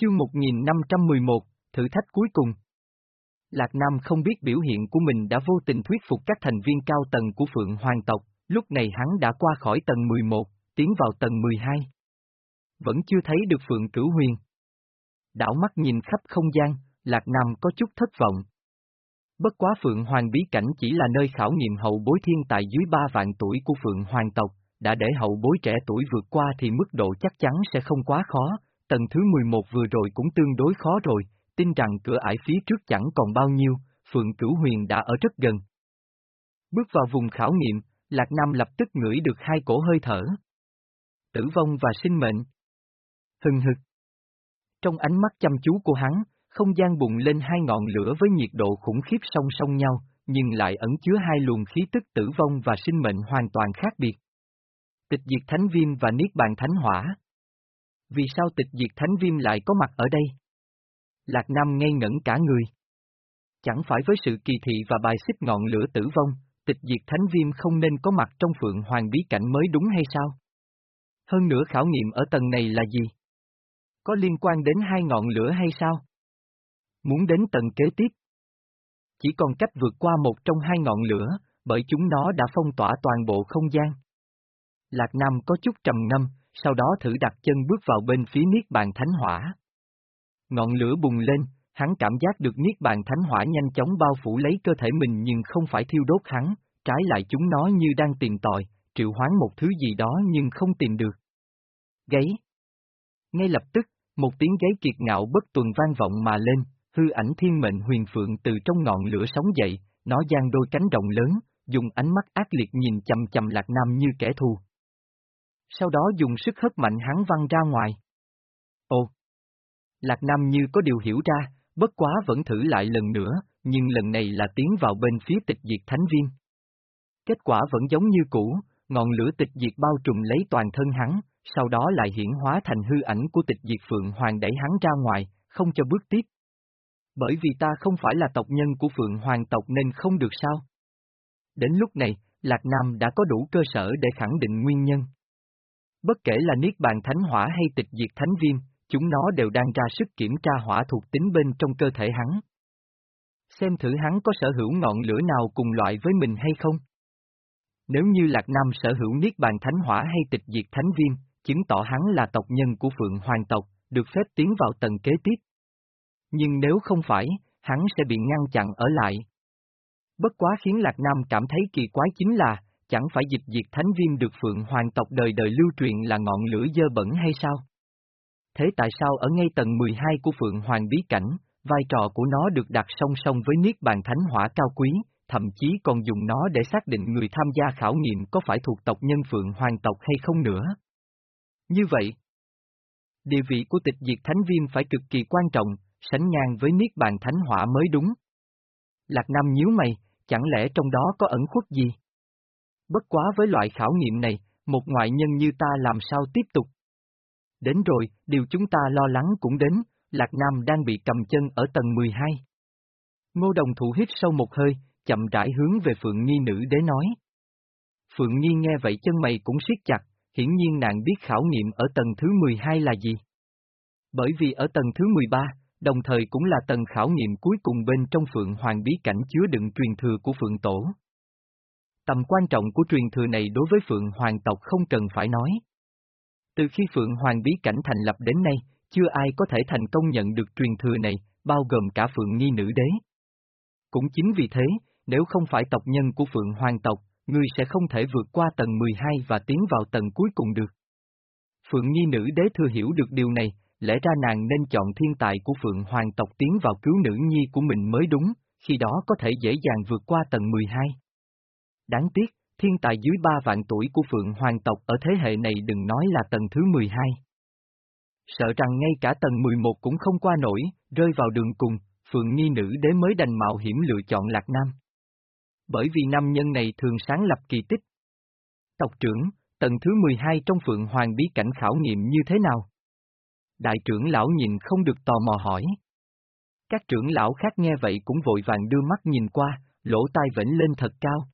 Chương 1511, thử thách cuối cùng. Lạc Nam không biết biểu hiện của mình đã vô tình thuyết phục các thành viên cao tầng của Phượng Hoàng tộc, lúc này hắn đã qua khỏi tầng 11, tiến vào tầng 12. Vẫn chưa thấy được Phượng Cửu Huyền. Đảo mắt nhìn khắp không gian, Lạc Nam có chút thất vọng. Bất quá Phượng Hoàng bí cảnh chỉ là nơi khảo nghiệm hậu bối thiên tài dưới ba vạn tuổi của Phượng Hoàng tộc, đã để hậu bối trẻ tuổi vượt qua thì mức độ chắc chắn sẽ không quá khó, tầng thứ 11 vừa rồi cũng tương đối khó rồi, tin rằng cửa ải phía trước chẳng còn bao nhiêu, Phượng Cửu Huyền đã ở rất gần. Bước vào vùng khảo nghiệm, Lạc Nam lập tức ngửi được hai cổ hơi thở. Tử vong và sinh mệnh. Hừng hực. Trong ánh mắt chăm chú của hắn, không gian bùng lên hai ngọn lửa với nhiệt độ khủng khiếp song song nhau, nhưng lại ẩn chứa hai luồng khí tức tử vong và sinh mệnh hoàn toàn khác biệt. Tịch diệt thánh viêm và niết bàn thánh hỏa. Vì sao tịch diệt thánh viêm lại có mặt ở đây? Lạc Nam ngây ngẩn cả người. Chẳng phải với sự kỳ thị và bài xích ngọn lửa tử vong, tịch diệt thánh viêm không nên có mặt trong phượng hoàng bí cảnh mới đúng hay sao? Hơn nữa khảo nghiệm ở tầng này là gì? Có liên quan đến hai ngọn lửa hay sao? Muốn đến tầng kế tiếp? Chỉ còn cách vượt qua một trong hai ngọn lửa, bởi chúng nó đã phong tỏa toàn bộ không gian. Lạc Nam có chút trầm ngâm, sau đó thử đặt chân bước vào bên phía Niết Bàn Thánh Hỏa. Ngọn lửa bùng lên, hắn cảm giác được Niết Bàn Thánh Hỏa nhanh chóng bao phủ lấy cơ thể mình nhưng không phải thiêu đốt hắn, trái lại chúng nó như đang tìm tòi, triệu hoán một thứ gì đó nhưng không tìm được. Gáy Ngay lập tức, một tiếng gáy kiệt ngạo bất tuần vang vọng mà lên, hư ảnh thiên mệnh huyền phượng từ trong ngọn lửa sống dậy, nó giang đôi cánh rộng lớn, dùng ánh mắt ác liệt nhìn chầm chầm Lạc Nam như kẻ thù sau đó dùng sức hất mạnh hắn văng ra ngoài. Ồ! Lạc Nam như có điều hiểu ra, bất quá vẫn thử lại lần nữa, nhưng lần này là tiến vào bên phía tịch diệt thánh viên. Kết quả vẫn giống như cũ, ngọn lửa tịch diệt bao trùm lấy toàn thân hắn, sau đó lại hiển hóa thành hư ảnh của tịch diệt Phượng Hoàng đẩy hắn ra ngoài, không cho bước tiếp. Bởi vì ta không phải là tộc nhân của Phượng Hoàng tộc nên không được sao? Đến lúc này, Lạc Nam đã có đủ cơ sở để khẳng định nguyên nhân. Bất kể là Niết Bàn Thánh Hỏa hay tịch diệt Thánh Viêm, chúng nó đều đang ra sức kiểm tra hỏa thuộc tính bên trong cơ thể hắn. Xem thử hắn có sở hữu ngọn lửa nào cùng loại với mình hay không? Nếu như Lạc Nam sở hữu Niết Bàn Thánh Hỏa hay tịch diệt Thánh Viêm, chứng tỏ hắn là tộc nhân của Phượng Hoàng tộc, được phép tiến vào tầng kế tiếp. Nhưng nếu không phải, hắn sẽ bị ngăn chặn ở lại. Bất quá khiến Lạc Nam cảm thấy kỳ quái chính là, chẳng phải dịch diệt thánh viêm được phượng hoàng tộc đời đời lưu truyền là ngọn lửa dơ bẩn hay sao? Thế tại sao ở ngay tầng 12 của phượng hoàng bí cảnh, vai trò của nó được đặt song song với niết bàn thánh hỏa cao quý, thậm chí còn dùng nó để xác định người tham gia khảo nghiệm có phải thuộc tộc nhân phượng hoàng tộc hay không nữa? Như vậy, địa vị của tịch diệt thánh viêm phải cực kỳ quan trọng, sánh ngang với niết bàn thánh hỏa mới đúng. Lạc Nam nhíu mày, chẳng lẽ trong đó có ẩn khuất gì? Bất quá với loại khảo nghiệm này, một ngoại nhân như ta làm sao tiếp tục? Đến rồi, điều chúng ta lo lắng cũng đến, Lạc Nam đang bị cầm chân ở tầng 12. Ngô Đồng Thủ hít sâu một hơi, chậm rãi hướng về Phượng nhi nữ đế nói. Phượng nhi nghe vậy chân mày cũng siết chặt, hiển nhiên nàng biết khảo nghiệm ở tầng thứ 12 là gì. Bởi vì ở tầng thứ 13, đồng thời cũng là tầng khảo nghiệm cuối cùng bên trong Phượng Hoàng bí cảnh chứa đựng truyền thừa của Phượng Tổ. Tầm quan trọng của truyền thừa này đối với Phượng Hoàng tộc không cần phải nói. Từ khi Phượng Hoàng bí cảnh thành lập đến nay, chưa ai có thể thành công nhận được truyền thừa này, bao gồm cả Phượng Nghi nữ đế. Cũng chính vì thế, nếu không phải tộc nhân của Phượng Hoàng tộc, ngươi sẽ không thể vượt qua tầng 12 và tiến vào tầng cuối cùng được. Phượng Nghi nữ đế thừa hiểu được điều này, lẽ ra nàng nên chọn thiên tài của Phượng Hoàng tộc tiến vào cứu nữ nhi của mình mới đúng, khi đó có thể dễ dàng vượt qua tầng 12. Đáng tiếc, thiên tài dưới ba vạn tuổi của Phượng Hoàng tộc ở thế hệ này đừng nói là tầng thứ 12. Sợ rằng ngay cả tầng 11 cũng không qua nổi, rơi vào đường cùng, Phượng Nghi Nữ Đế mới đành mạo hiểm lựa chọn Lạc Nam. Bởi vì nam nhân này thường sáng lập kỳ tích. Tộc trưởng, tầng thứ 12 trong Phượng Hoàng bí cảnh khảo nghiệm như thế nào? Đại trưởng lão nhìn không được tò mò hỏi. Các trưởng lão khác nghe vậy cũng vội vàng đưa mắt nhìn qua, lỗ tai vĩnh lên thật cao.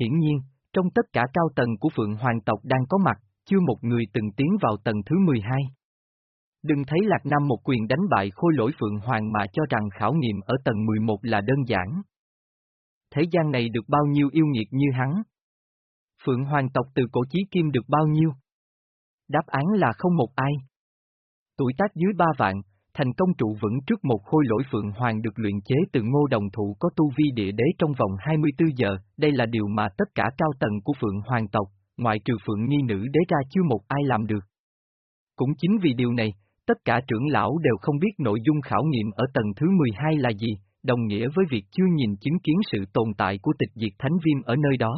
Hiển nhiên, trong tất cả cao tầng của Phượng Hoàng tộc đang có mặt, chưa một người từng tiến vào tầng thứ 12. Đừng thấy Lạc Nam một quyền đánh bại khôi lỗi Phượng Hoàng mà cho rằng khảo nghiệm ở tầng 11 là đơn giản. Thế gian này được bao nhiêu yêu nghiệt như hắn? Phượng Hoàng tộc từ cổ chí kim được bao nhiêu? Đáp án là không một ai. Tuổi tác dưới ba vạn, thành công trụ vững trước một khôi lỗi Phượng Hoàng được luyện chế từ ngô đồng thụ có tu vi địa đế trong vòng 24 giờ, đây là điều mà tất cả cao tầng của Phượng Hoàng tộc, ngoại trừ Phượng Nhi nữ đế ra chưa một ai làm được. Cũng chính vì điều này, tất cả trưởng lão đều không biết nội dung khảo nghiệm ở tầng thứ 12 là gì, đồng nghĩa với việc chưa nhìn chứng kiến sự tồn tại của tịch diệt thánh viêm ở nơi đó.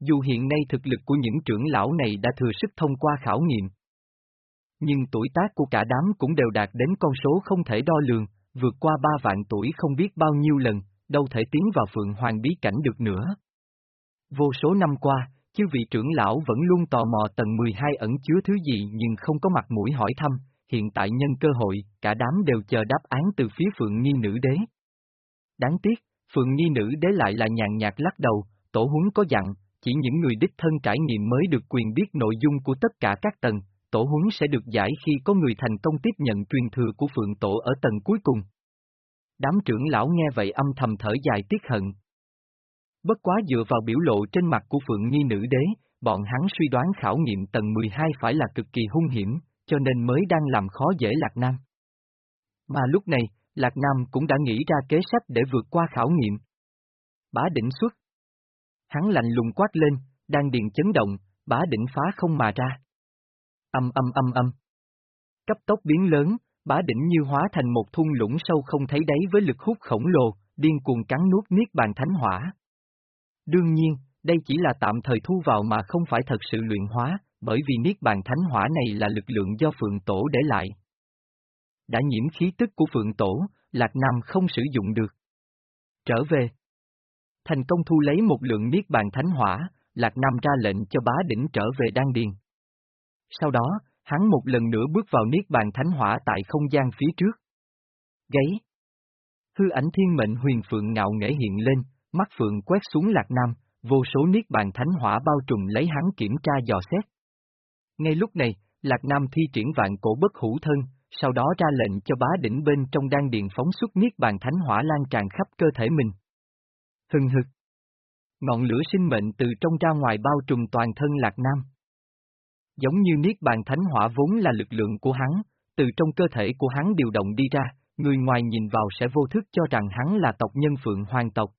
Dù hiện nay thực lực của những trưởng lão này đã thừa sức thông qua khảo nghiệm, nhưng tuổi tác của cả đám cũng đều đạt đến con số không thể đo lường, vượt qua ba vạn tuổi không biết bao nhiêu lần, đâu thể tiến vào phượng hoàng bí cảnh được nữa. Vô số năm qua, chư vị trưởng lão vẫn luôn tò mò tầng 12 ẩn chứa thứ gì nhưng không có mặt mũi hỏi thăm, hiện tại nhân cơ hội, cả đám đều chờ đáp án từ phía Phượng Nhi Nữ Đế. Đáng tiếc, Phượng Nhi Nữ Đế lại là nhàn nhạt lắc đầu, tổ huấn có dặn, chỉ những người đích thân trải nghiệm mới được quyền biết nội dung của tất cả các tầng, tổ huấn sẽ được giải khi có người thành công tiếp nhận truyền thừa của Phượng Tổ ở tầng cuối cùng. Đám trưởng lão nghe vậy âm thầm thở dài tiếc hận. Bất quá dựa vào biểu lộ trên mặt của Phượng Nhi Nữ Đế, bọn hắn suy đoán khảo nghiệm tầng 12 phải là cực kỳ hung hiểm, cho nên mới đang làm khó dễ Lạc Nam. Mà lúc này, Lạc Nam cũng đã nghĩ ra kế sách để vượt qua khảo nghiệm. Bá đỉnh xuất. Hắn lạnh lùng quát lên, đang điền chấn động, bá đỉnh phá không mà ra. Âm âm âm âm. Cấp tốc biến lớn, bá đỉnh như hóa thành một thung lũng sâu không thấy đáy với lực hút khổng lồ, điên cuồng cắn nuốt niết bàn thánh hỏa. Đương nhiên, đây chỉ là tạm thời thu vào mà không phải thật sự luyện hóa, bởi vì niết bàn thánh hỏa này là lực lượng do phượng tổ để lại. Đã nhiễm khí tức của phượng tổ, Lạc Nam không sử dụng được. Trở về. Thành công thu lấy một lượng niết bàn thánh hỏa, Lạc Nam ra lệnh cho bá đỉnh trở về đan điền. Sau đó, hắn một lần nữa bước vào niết bàn thánh hỏa tại không gian phía trước. Gáy. Hư ảnh thiên mệnh huyền phượng ngạo nghễ hiện lên, mắt phượng quét xuống Lạc Nam, vô số niết bàn thánh hỏa bao trùm lấy hắn kiểm tra dò xét. Ngay lúc này, Lạc Nam thi triển vạn cổ bất hữu thân, sau đó ra lệnh cho bá đỉnh bên trong đan điện phóng xuất niết bàn thánh hỏa lan tràn khắp cơ thể mình. Hừng hực. Ngọn lửa sinh mệnh từ trong ra ngoài bao trùm toàn thân Lạc Nam. Giống như niết bàn thánh hỏa vốn là lực lượng của hắn, từ trong cơ thể của hắn điều động đi ra, người ngoài nhìn vào sẽ vô thức cho rằng hắn là tộc nhân phượng hoàng tộc.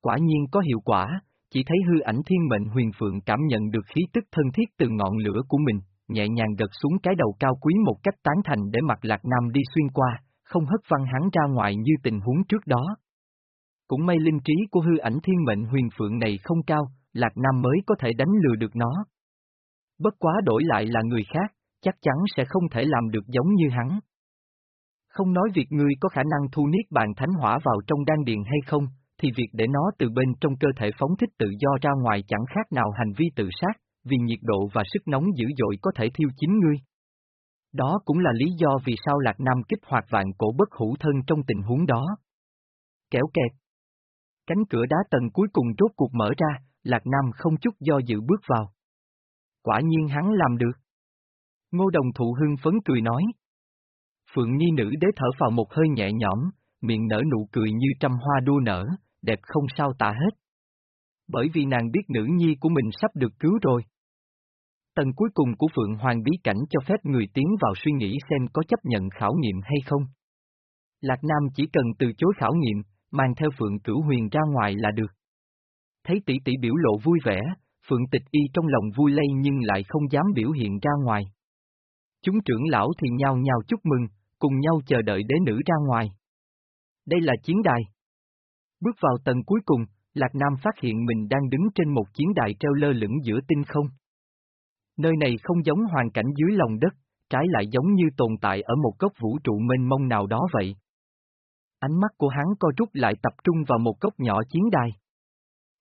Quả nhiên có hiệu quả, chỉ thấy hư ảnh thiên mệnh huyền phượng cảm nhận được khí tức thân thiết từ ngọn lửa của mình, nhẹ nhàng gật xuống cái đầu cao quý một cách tán thành để mặt lạc nam đi xuyên qua, không hất văng hắn ra ngoài như tình huống trước đó. Cũng may linh trí của hư ảnh thiên mệnh huyền phượng này không cao, lạc nam mới có thể đánh lừa được nó. Bất quá đổi lại là người khác, chắc chắn sẽ không thể làm được giống như hắn. Không nói việc ngươi có khả năng thu niết bàn thánh hỏa vào trong đan điền hay không, thì việc để nó từ bên trong cơ thể phóng thích tự do ra ngoài chẳng khác nào hành vi tự sát, vì nhiệt độ và sức nóng dữ dội có thể thiêu chín ngươi. Đó cũng là lý do vì sao Lạc Nam kích hoạt vạn cổ bất hữu thân trong tình huống đó. Kéo kẹt. Cánh cửa đá tầng cuối cùng rốt cuộc mở ra, Lạc Nam không chút do dự bước vào. Quả nhiên hắn làm được. Ngô đồng thụ hưng phấn cười nói. Phượng Nhi nữ đế thở vào một hơi nhẹ nhõm, miệng nở nụ cười như trăm hoa đua nở, đẹp không sao tả hết. Bởi vì nàng biết nữ nhi của mình sắp được cứu rồi. Tầng cuối cùng của Phượng Hoàng bí cảnh cho phép người tiến vào suy nghĩ xem có chấp nhận khảo nghiệm hay không. Lạc Nam chỉ cần từ chối khảo nghiệm, mang theo Phượng Cửu Huyền ra ngoài là được. Thấy tỷ tỷ biểu lộ vui vẻ, Phượng Tịch Y trong lòng vui lây nhưng lại không dám biểu hiện ra ngoài. Chúng trưởng lão thì nhao nhao chúc mừng, cùng nhau chờ đợi đế nữ ra ngoài. Đây là chiến đài. Bước vào tầng cuối cùng, Lạc Nam phát hiện mình đang đứng trên một chiến đài treo lơ lửng giữa tinh không. Nơi này không giống hoàn cảnh dưới lòng đất, trái lại giống như tồn tại ở một góc vũ trụ mênh mông nào đó vậy. Ánh mắt của hắn co rút lại tập trung vào một góc nhỏ chiến đài.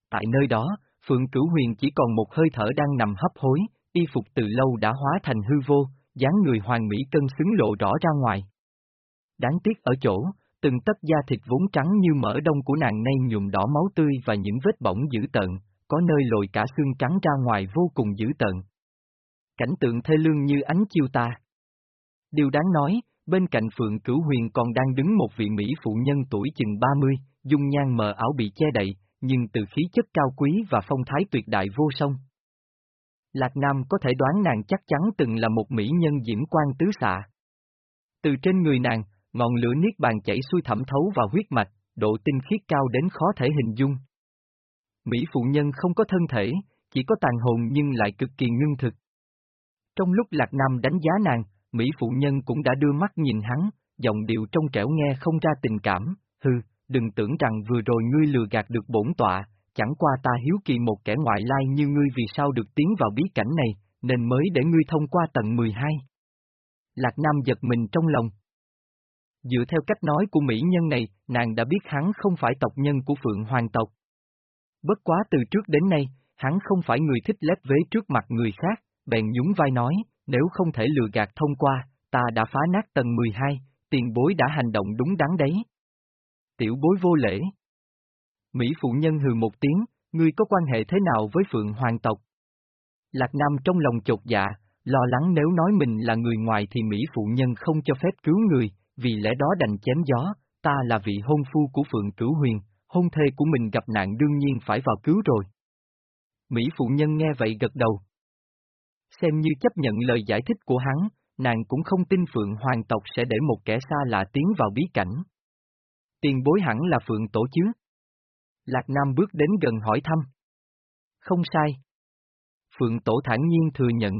Tại nơi đó, Phượng Cửu Huyền chỉ còn một hơi thở đang nằm hấp hối, y phục từ lâu đã hóa thành hư vô, dáng người hoàng mỹ cân xứng lộ rõ ra ngoài. Đáng tiếc ở chỗ, từng tấc da thịt vốn trắng như mỡ đông của nàng nay nhuộm đỏ máu tươi và những vết bỏng dữ tợn, có nơi lồi cả xương trắng ra ngoài vô cùng dữ tợn. Cảnh tượng thê lương như ánh chiêu ta. Điều đáng nói, bên cạnh Phượng Cửu Huyền còn đang đứng một vị Mỹ phụ nhân tuổi chừng 30, dung nhan mờ ảo bị che đậy, nhưng từ khí chất cao quý và phong thái tuyệt đại vô song. Lạc Nam có thể đoán nàng chắc chắn từng là một mỹ nhân diễm quan tứ xạ. Từ trên người nàng, ngọn lửa niết bàn chảy xuôi thẩm thấu vào huyết mạch, độ tinh khiết cao đến khó thể hình dung. Mỹ phụ nhân không có thân thể, chỉ có tàn hồn nhưng lại cực kỳ ngưng thực. Trong lúc Lạc Nam đánh giá nàng, Mỹ phụ nhân cũng đã đưa mắt nhìn hắn, giọng điệu trong trẻo nghe không ra tình cảm, hư đừng tưởng rằng vừa rồi ngươi lừa gạt được bổn tọa, chẳng qua ta hiếu kỳ một kẻ ngoại lai như ngươi vì sao được tiến vào bí cảnh này, nên mới để ngươi thông qua tầng 12. Lạc Nam giật mình trong lòng. Dựa theo cách nói của Mỹ nhân này, nàng đã biết hắn không phải tộc nhân của Phượng Hoàng tộc. Bất quá từ trước đến nay, hắn không phải người thích lép vế trước mặt người khác, bèn nhún vai nói, nếu không thể lừa gạt thông qua, ta đã phá nát tầng 12, tiền bối đã hành động đúng đắn đấy. Tiểu bối vô lễ. Mỹ phụ nhân hừ một tiếng, ngươi có quan hệ thế nào với Phượng Hoàng tộc? Lạc Nam trong lòng chột dạ, lo lắng nếu nói mình là người ngoài thì Mỹ phụ nhân không cho phép cứu người, vì lẽ đó đành chém gió, ta là vị hôn phu của Phượng Cửu Huyền, hôn thê của mình gặp nạn đương nhiên phải vào cứu rồi. Mỹ phụ nhân nghe vậy gật đầu. Xem như chấp nhận lời giải thích của hắn, nàng cũng không tin Phượng Hoàng tộc sẽ để một kẻ xa lạ tiến vào bí cảnh. Tiền bối hẳn là Phượng Tổ chứ? Lạc Nam bước đến gần hỏi thăm. Không sai. Phượng Tổ thản nhiên thừa nhận.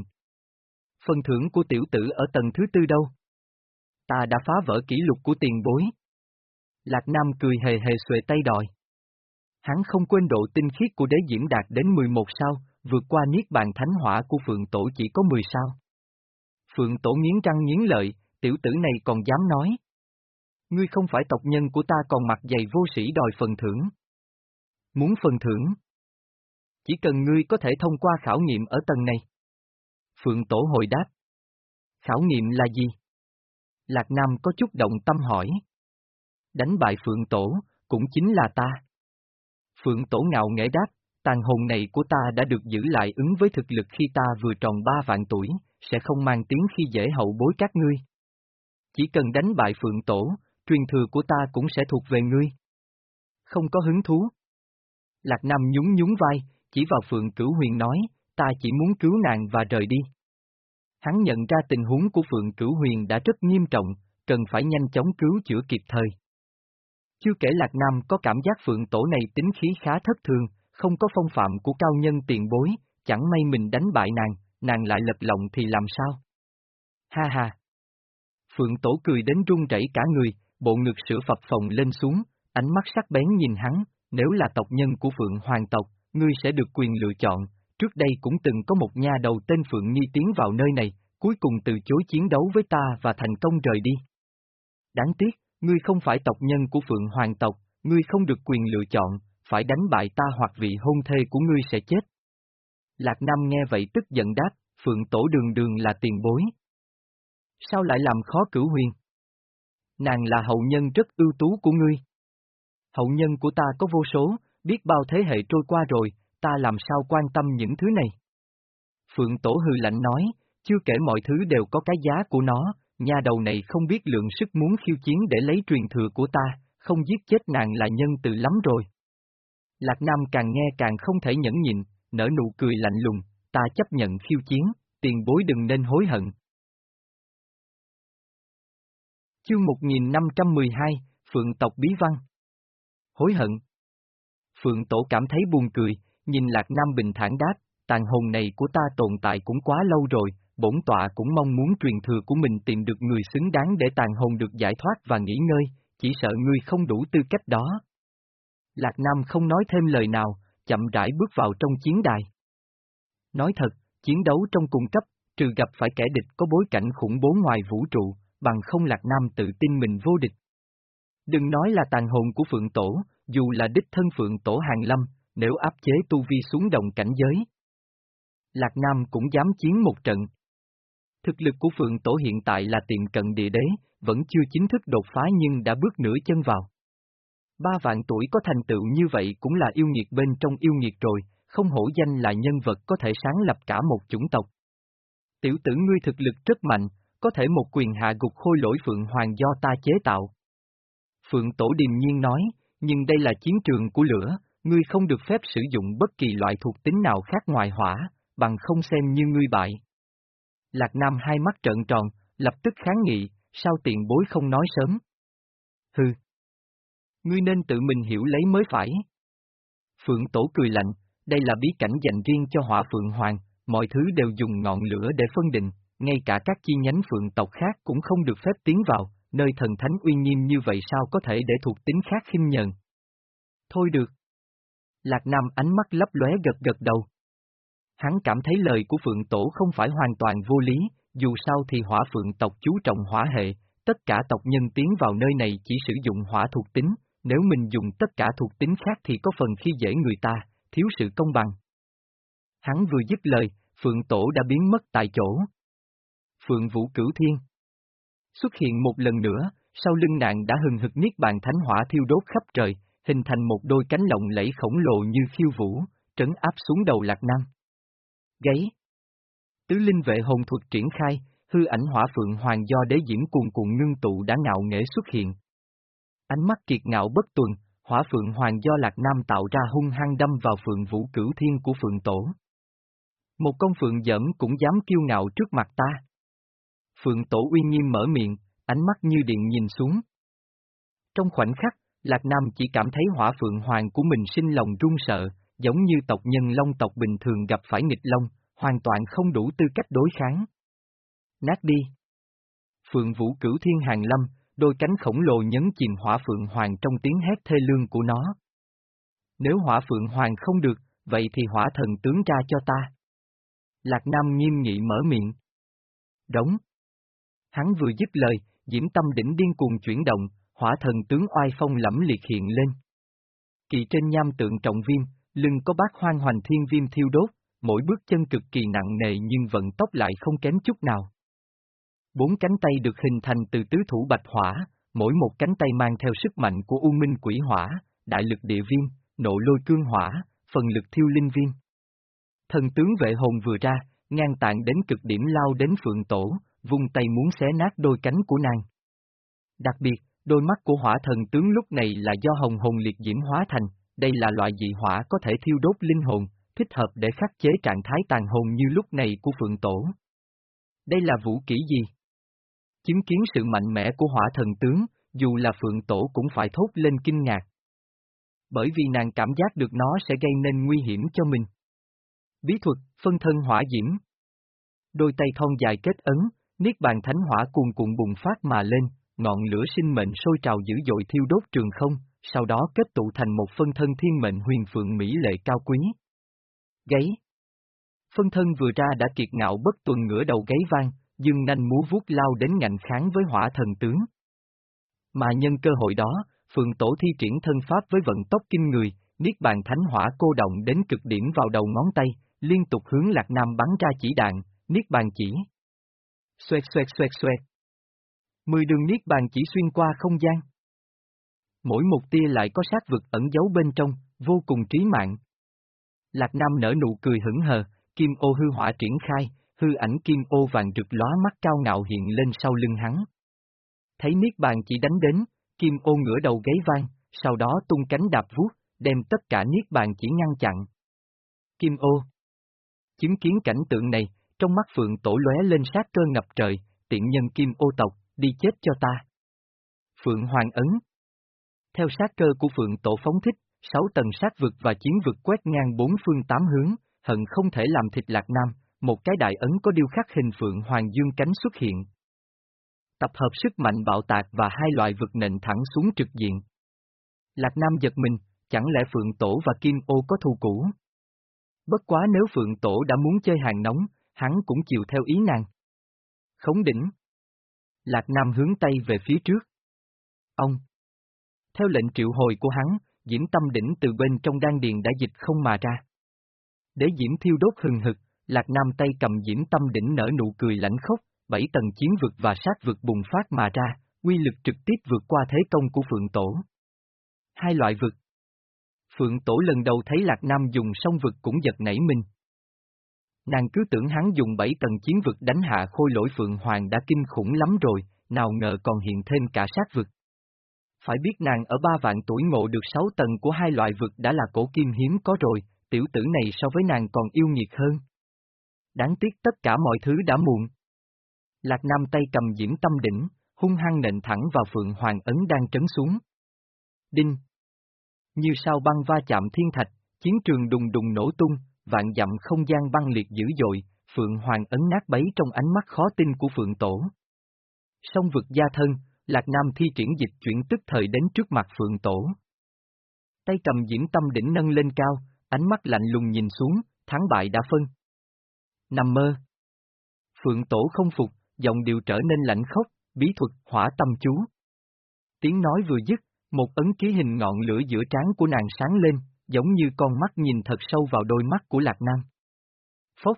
Phần thưởng của tiểu tử ở tầng thứ tư đâu? Ta đã phá vỡ kỷ lục của tiền bối. Lạc Nam cười hề hề xuề tay đòi. Hắn không quên độ tinh khiết của đế diễm đạt đến 11 sao, vượt qua niết bàn thánh hỏa của Phượng Tổ chỉ có 10 sao. Phượng Tổ nghiến răng nghiến lợi, tiểu tử này còn dám nói. Ngươi không phải tộc nhân của ta còn mặt dày vô sĩ đòi phần thưởng. Muốn phần thưởng? Chỉ cần ngươi có thể thông qua khảo nghiệm ở tầng này. Phượng Tổ hồi đáp. Khảo nghiệm là gì? Lạc Nam có chút động tâm hỏi. Đánh bại Phượng Tổ, cũng chính là ta. Phượng Tổ ngạo nghễ đáp, tàn hồn này của ta đã được giữ lại ứng với thực lực khi ta vừa tròn ba vạn tuổi, sẽ không mang tiếng khi dễ hậu bối các ngươi. Chỉ cần đánh bại Phượng Tổ, truyền thừa của ta cũng sẽ thuộc về ngươi. Không có hứng thú. Lạc Nam nhún nhún vai, chỉ vào Phượng Cửu Huyền nói, ta chỉ muốn cứu nàng và rời đi. Hắn nhận ra tình huống của Phượng Cửu Huyền đã rất nghiêm trọng, cần phải nhanh chóng cứu chữa kịp thời. Chưa kể Lạc Nam có cảm giác Phượng Tổ này tính khí khá thất thường, không có phong phạm của cao nhân tiền bối, chẳng may mình đánh bại nàng, nàng lại lật lọng thì làm sao? Ha ha! Phượng Tổ cười đến run rẩy cả người, bộ ngực sữa phập phồng lên xuống, ánh mắt sắc bén nhìn hắn, nếu là tộc nhân của Phượng Hoàng tộc, ngươi sẽ được quyền lựa chọn, trước đây cũng từng có một nha đầu tên Phượng Nhi tiến vào nơi này, cuối cùng từ chối chiến đấu với ta và thành công rời đi. Đáng tiếc, ngươi không phải tộc nhân của Phượng Hoàng tộc, ngươi không được quyền lựa chọn, phải đánh bại ta hoặc vị hôn thê của ngươi sẽ chết. Lạc Nam nghe vậy tức giận đáp, Phượng Tổ đường đường là tiền bối. Sao lại làm khó cửu huyền? Nàng là hậu nhân rất ưu tú của ngươi. Hậu nhân của ta có vô số, biết bao thế hệ trôi qua rồi, ta làm sao quan tâm những thứ này? Phượng Tổ hư lạnh nói, chưa kể mọi thứ đều có cái giá của nó, nhà đầu này không biết lượng sức muốn khiêu chiến để lấy truyền thừa của ta, không giết chết nàng là nhân từ lắm rồi. Lạc Nam càng nghe càng không thể nhẫn nhịn, nở nụ cười lạnh lùng, ta chấp nhận khiêu chiến, tiền bối đừng nên hối hận. Chương 1512, Phượng tộc Bí Văn Hối hận Phượng Tổ cảm thấy buồn cười, nhìn Lạc Nam bình thản đáp, tàn hồn này của ta tồn tại cũng quá lâu rồi, bổn tọa cũng mong muốn truyền thừa của mình tìm được người xứng đáng để tàn hồn được giải thoát và nghỉ ngơi, chỉ sợ ngươi không đủ tư cách đó. Lạc Nam không nói thêm lời nào, chậm rãi bước vào trong chiến đài. Nói thật, chiến đấu trong cung cấp, trừ gặp phải kẻ địch có bối cảnh khủng bố ngoài vũ trụ, bằng không Lạc Nam tự tin mình vô địch. Đừng nói là tàn hồn của Phượng Tổ, dù là đích thân Phượng Tổ Hàng Lâm, nếu áp chế tu vi xuống đồng cảnh giới. Lạc Nam cũng dám chiến một trận. Thực lực của Phượng Tổ hiện tại là tiền cận địa đế, vẫn chưa chính thức đột phá nhưng đã bước nửa chân vào. Ba vạn tuổi có thành tựu như vậy cũng là yêu nghiệt bên trong yêu nghiệt rồi, không hổ danh là nhân vật có thể sáng lập cả một chủng tộc. Tiểu tử ngươi thực lực rất mạnh, có thể một quyền hạ gục khôi lỗi Phượng Hoàng do ta chế tạo. Phượng Tổ điềm nhiên nói, nhưng đây là chiến trường của lửa, ngươi không được phép sử dụng bất kỳ loại thuộc tính nào khác ngoài hỏa, bằng không xem như ngươi bại. Lạc Nam hai mắt trợn tròn, lập tức kháng nghị, sao tiện bối không nói sớm. Hừ. Ngươi nên tự mình hiểu lấy mới phải. Phượng Tổ cười lạnh, đây là bí cảnh dành riêng cho hỏa Phượng Hoàng, mọi thứ đều dùng ngọn lửa để phân định, ngay cả các chi nhánh Phượng tộc khác cũng không được phép tiến vào, nơi thần thánh uy nghiêm như vậy sao có thể để thuộc tính khác khinh nhận. Thôi được. Lạc Nam ánh mắt lấp lóe gật gật đầu. Hắn cảm thấy lời của Phượng Tổ không phải hoàn toàn vô lý, dù sao thì hỏa Phượng tộc chú trọng hỏa hệ, tất cả tộc nhân tiến vào nơi này chỉ sử dụng hỏa thuộc tính, nếu mình dùng tất cả thuộc tính khác thì có phần khi dễ người ta, thiếu sự công bằng. Hắn vừa dứt lời, Phượng Tổ đã biến mất tại chỗ. Phượng Vũ Cửu Thiên Xuất hiện một lần nữa, sau lưng nạn đã hừng hực niết bàn thánh hỏa thiêu đốt khắp trời, hình thành một đôi cánh lộng lẫy khổng lồ như khiêu vũ, trấn áp xuống đầu Lạc Nam. Gáy Tứ linh vệ hồn thuật triển khai, hư ảnh hỏa phượng hoàng do đế diễm cuồn cuộn ngưng tụ đã ngạo nghễ xuất hiện. Ánh mắt kiệt ngạo bất tuần, hỏa phượng hoàng do Lạc Nam tạo ra hung hăng đâm vào phượng vũ cửu thiên của phượng tổ. Một con phượng dẫm cũng dám kiêu ngạo trước mặt ta. Phượng tổ uy nghiêm mở miệng, ánh mắt như điện nhìn xuống. Trong khoảnh khắc, Lạc Nam chỉ cảm thấy hỏa phượng hoàng của mình sinh lòng run sợ, giống như tộc nhân long tộc bình thường gặp phải nghịch long, hoàn toàn không đủ tư cách đối kháng. Nát đi. Phượng vũ cửu thiên hàng lâm, đôi cánh khổng lồ nhấn chìm hỏa phượng hoàng trong tiếng hét thê lương của nó. Nếu hỏa phượng hoàng không được, vậy thì hỏa thần tướng ra cho ta. Lạc Nam nghiêm nghị mở miệng. Đóng. Hắn vừa dứt lời, diễm tâm đỉnh điên cuồng chuyển động, hỏa thần tướng oai phong lẫm liệt hiện lên. Kỳ trên nham tượng trọng viêm, lưng có bát hoang hoành thiên viêm thiêu đốt, mỗi bước chân cực kỳ nặng nề nhưng vận tốc lại không kém chút nào. Bốn cánh tay được hình thành từ tứ thủ bạch hỏa, mỗi một cánh tay mang theo sức mạnh của U Minh Quỷ Hỏa, đại lực địa viêm, nộ lôi cương hỏa, phần lực thiêu linh viêm. Thần tướng vệ hồn vừa ra, ngang tạng đến cực điểm lao đến phượng tổ, vung tay muốn xé nát đôi cánh của nàng. Đặc biệt, đôi mắt của hỏa thần tướng lúc này là do hồng hồn liệt diễm hóa thành, đây là loại dị hỏa có thể thiêu đốt linh hồn, thích hợp để khắc chế trạng thái tàn hồn như lúc này của phượng tổ. Đây là vũ kỹ gì? Chứng kiến sự mạnh mẽ của hỏa thần tướng, dù là phượng tổ cũng phải thốt lên kinh ngạc. Bởi vì nàng cảm giác được nó sẽ gây nên nguy hiểm cho mình. Bí thuật, phân thân hỏa diễm. Đôi tay thon dài kết ấn, niết bàn thánh hỏa cuồn cuộn bùng phát mà lên, ngọn lửa sinh mệnh sôi trào dữ dội thiêu đốt trường không, sau đó kết tụ thành một phân thân thiên mệnh huyền phượng mỹ lệ cao quý. Gáy Phân thân vừa ra đã kiệt ngạo bất tuần ngửa đầu gáy vang, dưng nanh múa vuốt lao đến ngạnh kháng với hỏa thần tướng. Mà nhân cơ hội đó, phượng tổ thi triển thân pháp với vận tốc kinh người, niết bàn thánh hỏa cô động đến cực điểm vào đầu ngón tay, liên tục hướng lạc nam bắn ra chỉ đạn, niết bàn chỉ. Xoẹt xoẹt xoẹt xoẹt. Mười đường niết bàn chỉ xuyên qua không gian. Mỗi một tia lại có sát vực ẩn giấu bên trong, vô cùng trí mạng. Lạc Nam nở nụ cười hững hờ, kim ô hư hỏa triển khai, hư ảnh kim ô vàng rực lóa mắt cao ngạo hiện lên sau lưng hắn. Thấy niết bàn chỉ đánh đến, kim ô ngửa đầu gáy vang, sau đó tung cánh đạp vuốt, đem tất cả niết bàn chỉ ngăn chặn. Kim ô Chứng kiến cảnh tượng này, trong mắt phượng tổ lóe lên sát cơ ngập trời, tiện nhân kim ô tộc, đi chết cho ta. Phượng Hoàng Ấn Theo sát cơ của Phượng Tổ phóng thích, sáu tầng sát vực và chiến vực quét ngang bốn phương tám hướng, hận không thể làm thịt Lạc Nam, một cái đại ấn có điêu khắc hình Phượng Hoàng Dương cánh xuất hiện. Tập hợp sức mạnh bạo tạc và hai loại vực nện thẳng xuống trực diện. Lạc Nam giật mình, chẳng lẽ Phượng Tổ và Kim Ô có thù cũ? Bất quá nếu Phượng Tổ đã muốn chơi hàng nóng, hắn cũng chịu theo ý nàng. Khống đỉnh. Lạc Nam hướng tay về phía trước. Ông. Theo lệnh triệu hồi của hắn, diễm tâm đỉnh từ bên trong đan điền đã dịch không mà ra. để diễm thiêu đốt hừng hực, Lạc Nam tay cầm diễm tâm đỉnh nở nụ cười lãnh khốc, bảy tầng chiến vực và sát vực bùng phát mà ra, quy lực trực tiếp vượt qua thế công của Phượng Tổ. Hai loại vực. Phượng Tổ lần đầu thấy Lạc Nam dùng song vực cũng giật nảy mình. Nàng cứ tưởng hắn dùng bảy tầng chiến vực đánh hạ khôi lỗi Phượng Hoàng đã kinh khủng lắm rồi, nào ngờ còn hiện thêm cả sát vực. Phải biết nàng ở ba vạn tuổi ngộ được sáu tầng của hai loại vực đã là cổ kim hiếm có rồi, tiểu tử này so với nàng còn yêu nghiệt hơn. Đáng tiếc tất cả mọi thứ đã muộn. Lạc Nam tay cầm diễm tâm đỉnh, hung hăng nện thẳng vào Phượng Hoàng Ấn đang trấn xuống. Đinh! Như sao băng va chạm thiên thạch, chiến trường đùng đùng nổ tung, vạn dặm không gian băng liệt dữ dội, Phượng Hoàng Ấn nát bấy trong ánh mắt khó tin của Phượng Tổ. Song vực gia thân, Lạc Nam thi triển dịch chuyển tức thời đến trước mặt Phượng Tổ. Tay cầm diễm tâm đỉnh nâng lên cao, ánh mắt lạnh lùng nhìn xuống, thắng bại đã phân. Nằm mơ. Phượng Tổ không phục, giọng điệu trở nên lạnh khốc, bí thuật, hỏa tâm chú. Tiếng nói vừa dứt, một ấn ký hình ngọn lửa giữa trán của nàng sáng lên, giống như con mắt nhìn thật sâu vào đôi mắt của Lạc Nam. Phốc.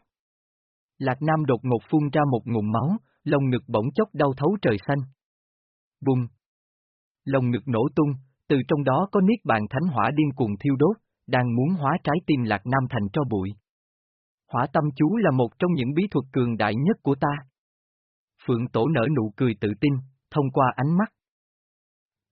Lạc Nam đột ngột phun ra một ngụm máu, lồng ngực bỗng chốc đau thấu trời xanh. Bùng. Lồng ngực nổ tung, từ trong đó có niết bàn thánh hỏa điên cuồng thiêu đốt, đang muốn hóa trái tim Lạc Nam thành cho bụi. Hỏa tâm chú là một trong những bí thuật cường đại nhất của ta. Phượng Tổ nở nụ cười tự tin, thông qua ánh mắt.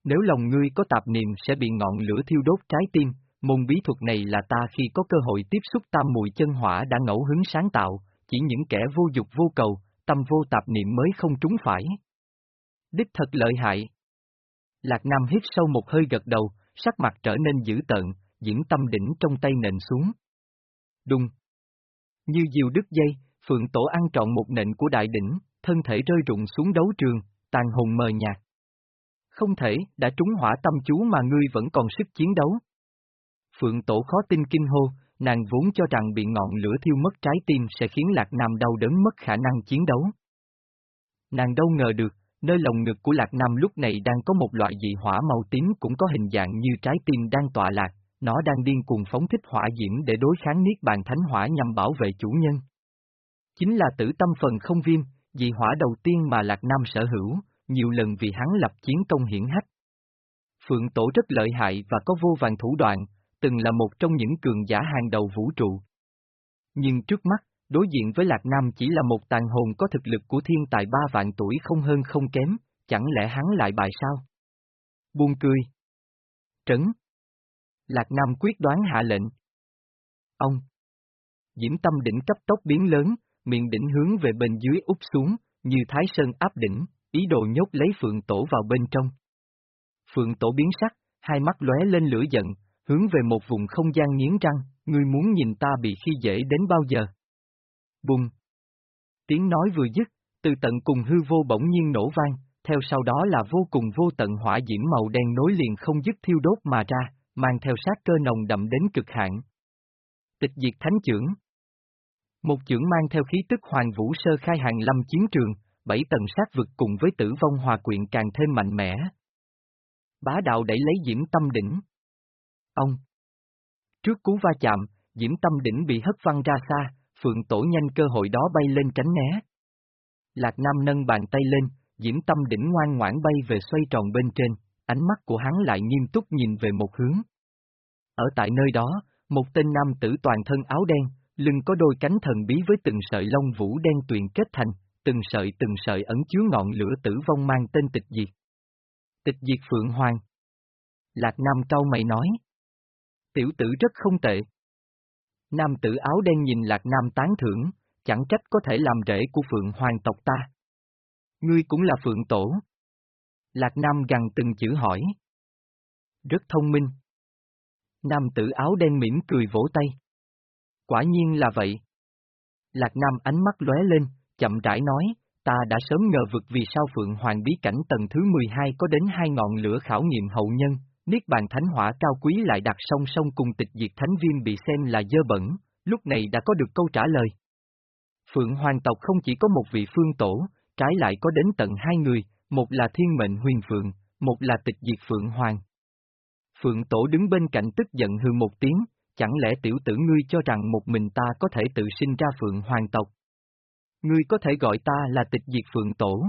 Nếu lòng ngươi có tạp niệm sẽ bị ngọn lửa thiêu đốt trái tim, môn bí thuật này là ta khi có cơ hội tiếp xúc tam mùi chân hỏa đã ngẫu hứng sáng tạo, chỉ những kẻ vô dục vô cầu, tâm vô tạp niệm mới không trúng phải. Đích thật lợi hại. Lạc Nam hít sâu một hơi gật đầu, sắc mặt trở nên dữ tợn, diễn tâm đỉnh trong tay nện xuống. Đùng. Như diều đứt dây, Phượng Tổ ăn trọn một nện của đại đỉnh, thân thể rơi rụng xuống đấu trường, tàn hồn mờ nhạt. Không thể, đã trúng hỏa tâm chú mà ngươi vẫn còn sức chiến đấu. Phượng Tổ khó tin kinh hô, nàng vốn cho rằng bị ngọn lửa thiêu mất trái tim sẽ khiến Lạc Nam đau đớn mất khả năng chiến đấu. Nàng đâu ngờ được, nơi lồng ngực của Lạc Nam lúc này đang có một loại dị hỏa màu tím cũng có hình dạng như trái tim đang tọa lạc, nó đang điên cuồng phóng thích hỏa diễm để đối kháng niết bàn thánh hỏa nhằm bảo vệ chủ nhân. Chính là tử tâm phần không viêm, dị hỏa đầu tiên mà Lạc Nam sở hữu, nhiều lần vì hắn lập chiến công hiển hách. Phượng Tổ rất lợi hại và có vô vàng thủ đoạn, từng là một trong những cường giả hàng đầu vũ trụ. Nhưng trước mắt, đối diện với Lạc Nam chỉ là một tàn hồn có thực lực của thiên tài ba vạn tuổi không hơn không kém, chẳng lẽ hắn lại bại sao? Buông cười. Trấn. Lạc Nam quyết đoán hạ lệnh. Ông. Diễm tâm đỉnh cấp tốc biến lớn, miệng đỉnh hướng về bên dưới úp xuống, như thái sơn áp đỉnh, ý đồ nhốt lấy phượng tổ vào bên trong. Phượng tổ biến sắc, hai mắt lóe lên lửa giận, hướng về một vùng không gian nghiến răng, ngươi muốn nhìn ta bị khi dễ đến bao giờ? Bùng! Tiếng nói vừa dứt, từ tận cùng hư vô bỗng nhiên nổ vang, theo sau đó là vô cùng vô tận hỏa diễm màu đen nối liền không dứt thiêu đốt mà ra, mang theo sát cơ nồng đậm đến cực hạn. Tịch diệt thánh trưởng Một trưởng mang theo khí tức hoàng vũ sơ khai hàng lâm chiến trường, bảy tầng sát vực cùng với tử vong hòa quyện càng thêm mạnh mẽ. Bá đạo đẩy lấy diễm tâm đỉnh. Ông! Trước cú va chạm, diễm tâm đỉnh bị hất văng ra xa, phượng tổ nhanh cơ hội đó bay lên tránh né. Lạc Nam nâng bàn tay lên, diễm tâm đỉnh ngoan ngoãn bay về xoay tròn bên trên, ánh mắt của hắn lại nghiêm túc nhìn về một hướng. Ở tại nơi đó, một tên nam tử toàn thân áo đen, lưng có đôi cánh thần bí với từng sợi lông vũ đen tuyền kết thành, từng sợi từng sợi ẩn chứa ngọn lửa tử vong mang tên tịch diệt. Tịch diệt Phượng Hoàng. Lạc Nam cau mày nói. Tiểu tử rất không tệ. Nam tử áo đen nhìn Lạc Nam tán thưởng, chẳng trách có thể làm rễ của Phượng Hoàng tộc ta. Ngươi cũng là Phượng Tổ. Lạc Nam gằn từng chữ hỏi. Rất thông minh. Nam tử áo đen mỉm cười vỗ tay. Quả nhiên là vậy. Lạc Nam ánh mắt lóe lên, chậm rãi nói, ta đã sớm ngờ vực vì sao Phượng Hoàng bí cảnh tầng thứ 12 có đến hai ngọn lửa khảo nghiệm hậu nhân, Niết bàn thánh hỏa cao quý lại đặt song song cùng tịch diệt thánh viêm bị xem là dơ bẩn, lúc này đã có được câu trả lời. Phượng Hoàng tộc không chỉ có một vị phương tổ, trái lại có đến tận hai người, một là thiên mệnh huyền phượng, một là tịch diệt Phượng Hoàng. Phượng tổ đứng bên cạnh tức giận hư một tiếng, chẳng lẽ tiểu tử ngươi cho rằng một mình ta có thể tự sinh ra Phượng Hoàng tộc? Ngươi có thể gọi ta là tịch diệt Phượng tổ.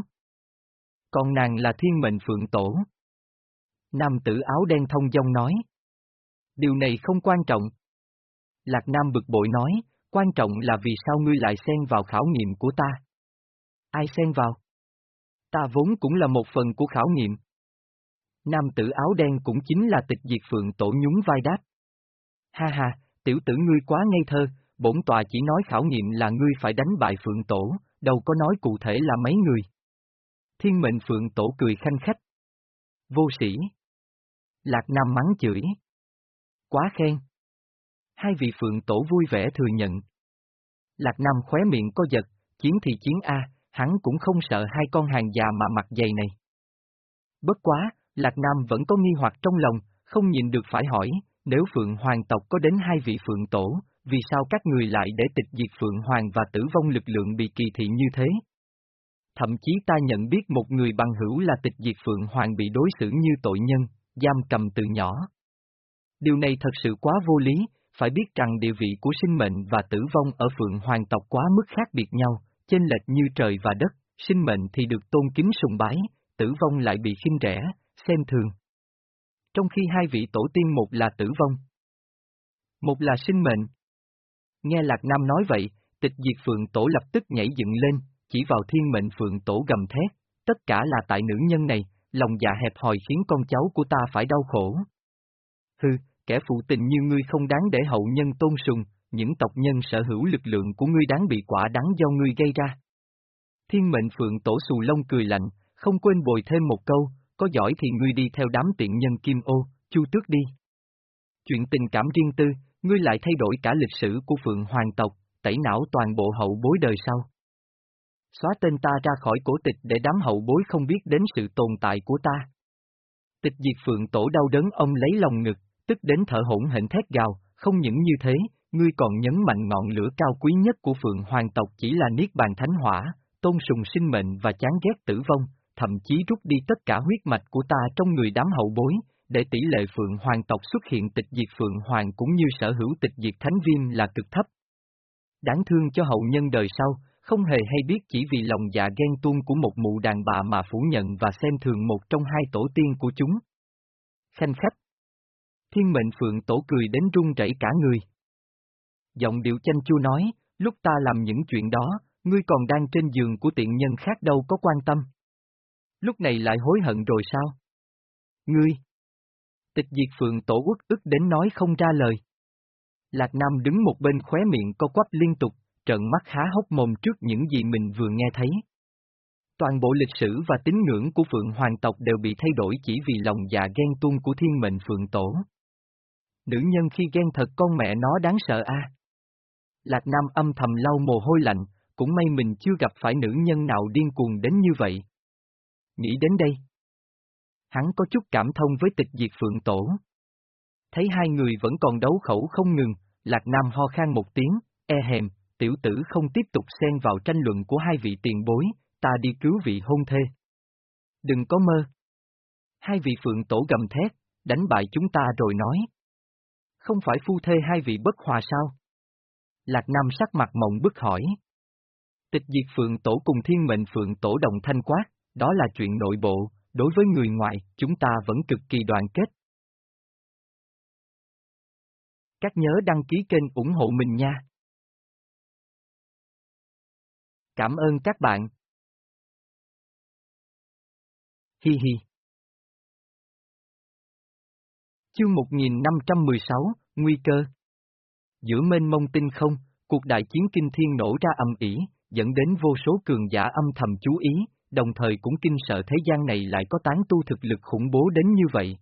Còn nàng là thiên mệnh Phượng tổ. Nam tử áo đen thông dong nói. Điều này không quan trọng. Lạc Nam bực bội nói, quan trọng là vì sao ngươi lại xen vào khảo nghiệm của ta. Ai xen vào? Ta vốn cũng là một phần của khảo nghiệm. Nam tử áo đen cũng chính là tịch diệt phượng tổ nhún vai đáp. Ha ha, tiểu tử ngươi quá ngây thơ, bổn tòa chỉ nói khảo nghiệm là ngươi phải đánh bại phượng tổ, đâu có nói cụ thể là mấy người. Thiên mệnh phượng tổ cười khanh khách. Vô sĩ. Lạc Nam mắng chửi. Quá khen. Hai vị phượng tổ vui vẻ thừa nhận. Lạc Nam khóe miệng có giật, chiến thì chiến A, hắn cũng không sợ hai con hàng già mà mặt dày này. Bất quá, Lạc Nam vẫn có nghi hoặc trong lòng, không nhìn được phải hỏi, nếu Phượng Hoàng tộc có đến hai vị Phượng Tổ, vì sao các người lại để tịch diệt Phượng Hoàng và tử vong lực lượng bị kỳ thị như thế? Thậm chí ta nhận biết một người bằng hữu là tịch diệt Phượng Hoàng bị đối xử như tội nhân, giam cầm từ nhỏ. Điều này thật sự quá vô lý, phải biết rằng địa vị của sinh mệnh và tử vong ở Phượng Hoàng tộc quá mức khác biệt nhau, chênh lệch như trời và đất, sinh mệnh thì được tôn kính sùng bái, tử vong lại bị khinh rẻ, xem thường. Trong khi hai vị tổ tiên một là tử vong, một là sinh mệnh. Nghe Lạc Nam nói vậy, tịch diệt phượng tổ lập tức nhảy dựng lên, chỉ vào thiên mệnh phượng tổ gầm thét, tất cả là tại nữ nhân này, lòng dạ hẹp hòi khiến con cháu của ta phải đau khổ. Hừ, kẻ phụ tình như ngươi không đáng để hậu nhân tôn sùng, những tộc nhân sở hữu lực lượng của ngươi đáng bị quả đắng do ngươi gây ra. Thiên mệnh phượng tổ xù lông cười lạnh, không quên bồi thêm một câu, có giỏi thì ngươi đi theo đám tiện nhân kim ô, chu tước đi. Chuyện tình cảm riêng tư, ngươi lại thay đổi cả lịch sử của phượng hoàng tộc, tẩy não toàn bộ hậu bối đời sau. Xóa tên ta ra khỏi cổ tịch để đám hậu bối không biết đến sự tồn tại của ta. Tịch diệt phượng tổ đau đớn ông lấy lòng ngực, tức đến thở hỗn hển thét gào, không những như thế, ngươi còn nhấn mạnh ngọn lửa cao quý nhất của phượng hoàng tộc chỉ là niết bàn thánh hỏa, tôn sùng sinh mệnh và chán ghét tử vong, thậm chí rút đi tất cả huyết mạch của ta trong người đám hậu bối, để tỷ lệ phượng hoàng tộc xuất hiện tịch diệt phượng hoàng cũng như sở hữu tịch diệt thánh viêm là cực thấp. Đáng thương cho hậu nhân đời sau, không hề hay biết chỉ vì lòng dạ ghen tuông của một mụ đàn bà mà phủ nhận và xem thường một trong hai tổ tiên của chúng. Khanh khách Thiên mệnh phượng tổ cười đến run rẩy cả người. Giọng điệu chanh chua nói, lúc ta làm những chuyện đó, ngươi còn đang trên giường của tiện nhân khác đâu có quan tâm. Lúc này lại hối hận rồi sao? Ngươi! Tịch diệt phượng tổ quốc ức đến nói không ra lời. Lạc Nam đứng một bên khóe miệng co quắp liên tục, trợn mắt há hốc mồm trước những gì mình vừa nghe thấy. Toàn bộ lịch sử và tín ngưỡng của Phượng Hoàng tộc đều bị thay đổi chỉ vì lòng dạ ghen tuông của thiên mệnh Phượng Tổ. Nữ nhân khi ghen thật con mẹ nó đáng sợ a. Lạc Nam âm thầm lau mồ hôi lạnh, cũng may mình chưa gặp phải nữ nhân nào điên cuồng đến như vậy. Nghĩ đến đây. Hắn có chút cảm thông với tịch diệt Phượng Tổ. Thấy hai người vẫn còn đấu khẩu không ngừng, Lạc Nam ho khan một tiếng, e hèm, tiểu tử không tiếp tục xen vào tranh luận của hai vị tiền bối, ta đi cứu vị hôn thê. Đừng có mơ. Hai vị phượng tổ gầm thét, đánh bại chúng ta rồi nói. Không phải phu thê hai vị bất hòa sao? Lạc Nam sắc mặt mộng bức hỏi. Tịch diệt phượng tổ cùng thiên mệnh phượng tổ đồng thanh quát, đó là chuyện nội bộ, đối với người ngoài, chúng ta vẫn cực kỳ đoàn kết. Các nhớ đăng ký kênh ủng hộ mình nha. Cảm ơn các bạn. Hi hi. Chương 1516, Nguy cơ Giữa mênh mông tinh không, cuộc đại chiến kinh thiên nổ ra âm ỉ, dẫn đến vô số cường giả âm thầm chú ý, đồng thời cũng kinh sợ thế gian này lại có tán tu thực lực khủng bố đến như vậy.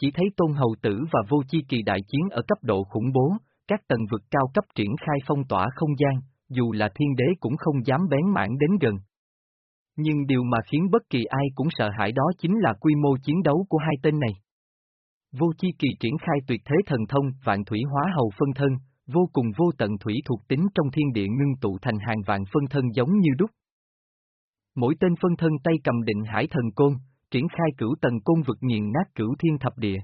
Chỉ thấy tôn hầu tử và vô chi kỳ đại chiến ở cấp độ khủng bố, các tầng vực cao cấp triển khai phong tỏa không gian, dù là thiên đế cũng không dám bén mảng đến gần. Nhưng điều mà khiến bất kỳ ai cũng sợ hãi đó chính là quy mô chiến đấu của hai tên này. Vô chi kỳ triển khai tuyệt thế thần thông vạn thủy hóa hầu phân thân, vô cùng vô tận thủy thuộc tính trong thiên địa ngưng tụ thành hàng vạn phân thân giống như đúc. Mỗi tên phân thân tay cầm định hải thần côn, triển khai cửu tầng côn vực nghiền nát cửu thiên thập địa.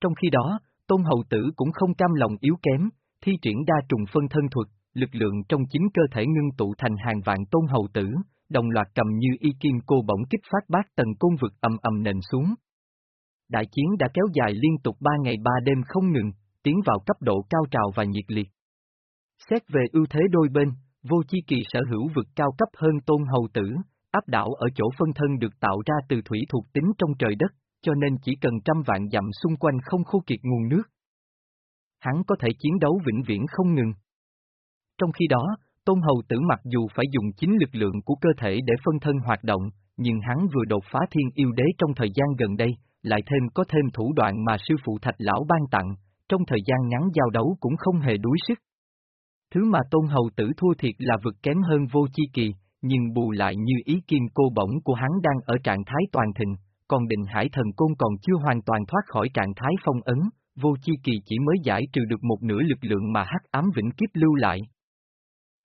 Trong khi đó, Tôn Hầu Tử cũng không cam lòng yếu kém, thi triển đa trùng phân thân thuật, lực lượng trong chính cơ thể ngưng tụ thành hàng vạn Tôn Hầu Tử, đồng loạt cầm như y kim cô bỗng kích phát bát tầng côn vực ầm ầm nền xuống. Đại chiến đã kéo dài liên tục ba ngày ba đêm không ngừng, tiến vào cấp độ cao trào và nhiệt liệt. Xét về ưu thế đôi bên, vô chi kỳ sở hữu vực cao cấp hơn tôn hầu tử, áp đảo ở chỗ phân thân được tạo ra từ thủy thuộc tính trong trời đất, cho nên chỉ cần trăm vạn dặm xung quanh không khô kiệt nguồn nước. Hắn có thể chiến đấu vĩnh viễn không ngừng. Trong khi đó, Tôn Hầu Tử mặc dù phải dùng chính lực lượng của cơ thể để phân thân hoạt động, nhưng hắn vừa đột phá thiên yêu đế trong thời gian gần đây, lại thêm có thêm thủ đoạn mà sư phụ thạch lão ban tặng, trong thời gian ngắn giao đấu cũng không hề đuối sức. Thứ mà Tôn Hầu Tử thua thiệt là vực kém hơn vô chi kỳ, nhưng bù lại như ý kim cô bổng của hắn đang ở trạng thái toàn thịnh, còn định hải thần côn còn chưa hoàn toàn thoát khỏi trạng thái phong ấn, vô chi kỳ chỉ mới giải trừ được một nửa lực lượng mà hắc ám vĩnh kiếp lưu lại.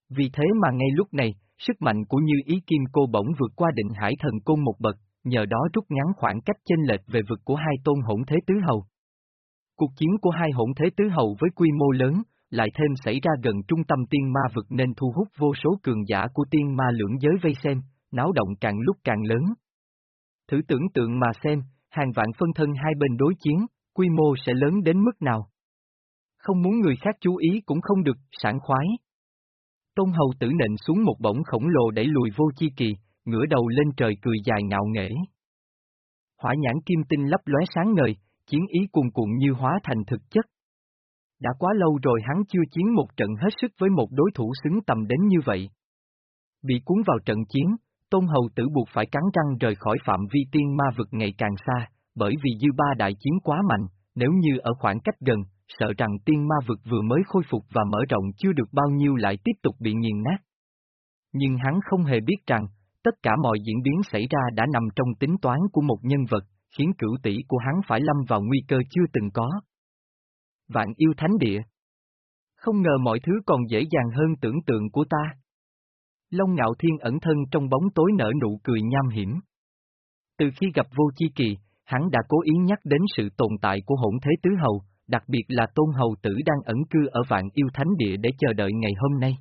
Vì thế mà ngay lúc này, sức mạnh của Như Ý Kim Cô bỗng vượt qua định hải thần côn một bậc, nhờ đó rút ngắn khoảng cách chênh lệch về vực của hai tôn hỗn thế tứ hầu. Cuộc chiến của hai hỗn thế tứ hầu với quy mô lớn, lại thêm xảy ra gần trung tâm tiên ma vực nên thu hút vô số cường giả của tiên ma lưỡng giới vây xem, náo động càng lúc càng lớn. Thử tưởng tượng mà xem, hàng vạn phân thân hai bên đối chiến, quy mô sẽ lớn đến mức nào. Không muốn người khác chú ý cũng không được, sảng khoái. Tôn hầu tử nện xuống một bổng khổng lồ đẩy lùi vô chi kỳ, ngửa đầu lên trời cười dài ngạo nghễ. Hỏa nhãn kim tinh lấp lóe sáng ngời, chiến ý cuồn cuộn như hóa thành thực chất. Đã quá lâu rồi hắn chưa chiến một trận hết sức với một đối thủ xứng tầm đến như vậy. Bị cuốn vào trận chiến, Tôn Hầu tử buộc phải cắn răng rời khỏi phạm vi tiên ma vực ngày càng xa, bởi vì dư ba đại chiến quá mạnh, nếu như ở khoảng cách gần, sợ rằng tiên ma vực vừa mới khôi phục và mở rộng chưa được bao nhiêu lại tiếp tục bị nghiền nát. Nhưng hắn không hề biết rằng, tất cả mọi diễn biến xảy ra đã nằm trong tính toán của một nhân vật, khiến cửu tỷ của hắn phải lâm vào nguy cơ chưa từng có. Vạn yêu thánh địa. Không ngờ mọi thứ còn dễ dàng hơn tưởng tượng của ta. Long ngạo thiên ẩn thân trong bóng tối nở nụ cười nham hiểm. Từ khi gặp vô chi kỳ, hắn đã cố ý nhắc đến sự tồn tại của hỗn thế tứ hầu, đặc biệt là tôn hầu tử đang ẩn cư ở vạn yêu thánh địa để chờ đợi ngày hôm nay.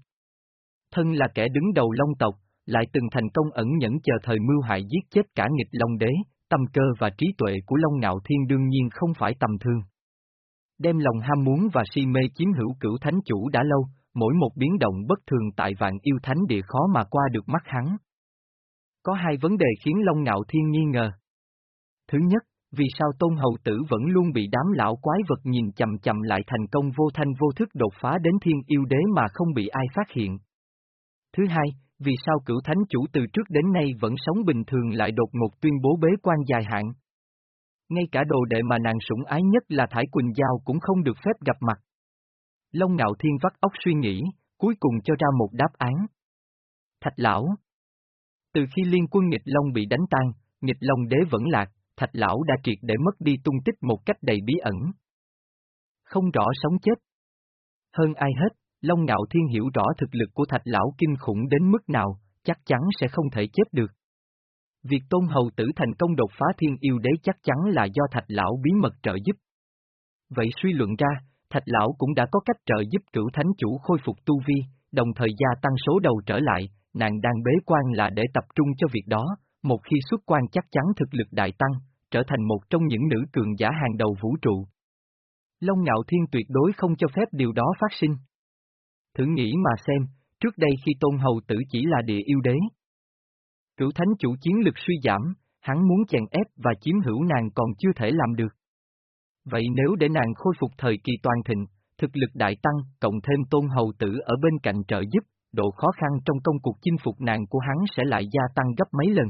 Thân là kẻ đứng đầu long tộc, lại từng thành công ẩn nhẫn chờ thời mưu hại giết chết cả nghịch long đế, tâm cơ và trí tuệ của Long Ngạo Thiên đương nhiên không phải tầm thường. Đem lòng ham muốn và si mê chiếm hữu cửu thánh chủ đã lâu, mỗi một biến động bất thường tại vạn yêu thánh địa khó mà qua được mắt hắn. Có hai vấn đề khiến Long Ngạo Thiên nghi ngờ. Thứ nhất, vì sao Tôn Hầu Tử vẫn luôn bị đám lão quái vật nhìn chầm chầm lại thành công vô thanh vô thức đột phá đến thiên yêu đế mà không bị ai phát hiện. Thứ hai, vì sao cửu thánh chủ từ trước đến nay vẫn sống bình thường lại đột ngột tuyên bố bế quan dài hạn. Ngay cả đồ đệ mà nàng sủng ái nhất là Thải Quỳnh Giao cũng không được phép gặp mặt. Long Ngạo Thiên vắt óc suy nghĩ, cuối cùng cho ra một đáp án. Thạch Lão Từ khi liên quân nghịch Long bị đánh tan, nghịch Long đế vẫn lạc, Thạch Lão đã triệt để mất đi tung tích một cách đầy bí ẩn. Không rõ sống chết. Hơn ai hết, Long Ngạo Thiên hiểu rõ thực lực của Thạch Lão kinh khủng đến mức nào, chắc chắn sẽ không thể chết được. Việc Tôn Hầu Tử thành công đột phá thiên yêu đế chắc chắn là do Thạch Lão bí mật trợ giúp. Vậy suy luận ra, Thạch Lão cũng đã có cách trợ giúp cửu thánh chủ khôi phục tu vi, đồng thời gia tăng số đầu trở lại, nàng đang bế quan là để tập trung cho việc đó, một khi xuất quan chắc chắn thực lực đại tăng, trở thành một trong những nữ cường giả hàng đầu vũ trụ. Long Ngạo Thiên tuyệt đối không cho phép điều đó phát sinh. Thử nghĩ mà xem, trước đây khi Tôn Hầu Tử chỉ là địa yêu đế. Cửu thánh chủ chiến lực suy giảm, hắn muốn chèn ép và chiếm hữu nàng còn chưa thể làm được. Vậy nếu để nàng khôi phục thời kỳ toàn thịnh, thực lực đại tăng, cộng thêm tôn hầu tử ở bên cạnh trợ giúp, độ khó khăn trong công cuộc chinh phục nàng của hắn sẽ lại gia tăng gấp mấy lần.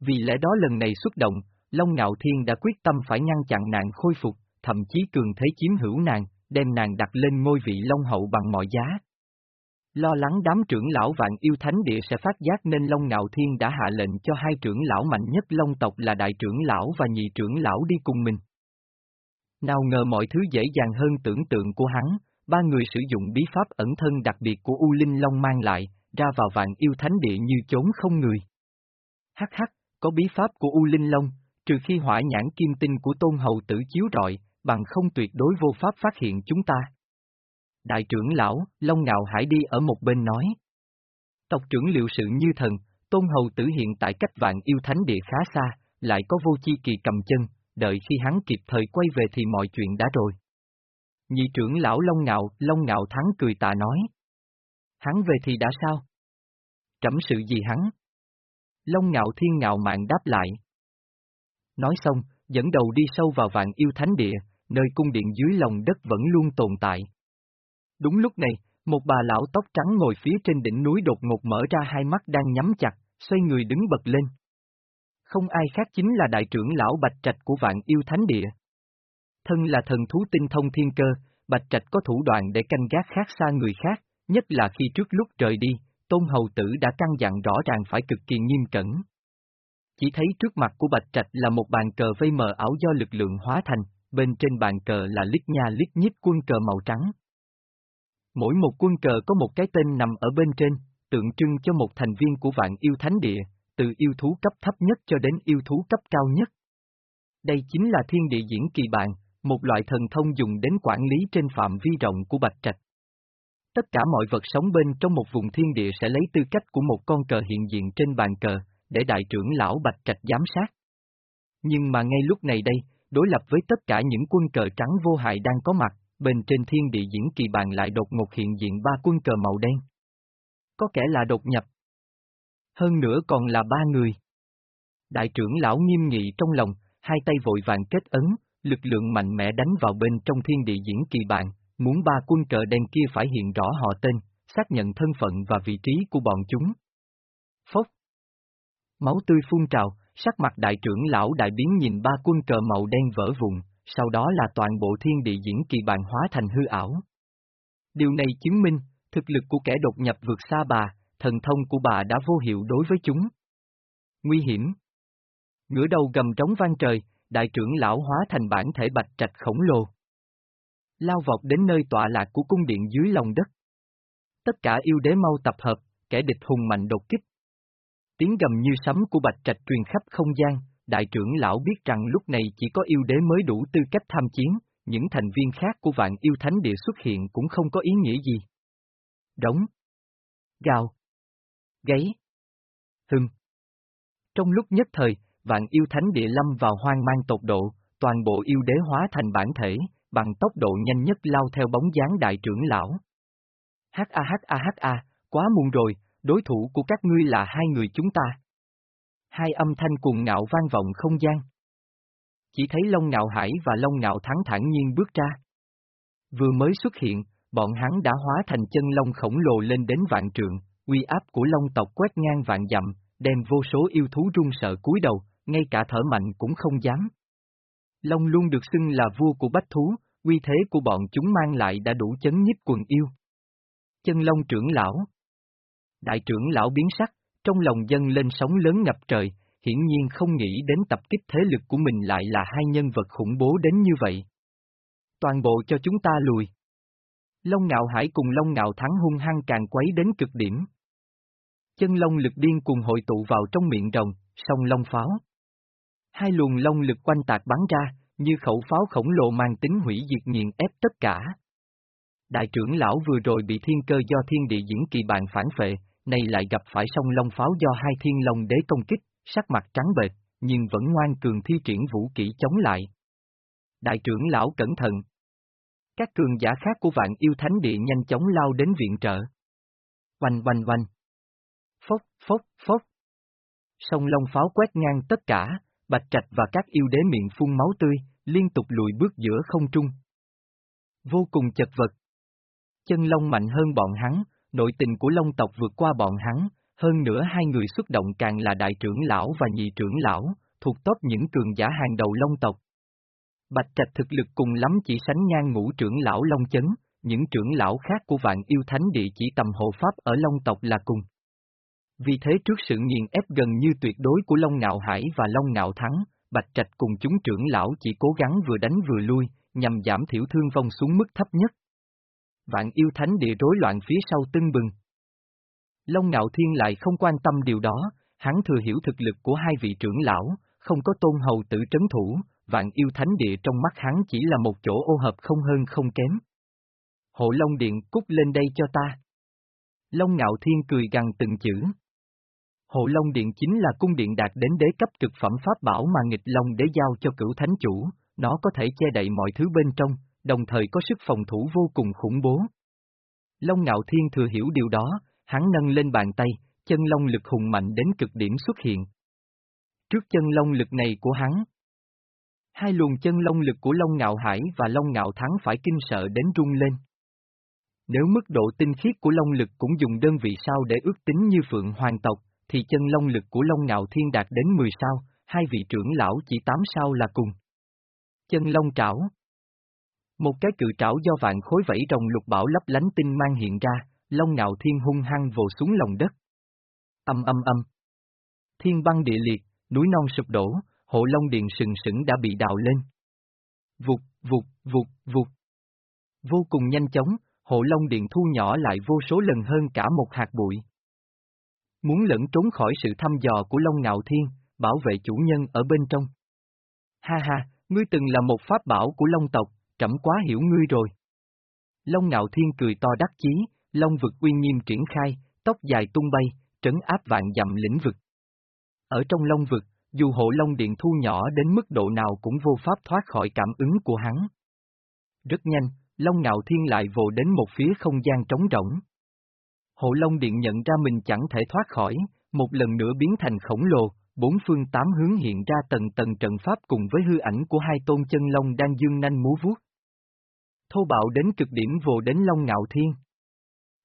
Vì lẽ đó lần này xuất động, Long Ngạo Thiên đã quyết tâm phải ngăn chặn nàng khôi phục, thậm chí cường thế chiếm hữu nàng, đem nàng đặt lên ngôi vị Long Hậu bằng mọi giá. Lo lắng đám trưởng lão vạn yêu thánh địa sẽ phát giác nên Long Ngạo Thiên đã hạ lệnh cho hai trưởng lão mạnh nhất Long tộc là đại trưởng lão và nhị trưởng lão đi cùng mình. Nào ngờ mọi thứ dễ dàng hơn tưởng tượng của hắn, ba người sử dụng bí pháp ẩn thân đặc biệt của U Linh Long mang lại, ra vào vạn yêu thánh địa như chốn không người. Hắc hắc, có bí pháp của U Linh Long, trừ khi hỏa nhãn kim tinh của tôn hầu tử chiếu rọi, bằng không tuyệt đối vô pháp phát hiện chúng ta. Đại trưởng lão, Long Ngạo Hải đi ở một bên nói. Tộc trưởng liệu sự như thần, tôn hầu tử hiện tại cách vạn yêu thánh địa khá xa, lại có vô chi kỳ cầm chân, đợi khi hắn kịp thời quay về thì mọi chuyện đã rồi. Nhị trưởng lão Long Ngạo, Long Ngạo Thắng cười tạ nói. Hắn về thì đã sao? Trẫm sự gì hắn? Long Ngạo Thiên ngạo mạng đáp lại. Nói xong, dẫn đầu đi sâu vào vạn yêu thánh địa, nơi cung điện dưới lòng đất vẫn luôn tồn tại. Đúng lúc này, một bà lão tóc trắng ngồi phía trên đỉnh núi đột ngột mở ra hai mắt đang nhắm chặt, xoay người đứng bật lên. Không ai khác chính là đại trưởng lão Bạch Trạch của vạn yêu thánh địa. Thân là thần thú tinh thông thiên cơ, Bạch Trạch có thủ đoạn để canh gác khác xa người khác, nhất là khi trước lúc rời đi, Tôn Hầu Tử đã căn dặn rõ ràng phải cực kỳ nghiêm cẩn. Chỉ thấy trước mặt của Bạch Trạch là một bàn cờ vây mờ ảo do lực lượng hóa thành, bên trên bàn cờ là lít nha lít nhít quân cờ màu trắng. Mỗi một quân cờ có một cái tên nằm ở bên trên, tượng trưng cho một thành viên của vạn yêu thánh địa, từ yêu thú cấp thấp nhất cho đến yêu thú cấp cao nhất. Đây chính là thiên địa diễn kỳ bàn, một loại thần thông dùng đến quản lý trên phạm vi rộng của Bạch Trạch. Tất cả mọi vật sống bên trong một vùng thiên địa sẽ lấy tư cách của một con cờ hiện diện trên bàn cờ, để đại trưởng lão Bạch Trạch giám sát. Nhưng mà ngay lúc này đây, đối lập với tất cả những quân cờ trắng vô hại đang có mặt, bên trên thiên địa diễn kỳ bàn lại đột ngột hiện diện ba quân cờ màu đen. Có kẻ là đột nhập. Hơn nữa còn là ba người. Đại trưởng lão nghiêm nghị trong lòng, hai tay vội vàng kết ấn, lực lượng mạnh mẽ đánh vào bên trong thiên địa diễn kỳ bàn, muốn ba quân cờ đen kia phải hiện rõ họ tên, xác nhận thân phận và vị trí của bọn chúng. Phốc. Máu tươi phun trào, sắc mặt đại trưởng lão đại biến nhìn ba quân cờ màu đen vỡ vụn, sau đó là toàn bộ thiên địa diễn kỳ bàn hóa thành hư ảo. Điều này chứng minh, thực lực của kẻ đột nhập vượt xa bà, thần thông của bà đã vô hiệu đối với chúng. Nguy hiểm. Ngửa đầu gầm trống vang trời, đại trưởng lão hóa thành bản thể bạch trạch khổng lồ. Lao vọt đến nơi tọa lạc của cung điện dưới lòng đất. Tất cả yêu đế mau tập hợp, kẻ địch hùng mạnh đột kích. Tiếng gầm như sấm của bạch trạch truyền khắp không gian, đại trưởng lão biết rằng lúc này chỉ có yêu đế mới đủ tư cách tham chiến, những thành viên khác của vạn yêu thánh địa xuất hiện cũng không có ý nghĩa gì. Đóng. Gào. Gáy. Hưng. Trong lúc nhất thời, vạn yêu thánh địa lâm vào hoang mang tột độ, toàn bộ yêu đế hóa thành bản thể, bằng tốc độ nhanh nhất lao theo bóng dáng đại trưởng lão. h a h a h a quá muộn rồi, đối thủ của các ngươi là hai người chúng ta. Hai âm thanh cuồng ngạo vang vọng không gian. Chỉ thấy Long Ngạo Hải và Long Ngạo Thắng thản nhiên bước ra. Vừa mới xuất hiện, bọn hắn đã hóa thành chân long khổng lồ lên đến vạn trượng, uy áp của long tộc quét ngang vạn dặm, đem vô số yêu thú run sợ cúi đầu, ngay cả thở mạnh cũng không dám. Long luôn được xưng là vua của bách thú, uy thế của bọn chúng mang lại đã đủ chấn nhíp quần yêu. Chân long trưởng lão Đại trưởng lão biến sắc, trong lòng dân lên sóng lớn ngập trời, hiển nhiên không nghĩ đến tập kích thế lực của mình lại là hai nhân vật khủng bố đến như vậy. Toàn bộ cho chúng ta lùi. Long ngạo hải cùng Long ngạo thắng hung hăng càng quấy đến cực điểm. Chân long lực điên cùng hội tụ vào trong miệng rồng, song long pháo. Hai luồng long lực quanh tạc bắn ra, như khẩu pháo khổng lồ mang tính hủy diệt nghiền ép tất cả. Đại trưởng lão vừa rồi bị thiên cơ do thiên địa diễn kỳ bàn phản phệ, nay lại gặp phải song long pháo do hai thiên long đế công kích, sắc mặt trắng bệch, nhưng vẫn ngoan cường thi triển vũ kỹ chống lại. Đại trưởng lão cẩn thận. Các cường giả khác của vạn yêu thánh địa nhanh chóng lao đến viện trợ. Oanh oanh oanh. Phốc, phốc, phốc. sông long pháo quét ngang tất cả, bạch trạch và các yêu đế miệng phun máu tươi, liên tục lùi bước giữa không trung. Vô cùng chật vật. Chân long mạnh hơn bọn hắn, nội tình của Long tộc vượt qua bọn hắn, hơn nữa hai người xuất động càng là đại trưởng lão và nhị trưởng lão, thuộc top những cường giả hàng đầu Long tộc. Bạch Trạch thực lực cùng lắm chỉ sánh ngang ngũ trưởng lão Long Chấn, những trưởng lão khác của vạn yêu thánh địa chỉ tầm hộ pháp ở Long tộc là cùng. Vì thế trước sự nghiền ép gần như tuyệt đối của Long Ngạo Hải và Long Ngạo Thắng, Bạch Trạch cùng chúng trưởng lão chỉ cố gắng vừa đánh vừa lui, nhằm giảm thiểu thương vong xuống mức thấp nhất vạn yêu thánh địa rối loạn phía sau tưng bừng. Long Ngạo Thiên lại không quan tâm điều đó, hắn thừa hiểu thực lực của hai vị trưởng lão, không có tôn hầu tử trấn thủ, vạn yêu thánh địa trong mắt hắn chỉ là một chỗ ô hợp không hơn không kém. Hộ Long Điện cút lên đây cho ta. Long Ngạo Thiên cười gằn từng chữ. Hộ Long Điện chính là cung điện đạt đến đế cấp cực phẩm pháp bảo mà nghịch Long đế giao cho cửu thánh chủ, nó có thể che đậy mọi thứ bên trong, đồng thời có sức phòng thủ vô cùng khủng bố. Long Ngạo Thiên thừa hiểu điều đó, hắn nâng lên bàn tay, chân long lực hùng mạnh đến cực điểm xuất hiện. Trước chân long lực này của hắn, hai luồng chân long lực của Long Ngạo Hải và Long Ngạo Thắng phải kinh sợ đến rung lên. Nếu mức độ tinh khiết của long lực cũng dùng đơn vị sao để ước tính như Phượng Hoàng tộc, thì chân long lực của Long Ngạo Thiên đạt đến 10 sao, hai vị trưởng lão chỉ 8 sao là cùng. Chân long trảo một cái cự trảo do vạn khối vẫy rồng lục bảo lấp lánh tinh mang hiện ra, Long Ngạo Thiên hung hăng vồ xuống lòng đất. Âm âm âm. Thiên băng địa liệt, núi non sụp đổ, hộ Long Điện sừng sững đã bị đào lên. Vụt, vụt, vụt, vụt. Vô cùng nhanh chóng, hộ Long Điện thu nhỏ lại vô số lần hơn cả một hạt bụi. Muốn lẫn trốn khỏi sự thăm dò của Long Ngạo Thiên, bảo vệ chủ nhân ở bên trong. Ha ha, ngươi từng là một pháp bảo của Long tộc, trẫm quá hiểu ngươi rồi. Long Ngạo Thiên cười to đắc chí, Long vực uy nghiêm triển khai, tóc dài tung bay, trấn áp vạn dặm lĩnh vực. Ở trong Long vực, dù hộ Long Điện thu nhỏ đến mức độ nào cũng vô pháp thoát khỏi cảm ứng của hắn. Rất nhanh, Long Ngạo Thiên lại vồ đến một phía không gian trống rỗng. Hộ Long Điện nhận ra mình chẳng thể thoát khỏi, một lần nữa biến thành khổng lồ, bốn phương tám hướng hiện ra tầng tầng trận pháp cùng với hư ảnh của hai tôn chân long đang dương nanh múa vuốt. Thô bạo đến cực điểm vồ đến Long Ngạo Thiên.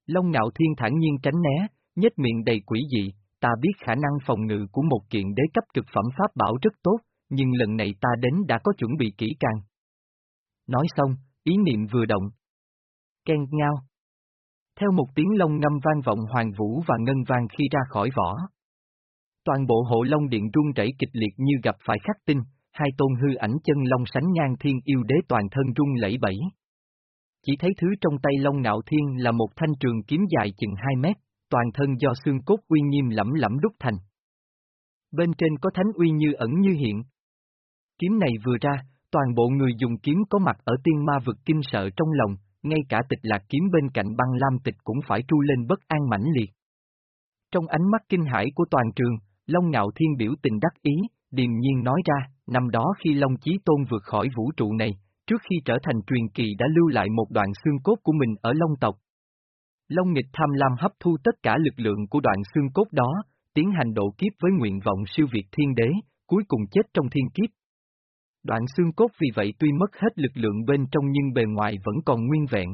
Long Ngạo Thiên thản nhiên tránh né, nhếch miệng đầy quỷ dị, ta biết khả năng phòng ngự của một kiện đế cấp cực phẩm pháp bảo rất tốt, nhưng lần này ta đến đã có chuẩn bị kỹ càng. Nói xong, ý niệm vừa động. Ken ngao. Theo một tiếng lông ngâm vang vọng hoàng vũ và ngân vang khi ra khỏi vỏ. Toàn bộ hộ long điện rung rẩy kịch liệt như gặp phải khắc tinh, hai tôn hư ảnh chân long sánh ngang thiên yêu đế toàn thân rung lẫy bẫy. Chỉ thấy thứ trong tay long ngạo thiên là một thanh trường kiếm dài chừng 2 mét, toàn thân do xương cốt uy nghiêm lẫm lẫm đúc thành. Bên trên có thánh uy như ẩn như hiện. Kiếm này vừa ra, toàn bộ người dùng kiếm có mặt ở tiên ma vực kinh sợ trong lòng, ngay cả tịch lạc kiếm bên cạnh băng lam tịch cũng phải tru lên bất an mãnh liệt. Trong ánh mắt kinh hải của toàn trường, Long Ngạo Thiên biểu tình đắc ý, điềm nhiên nói ra, năm đó khi Long Chí Tôn vượt khỏi vũ trụ này, trước khi trở thành truyền kỳ đã lưu lại một đoạn xương cốt của mình ở Long tộc. Long nghịch tham lam hấp thu tất cả lực lượng của đoạn xương cốt đó, tiến hành độ kiếp với nguyện vọng siêu việt thiên đế, cuối cùng chết trong thiên kiếp. Đoạn xương cốt vì vậy tuy mất hết lực lượng bên trong nhưng bề ngoài vẫn còn nguyên vẹn.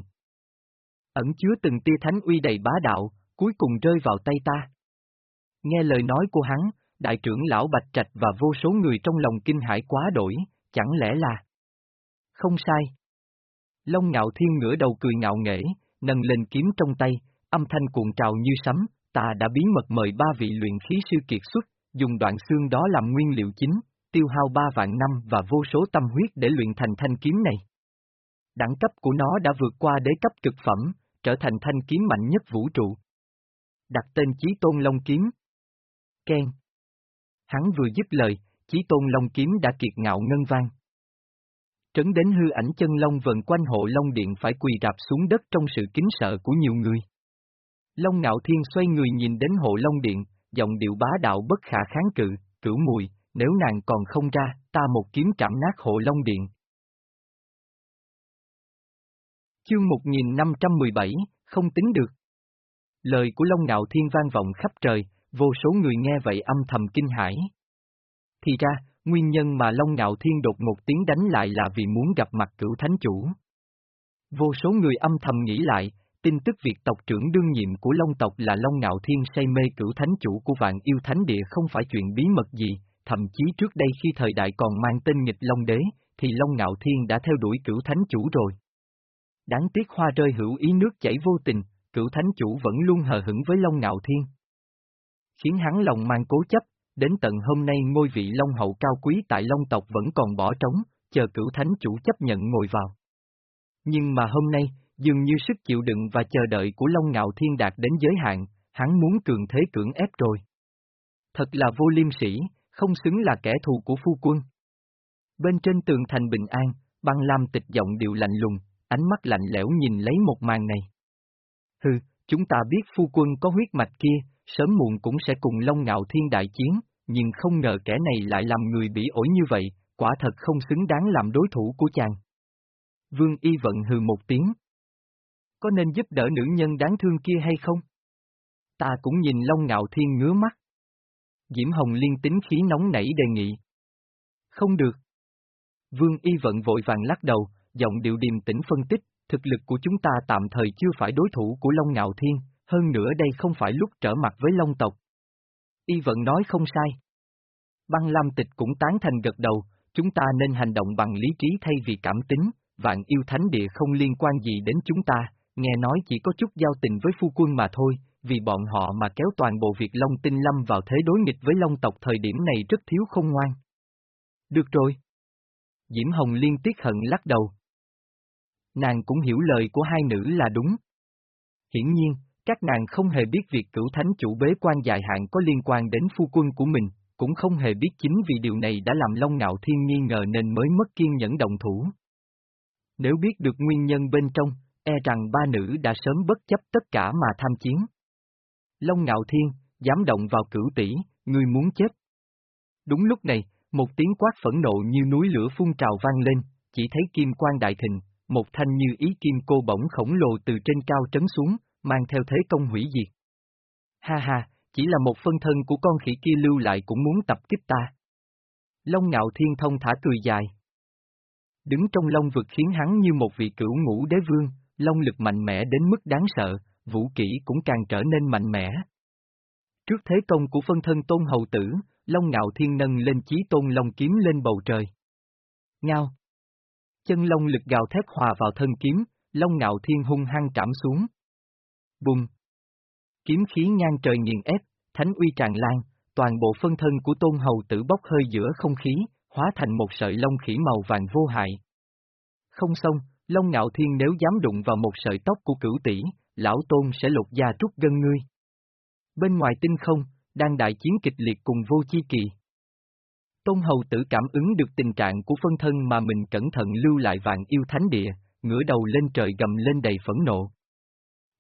Ẩn chứa từng tia thánh uy đầy bá đạo, cuối cùng rơi vào tay ta. Nghe lời nói của hắn, đại trưởng lão Bạch Trạch và vô số người trong lòng kinh hải quá đổi, chẳng lẽ là... Không sai. Long ngạo thiên ngửa đầu cười ngạo nghễ, nâng lên kiếm trong tay, âm thanh cuộn trào như sấm, ta đã bí mật mời ba vị luyện khí sư kiệt xuất, dùng đoạn xương đó làm nguyên liệu chính, tiêu hao ba vạn năm và vô số tâm huyết để luyện thành thanh kiếm này. Đẳng cấp của nó đã vượt qua đế cấp cực phẩm, trở thành thanh kiếm mạnh nhất vũ trụ. Đặt tên Chí Tôn Long Kiếm. Ken. Hắn vừa dứt lời, Chí Tôn Long Kiếm đã kiệt ngạo ngân vang. Trấn đến hư ảnh chân long vần quanh hộ Long Điện phải quỳ rạp xuống đất trong sự kính sợ của nhiều người. Long Ngạo Thiên xoay người nhìn đến hộ Long Điện, giọng điệu bá đạo bất khả kháng cự, cửu mùi, nếu nàng còn không ra, ta một kiếm trảm nát hộ Long Điện. Chương 1517, không tính được. Lời của Long Ngạo Thiên vang vọng khắp trời, vô số người nghe vậy âm thầm kinh hãi. Thì ra, nguyên nhân mà Long Ngạo Thiên đột một tiếng đánh lại là vì muốn gặp mặt cửu thánh chủ. Vô số người âm thầm nghĩ lại, tin tức việc tộc trưởng đương nhiệm của Long tộc là Long Ngạo Thiên say mê cửu thánh chủ của vạn yêu thánh địa không phải chuyện bí mật gì, thậm chí trước đây khi thời đại còn mang tên nghịch Long Đế, thì Long Ngạo Thiên đã theo đuổi cửu thánh chủ rồi. Đáng tiếc hoa rơi hữu ý nước chảy vô tình, cửu thánh chủ vẫn luôn hờ hững với Long Ngạo Thiên. Khiến hắn lòng mang cố chấp, đến tận hôm nay ngôi vị Long hậu cao quý tại Long tộc vẫn còn bỏ trống, chờ cửu thánh chủ chấp nhận ngồi vào. Nhưng mà hôm nay, dường như sức chịu đựng và chờ đợi của Long Ngạo Thiên đạt đến giới hạn, hắn muốn cường thế cưỡng ép rồi. Thật là vô liêm sĩ, không xứng là kẻ thù của phu quân. Bên trên tường thành bình an, băng lam tịch giọng điệu lạnh lùng, ánh mắt lạnh lẽo nhìn lấy một màn này. Hừ, chúng ta biết phu quân có huyết mạch kia, sớm muộn cũng sẽ cùng Long Ngạo Thiên đại chiến, nhưng không ngờ kẻ này lại làm người bị ổi như vậy, quả thật không xứng đáng làm đối thủ của chàng. Vương Y Vận hừ một tiếng. Có nên giúp đỡ nữ nhân đáng thương kia hay không? Ta cũng nhìn Long Ngạo Thiên ngứa mắt. Diễm Hồng liên tính khí nóng nảy đề nghị. Không được. Vương Y Vận vội vàng lắc đầu, giọng điệu điềm tĩnh phân tích, thực lực của chúng ta tạm thời chưa phải đối thủ của Long Ngạo Thiên, hơn nữa đây không phải lúc trở mặt với Long tộc. Y vẫn nói không sai. Băng Lam Tịch cũng tán thành gật đầu, chúng ta nên hành động bằng lý trí thay vì cảm tính, vạn yêu thánh địa không liên quan gì đến chúng ta, nghe nói chỉ có chút giao tình với phu quân mà thôi, vì bọn họ mà kéo toàn bộ việc Long Tinh Lâm vào thế đối nghịch với Long tộc thời điểm này rất thiếu không ngoan. Được rồi. Diễm Hồng liên tiếc hận lắc đầu. Nàng cũng hiểu lời của hai nữ là đúng. Hiển nhiên, các nàng không hề biết việc cửu thánh chủ bế quan dài hạn có liên quan đến phu quân của mình, cũng không hề biết chính vì điều này đã làm Long Ngạo Thiên nghi ngờ nên mới mất kiên nhẫn động thủ. Nếu biết được nguyên nhân bên trong, e rằng ba nữ đã sớm bất chấp tất cả mà tham chiến. Long Ngạo Thiên, dám động vào cửu tỷ, ngươi muốn chết. Đúng lúc này, một tiếng quát phẫn nộ như núi lửa phun trào vang lên, chỉ thấy kim quan đại thịnh, một thanh như ý kim cô bỗng khổng lồ từ trên cao trấn xuống, mang theo thế công hủy diệt. Ha ha, chỉ là một phân thân của con khỉ kia lưu lại cũng muốn tập kích ta. Long ngạo thiên thông thả cười dài. Đứng trong long vực khiến hắn như một vị cửu ngũ đế vương, long lực mạnh mẽ đến mức đáng sợ, vũ kỹ cũng càng trở nên mạnh mẽ. Trước thế công của phân thân tôn hầu tử, Long ngạo thiên nâng lên chí tôn long kiếm lên bầu trời. Ngao. Chân long lực gào thét hòa vào thân kiếm, long ngạo thiên hung hăng trảm xuống. Bùng. Kiếm khí ngang trời nghiền ép, thánh uy tràn lan, toàn bộ phân thân của tôn hầu tử bốc hơi giữa không khí, hóa thành một sợi lông khỉ màu vàng vô hại. Không xong, Long Ngạo Thiên nếu dám đụng vào một sợi tóc của cửu tỷ, lão tôn sẽ lột da trút gân ngươi. Bên ngoài tinh không, đang đại chiến kịch liệt cùng vô chi kỳ. Tôn hầu tử cảm ứng được tình trạng của phân thân mà mình cẩn thận lưu lại vạn yêu thánh địa, ngửa đầu lên trời gầm lên đầy phẫn nộ.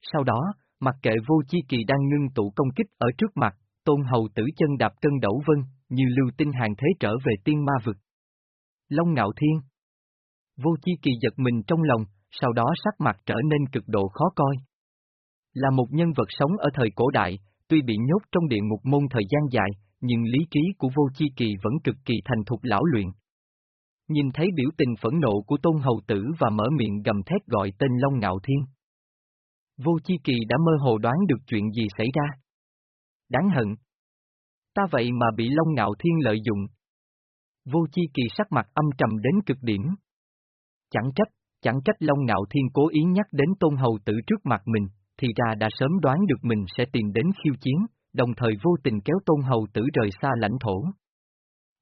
Sau đó, mặc kệ vô chi kỳ đang ngưng tụ công kích ở trước mặt, tôn hầu tử chân đạp cân đẩu vân, như lưu tinh hàng thế trở về tiên ma vực. Long ngạo thiên. Vô chi kỳ giật mình trong lòng, sau đó sắc mặt trở nên cực độ khó coi. Là một nhân vật sống ở thời cổ đại, tuy bị nhốt trong địa ngục môn thời gian dài, nhưng lý trí của vô chi kỳ vẫn cực kỳ thành thục lão luyện. Nhìn thấy biểu tình phẫn nộ của tôn hầu tử và mở miệng gầm thét gọi tên Long Ngạo Thiên. Vô chi kỳ đã mơ hồ đoán được chuyện gì xảy ra. Đáng hận. Ta vậy mà bị Long Ngạo Thiên lợi dụng. Vô chi kỳ sắc mặt âm trầm đến cực điểm. Chẳng trách, chẳng trách Long Ngạo Thiên cố ý nhắc đến tôn hầu tử trước mặt mình, thì ra đã sớm đoán được mình sẽ tìm đến khiêu chiến, đồng thời vô tình kéo tôn hầu tử rời xa lãnh thổ.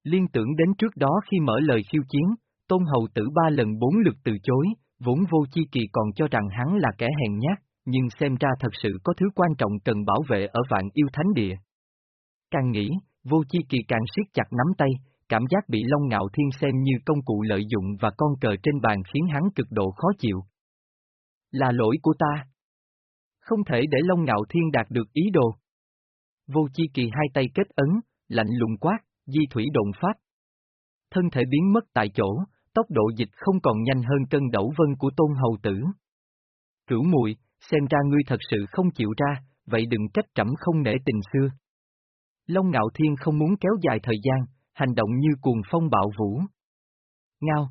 Liên tưởng đến trước đó khi mở lời khiêu chiến, tôn hầu tử ba lần bốn lượt từ chối, vốn vô chi kỳ còn cho rằng hắn là kẻ hèn nhát, nhưng xem ra thật sự có thứ quan trọng cần bảo vệ ở vạn yêu thánh địa. Càng nghĩ, vô chi kỳ càng siết chặt nắm tay, cảm giác bị Long Ngạo Thiên xem như công cụ lợi dụng và con cờ trên bàn khiến hắn cực độ khó chịu. Là lỗi của ta. Không thể để Long Ngạo Thiên đạt được ý đồ. Vô chi kỳ hai tay kết ấn, lạnh lùng quát, di thủy độn phát. Thân thể biến mất tại chỗ, tốc độ dịch không còn nhanh hơn cân đẩu vân của tôn hầu tử. Cửu muội xem ra ngươi thật sự không chịu ra, vậy đừng trách trẫm không nể tình xưa. Long Ngạo Thiên không muốn kéo dài thời gian, hành động như cuồng phong bạo vũ. Ngao.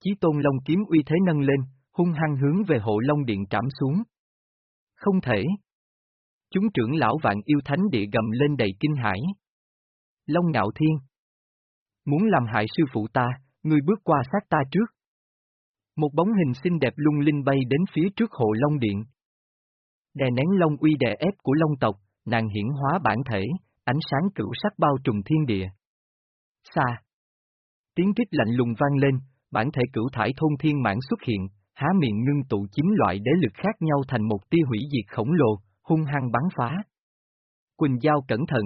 Chí tôn Long kiếm uy thế nâng lên, hung hăng hướng về hộ Long Điện trảm xuống. Không thể. Chúng trưởng lão vạn yêu thánh địa gầm lên đầy kinh hãi. Long ngạo thiên. Muốn làm hại sư phụ ta, ngươi bước qua sát ta trước. Một bóng hình xinh đẹp lung linh bay đến phía trước hộ Long Điện. Đè nén Long uy đè ép của Long tộc, nàng hiển hóa bản thể, ánh sáng cửu sắc bao trùm thiên địa. Xa. Tiếng rít lạnh lùng vang lên, bản thể cửu thải thôn thiên mãn xuất hiện, há miệng ngưng tụ chín loại đế lực khác nhau thành một tia hủy diệt khổng lồ, hung hăng bắn phá. Quỳnh Giao cẩn thận.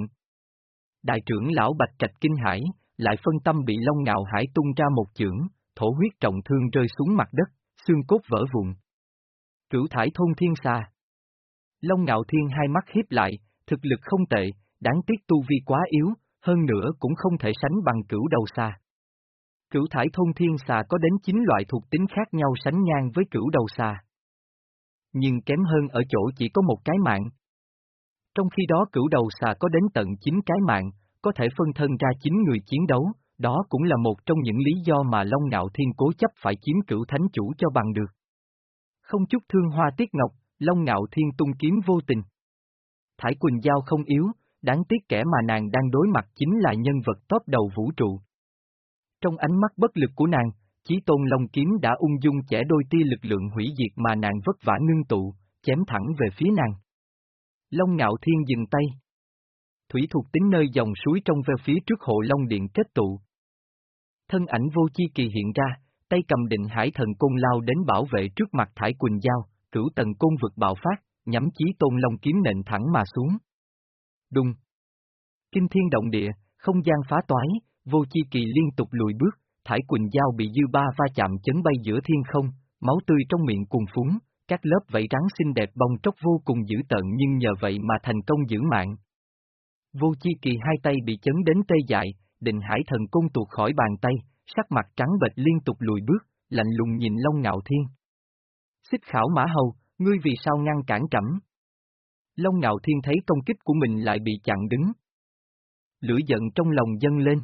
Đại trưởng lão Bạch Trạch kinh hải, lại phân tâm bị Long Ngạo Hải tung ra một chưởng, thổ huyết trọng thương rơi xuống mặt đất, xương cốt vỡ vụn. Cửu thải thôn thiên xa. Long Ngạo Thiên hai mắt hiếp lại, thực lực không tệ, đáng tiếc tu vi quá yếu, hơn nữa cũng không thể sánh bằng cửu đầu xa. Cửu thải thôn thiên xà có đến 9 loại thuộc tính khác nhau sánh ngang với cửu đầu xà. Nhưng kém hơn ở chỗ chỉ có một cái mạng. Trong khi đó cửu đầu xà có đến tận 9 cái mạng, có thể phân thân ra 9 người chiến đấu, đó cũng là một trong những lý do mà Long Ngạo Thiên cố chấp phải chiếm cửu thánh chủ cho bằng được. Không chút thương hoa tiết ngọc, Long Ngạo Thiên tung kiếm vô tình. Thải Quỳnh Giao không yếu, đáng tiếc kẻ mà nàng đang đối mặt chính là nhân vật top đầu vũ trụ. Trong ánh mắt bất lực của nàng, Chí Tôn Long Kiếm đã ung dung chẻ đôi tia lực lượng hủy diệt mà nàng vất vả ngưng tụ, chém thẳng về phía nàng. Long Ngạo Thiên dừng tay. Thủy thuộc tính nơi dòng suối trong về phía trước hộ Long Điện kết tụ. Thân ảnh vô chi kỳ hiện ra, tay cầm định hải thần côn lao đến bảo vệ trước mặt Thải Quỳnh Giao, cửu tầng côn vực bạo phát, nhắm chí tôn long kiếm nện thẳng mà xuống. Đùng! Kinh thiên động địa, không gian phá toái, vô chi kỳ liên tục lùi bước, Thải Quỳnh Giao bị dư ba va chạm chấn bay giữa thiên không, máu tươi trong miệng cuồng phúng, các lớp vảy rắn xinh đẹp bong tróc vô cùng dữ tợn nhưng nhờ vậy mà thành công giữ mạng. Vô chi kỳ hai tay bị chấn đến tê dại, định hải thần cung tuột khỏi bàn tay, sắc mặt trắng bệch liên tục lùi bước, lạnh lùng nhìn Long Ngạo Thiên. Xích khảo mã hầu, ngươi vì sao ngăn cản trẫm? Long Ngạo Thiên thấy công kích của mình lại bị chặn đứng. Lửa giận trong lòng dâng lên.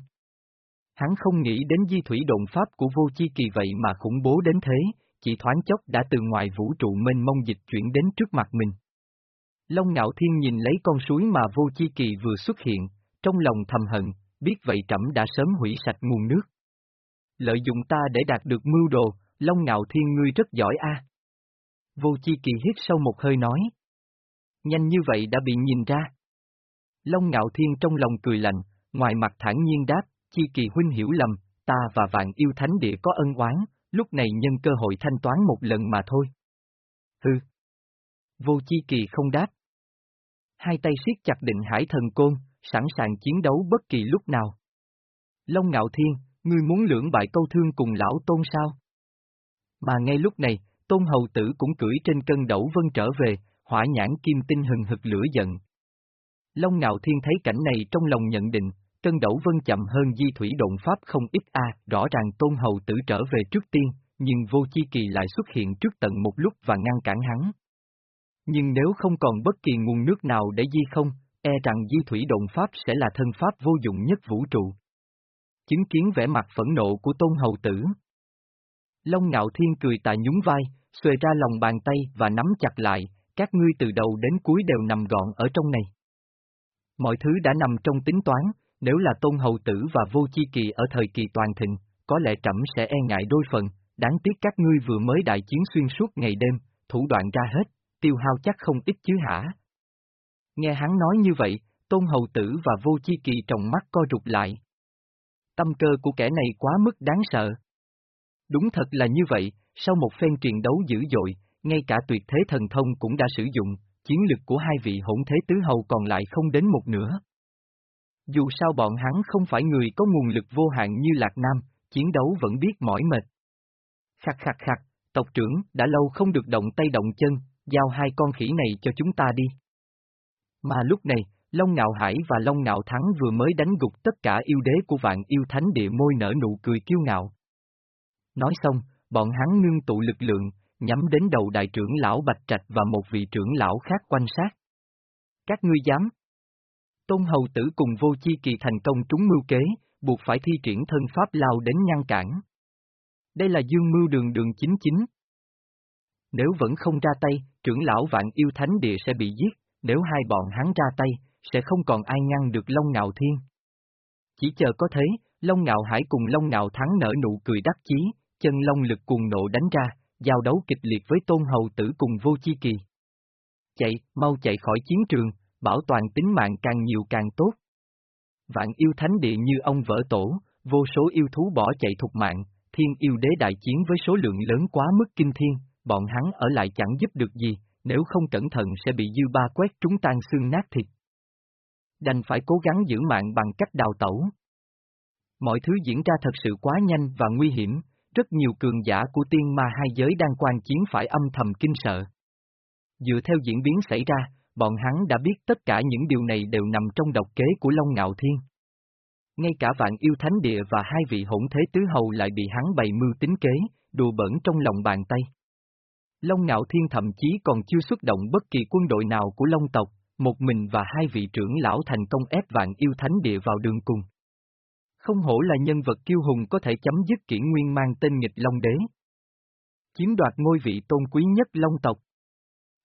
Hắn không nghĩ đến di thủy độn pháp của vô chi kỳ vậy mà khủng bố đến thế, chỉ thoáng chốc đã từ ngoài vũ trụ mênh mông dịch chuyển đến trước mặt mình. Long Ngạo Thiên nhìn lấy con suối mà vô chi kỳ vừa xuất hiện, trong lòng thầm hận, biết vậy trẫm đã sớm hủy sạch nguồn nước. Lợi dụng ta để đạt được mưu đồ, Long Ngạo Thiên ngươi rất giỏi a. Vô chi kỳ hít sâu một hơi nói. Nhanh như vậy đã bị nhìn ra. Long Ngạo Thiên trong lòng cười lạnh, ngoài mặt thản nhiên đáp, chi kỳ huynh hiểu lầm, ta và vạn yêu thánh địa có ân oán, lúc này nhân cơ hội thanh toán một lần mà thôi. Hừ. Vô chi kỳ không đáp. Hai tay siết chặt định hải thần côn, sẵn sàng chiến đấu bất kỳ lúc nào. Long Ngạo Thiên, ngươi muốn lưỡng bại câu thương cùng lão tôn sao? Mà ngay lúc này, tôn hầu tử cũng cưỡi trên cân đẩu vân trở về, hỏa nhãn kim tinh hừng hực lửa giận. Long Ngạo Thiên thấy cảnh này trong lòng nhận định, cân đẩu vân chậm hơn di thủy động pháp không ít a, rõ ràng tôn hầu tử trở về trước tiên, nhưng vô chi kỳ lại xuất hiện trước tận một lúc và ngăn cản hắn. Nhưng nếu không còn bất kỳ nguồn nước nào để di không, e rằng di thủy động pháp sẽ là thân pháp vô dụng nhất vũ trụ. Chứng kiến vẻ mặt phẫn nộ của tôn hầu tử. Long ngạo thiên cười tại nhún vai, xuề ra lòng bàn tay và nắm chặt lại, các ngươi từ đầu đến cuối đều nằm gọn ở trong này. Mọi thứ đã nằm trong tính toán, nếu là tôn hầu tử và vô chi kỳ ở thời kỳ toàn thịnh, có lẽ trẫm sẽ e ngại đôi phần, đáng tiếc các ngươi vừa mới đại chiến xuyên suốt ngày đêm, thủ đoạn ra hết, tiêu hao chắc không ít chứ hả? Nghe hắn nói như vậy, tôn hầu tử và vô chi kỳ trong mắt co rụt lại. Tâm cơ của kẻ này quá mức đáng sợ. Đúng thật là như vậy, sau một phen truyền đấu dữ dội, ngay cả tuyệt thế thần thông cũng đã sử dụng, chiến lực của hai vị hỗn thế tứ hầu còn lại không đến một nửa. Dù sao bọn hắn không phải người có nguồn lực vô hạn như Lạc Nam, chiến đấu vẫn biết mỏi mệt. Khặt khặt khặt, tộc trưởng, đã lâu không được động tay động chân, giao hai con khỉ này cho chúng ta đi. Mà lúc này, Long Ngạo Hải và Long Ngạo Thắng vừa mới đánh gục tất cả yêu đế của vạn yêu thánh địa môi nở nụ cười kiêu ngạo. Nói xong, bọn hắn ngưng tụ lực lượng, nhắm đến đầu đại trưởng lão Bạch Trạch và một vị trưởng lão khác quanh sát. Các ngươi dám? Tôn Hầu Tử cùng vô chi kỳ thành công trúng mưu kế, buộc phải thi triển thân pháp lao đến ngăn cản. Đây là dương mưu đường đường chính chính. Nếu vẫn không ra tay, trưởng lão vạn yêu thánh địa sẽ bị giết, nếu hai bọn hắn ra tay, sẽ không còn ai ngăn được Long Ngạo Thiên. Chỉ chờ có thế, Long Ngạo Hải cùng Long Ngạo Thắng nở nụ cười đắc chí, chân Long lực cuồng nộ đánh ra, giao đấu kịch liệt với Tôn Hầu Tử cùng Vô Chi Kỳ. Chạy, mau chạy khỏi chiến trường, bảo toàn tính mạng càng nhiều càng tốt. Vạn yêu thánh địa như ông vỡ tổ, vô số yêu thú bỏ chạy thục mạng, thiên yêu đế đại chiến với số lượng lớn quá mức kinh thiên, bọn hắn ở lại chẳng giúp được gì, nếu không cẩn thận sẽ bị dư ba quét trúng tan xương nát thịt. Đành phải cố gắng giữ mạng bằng cách đào tẩu. Mọi thứ diễn ra thật sự quá nhanh và nguy hiểm, rất nhiều cường giả của tiên ma hai giới đang quan chiến phải âm thầm kinh sợ. Dựa theo diễn biến xảy ra, bọn hắn đã biết tất cả những điều này đều nằm trong độc kế của Long Ngạo Thiên. Ngay cả vạn yêu thánh địa và hai vị hỗn thế tứ hầu lại bị hắn bày mưu tính kế, đùa bẩn trong lòng bàn tay. Long Ngạo Thiên thậm chí còn chưa xuất động bất kỳ quân đội nào của Long tộc, một mình và hai vị trưởng lão thành công ép vạn yêu thánh địa vào đường cùng. Không hổ là nhân vật kiêu hùng có thể chấm dứt kỷ nguyên mang tên nghịch Long Đế. Chiếm đoạt ngôi vị tôn quý nhất Long tộc.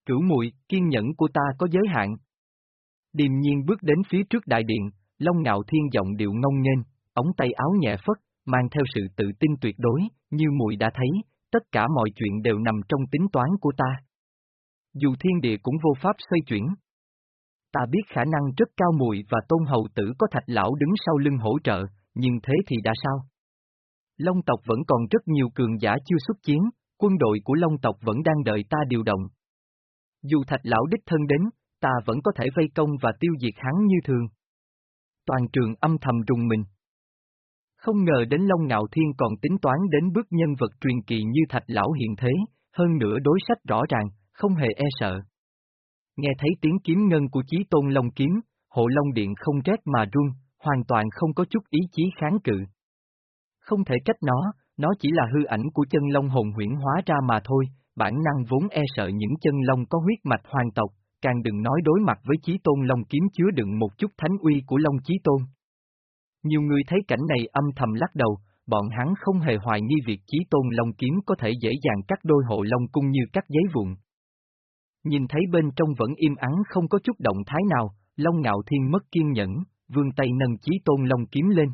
Cửu muội kiên nhẫn của ta có giới hạn. Điềm nhiên bước đến phía trước đại điện, Long Ngạo Thiên giọng điệu ngông nghênh, ống tay áo nhẹ phất, mang theo sự tự tin tuyệt đối, như muội đã thấy, tất cả mọi chuyện đều nằm trong tính toán của ta. Dù thiên địa cũng vô pháp xoay chuyển. Ta biết khả năng rất cao mùi và tôn hầu tử có thạch lão đứng sau lưng hỗ trợ, nhưng thế thì đã sao? Long tộc vẫn còn rất nhiều cường giả chưa xuất chiến, quân đội của Long tộc vẫn đang đợi ta điều động. Dù thạch lão đích thân đến, ta vẫn có thể vây công và tiêu diệt hắn như thường. Toàn trường âm thầm rùng mình. Không ngờ đến Long Ngạo Thiên còn tính toán đến bước nhân vật truyền kỳ như thạch lão hiện thế, hơn nữa đối sách rõ ràng, không hề e sợ. Nghe thấy tiếng kiếm ngân của chí tôn Long kiếm, hộ Long Điện không rét mà run, hoàn toàn không có chút ý chí kháng cự. Không thể trách nó, nó chỉ là hư ảnh của chân Long hồn huyển hóa ra mà thôi, bản năng vốn e sợ những chân Long có huyết mạch hoàng tộc, càng đừng nói đối mặt với chí tôn Long kiếm chứa đựng một chút thánh uy của Long chí tôn. Nhiều người thấy cảnh này âm thầm lắc đầu, bọn hắn không hề hoài nghi việc chí tôn Long kiếm có thể dễ dàng cắt đôi hộ Long cung như cắt giấy vụn. Nhìn thấy bên trong vẫn im ắng không có chút động thái nào, Long Ngạo Thiên mất kiên nhẫn, vương tay nâng chí tôn Long kiếm lên.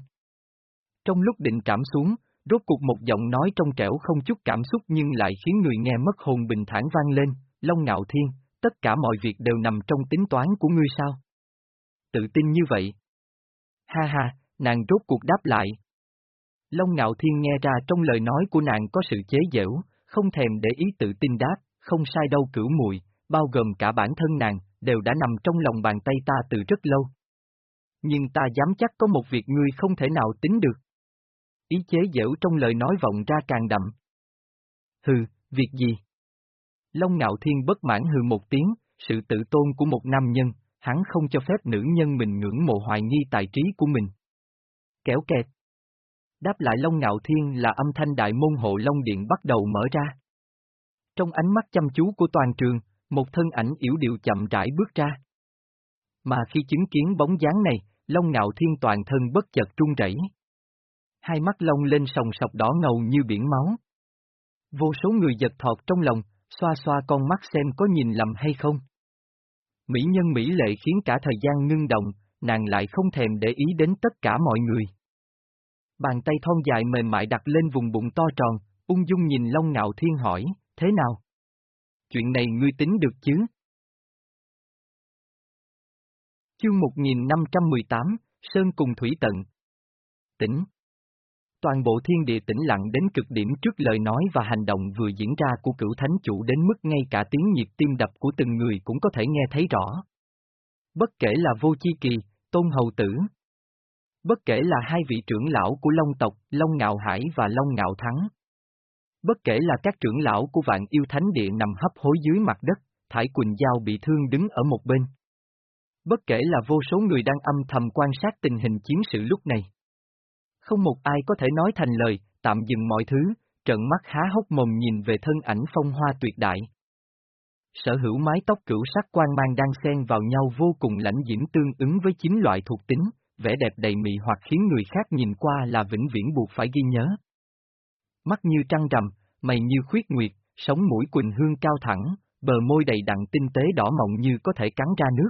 Trong lúc định cảm xuống, rốt cuộc một giọng nói trong trẻo không chút cảm xúc nhưng lại khiến người nghe mất hồn bình thản vang lên, Long Ngạo Thiên, tất cả mọi việc đều nằm trong tính toán của ngươi sao? Tự tin như vậy. Ha ha, nàng rốt cuộc đáp lại. Long Ngạo Thiên nghe ra trong lời nói của nàng có sự chế giễu, không thèm để ý tự tin đáp, không sai đâu cửu muội, bao gồm cả bản thân nàng, đều đã nằm trong lòng bàn tay ta từ rất lâu. Nhưng ta dám chắc có một việc ngươi không thể nào tính được. Ý chế giễu trong lời nói vọng ra càng đậm. Hừ, việc gì? Long Ngạo Thiên bất mãn hừ một tiếng, sự tự tôn của một nam nhân, hắn không cho phép nữ nhân mình ngưỡng mộ hoài nghi tài trí của mình. Kéo kẹt. Đáp lại Long Ngạo Thiên là âm thanh đại môn hộ Long Điện bắt đầu mở ra. Trong ánh mắt chăm chú của toàn trường, một thân ảnh yếu điệu chậm rãi bước ra. Mà khi chứng kiến bóng dáng này, Long Ngạo Thiên toàn thân bất chợt trung rẩy. Hai mắt Long lên sòng sọc đỏ ngầu như biển máu. Vô số người giật thọt trong lòng, xoa xoa con mắt xem có nhìn lầm hay không. Mỹ nhân Mỹ lệ khiến cả thời gian ngưng động, nàng lại không thèm để ý đến tất cả mọi người. Bàn tay thon dài mềm mại đặt lên vùng bụng to tròn, ung dung nhìn Long Ngạo Thiên hỏi, thế nào? Chuyện này ngươi tính được chứ? Chương 1518, Sơn cùng Thủy Tận Tỉnh Toàn bộ thiên địa tĩnh lặng đến cực điểm trước lời nói và hành động vừa diễn ra của cửu thánh chủ đến mức ngay cả tiếng nhịp tim đập của từng người cũng có thể nghe thấy rõ. Bất kể là vô chi kỳ, tôn hầu tử. Bất kể là hai vị trưởng lão của Long tộc, Long Ngạo Hải và Long Ngạo Thắng. Bất kể là các trưởng lão của vạn yêu thánh địa nằm hấp hối dưới mặt đất, Thải Quỳnh Giao bị thương đứng ở một bên. Bất kể là vô số người đang âm thầm quan sát tình hình chiến sự lúc này. Không một ai có thể nói thành lời, tạm dừng mọi thứ, trận mắt há hốc mồm nhìn về thân ảnh phong hoa tuyệt đại. Sở hữu mái tóc cửu sắc quan mang đang xen vào nhau vô cùng lãnh diễm tương ứng với chín loại thuộc tính, vẻ đẹp đầy mị hoặc khiến người khác nhìn qua là vĩnh viễn buộc phải ghi nhớ. Mắt như trăng rằm, mày như khuyết nguyệt, sống mũi quỳnh hương cao thẳng, bờ môi đầy đặn tinh tế đỏ mọng như có thể cắn ra nước.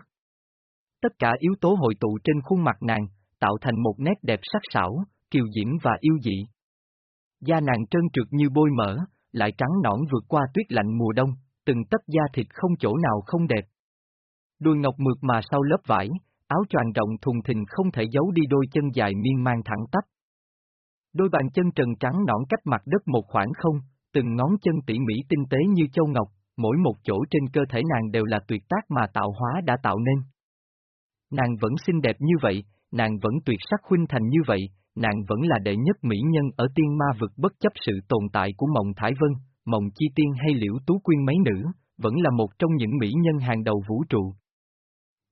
Tất cả yếu tố hội tụ trên khuôn mặt nàng, tạo thành một nét đẹp sắc sảo, kiều diễm và yêu dị. Da nàng trơn trượt như bôi mỡ, lại trắng nõn vượt qua tuyết lạnh mùa đông, từng tấc da thịt không chỗ nào không đẹp. Đuôi ngọc mượt mà sau lớp vải, áo choàng rộng thùng thình không thể giấu đi đôi chân dài miên man thẳng tắp. Đôi bàn chân trần trắng nõn cách mặt đất một khoảng không, từng ngón chân tỉ mỉ tinh tế như châu ngọc, mỗi một chỗ trên cơ thể nàng đều là tuyệt tác mà tạo hóa đã tạo nên. Nàng vẫn xinh đẹp như vậy, nàng vẫn tuyệt sắc huynh thành như vậy, nàng vẫn là đệ nhất mỹ nhân ở tiên ma vực bất chấp sự tồn tại của Mộng Thải Vân, Mộng Chi Tiên hay Liễu Tú Quyên mấy nữ, vẫn là một trong những mỹ nhân hàng đầu vũ trụ.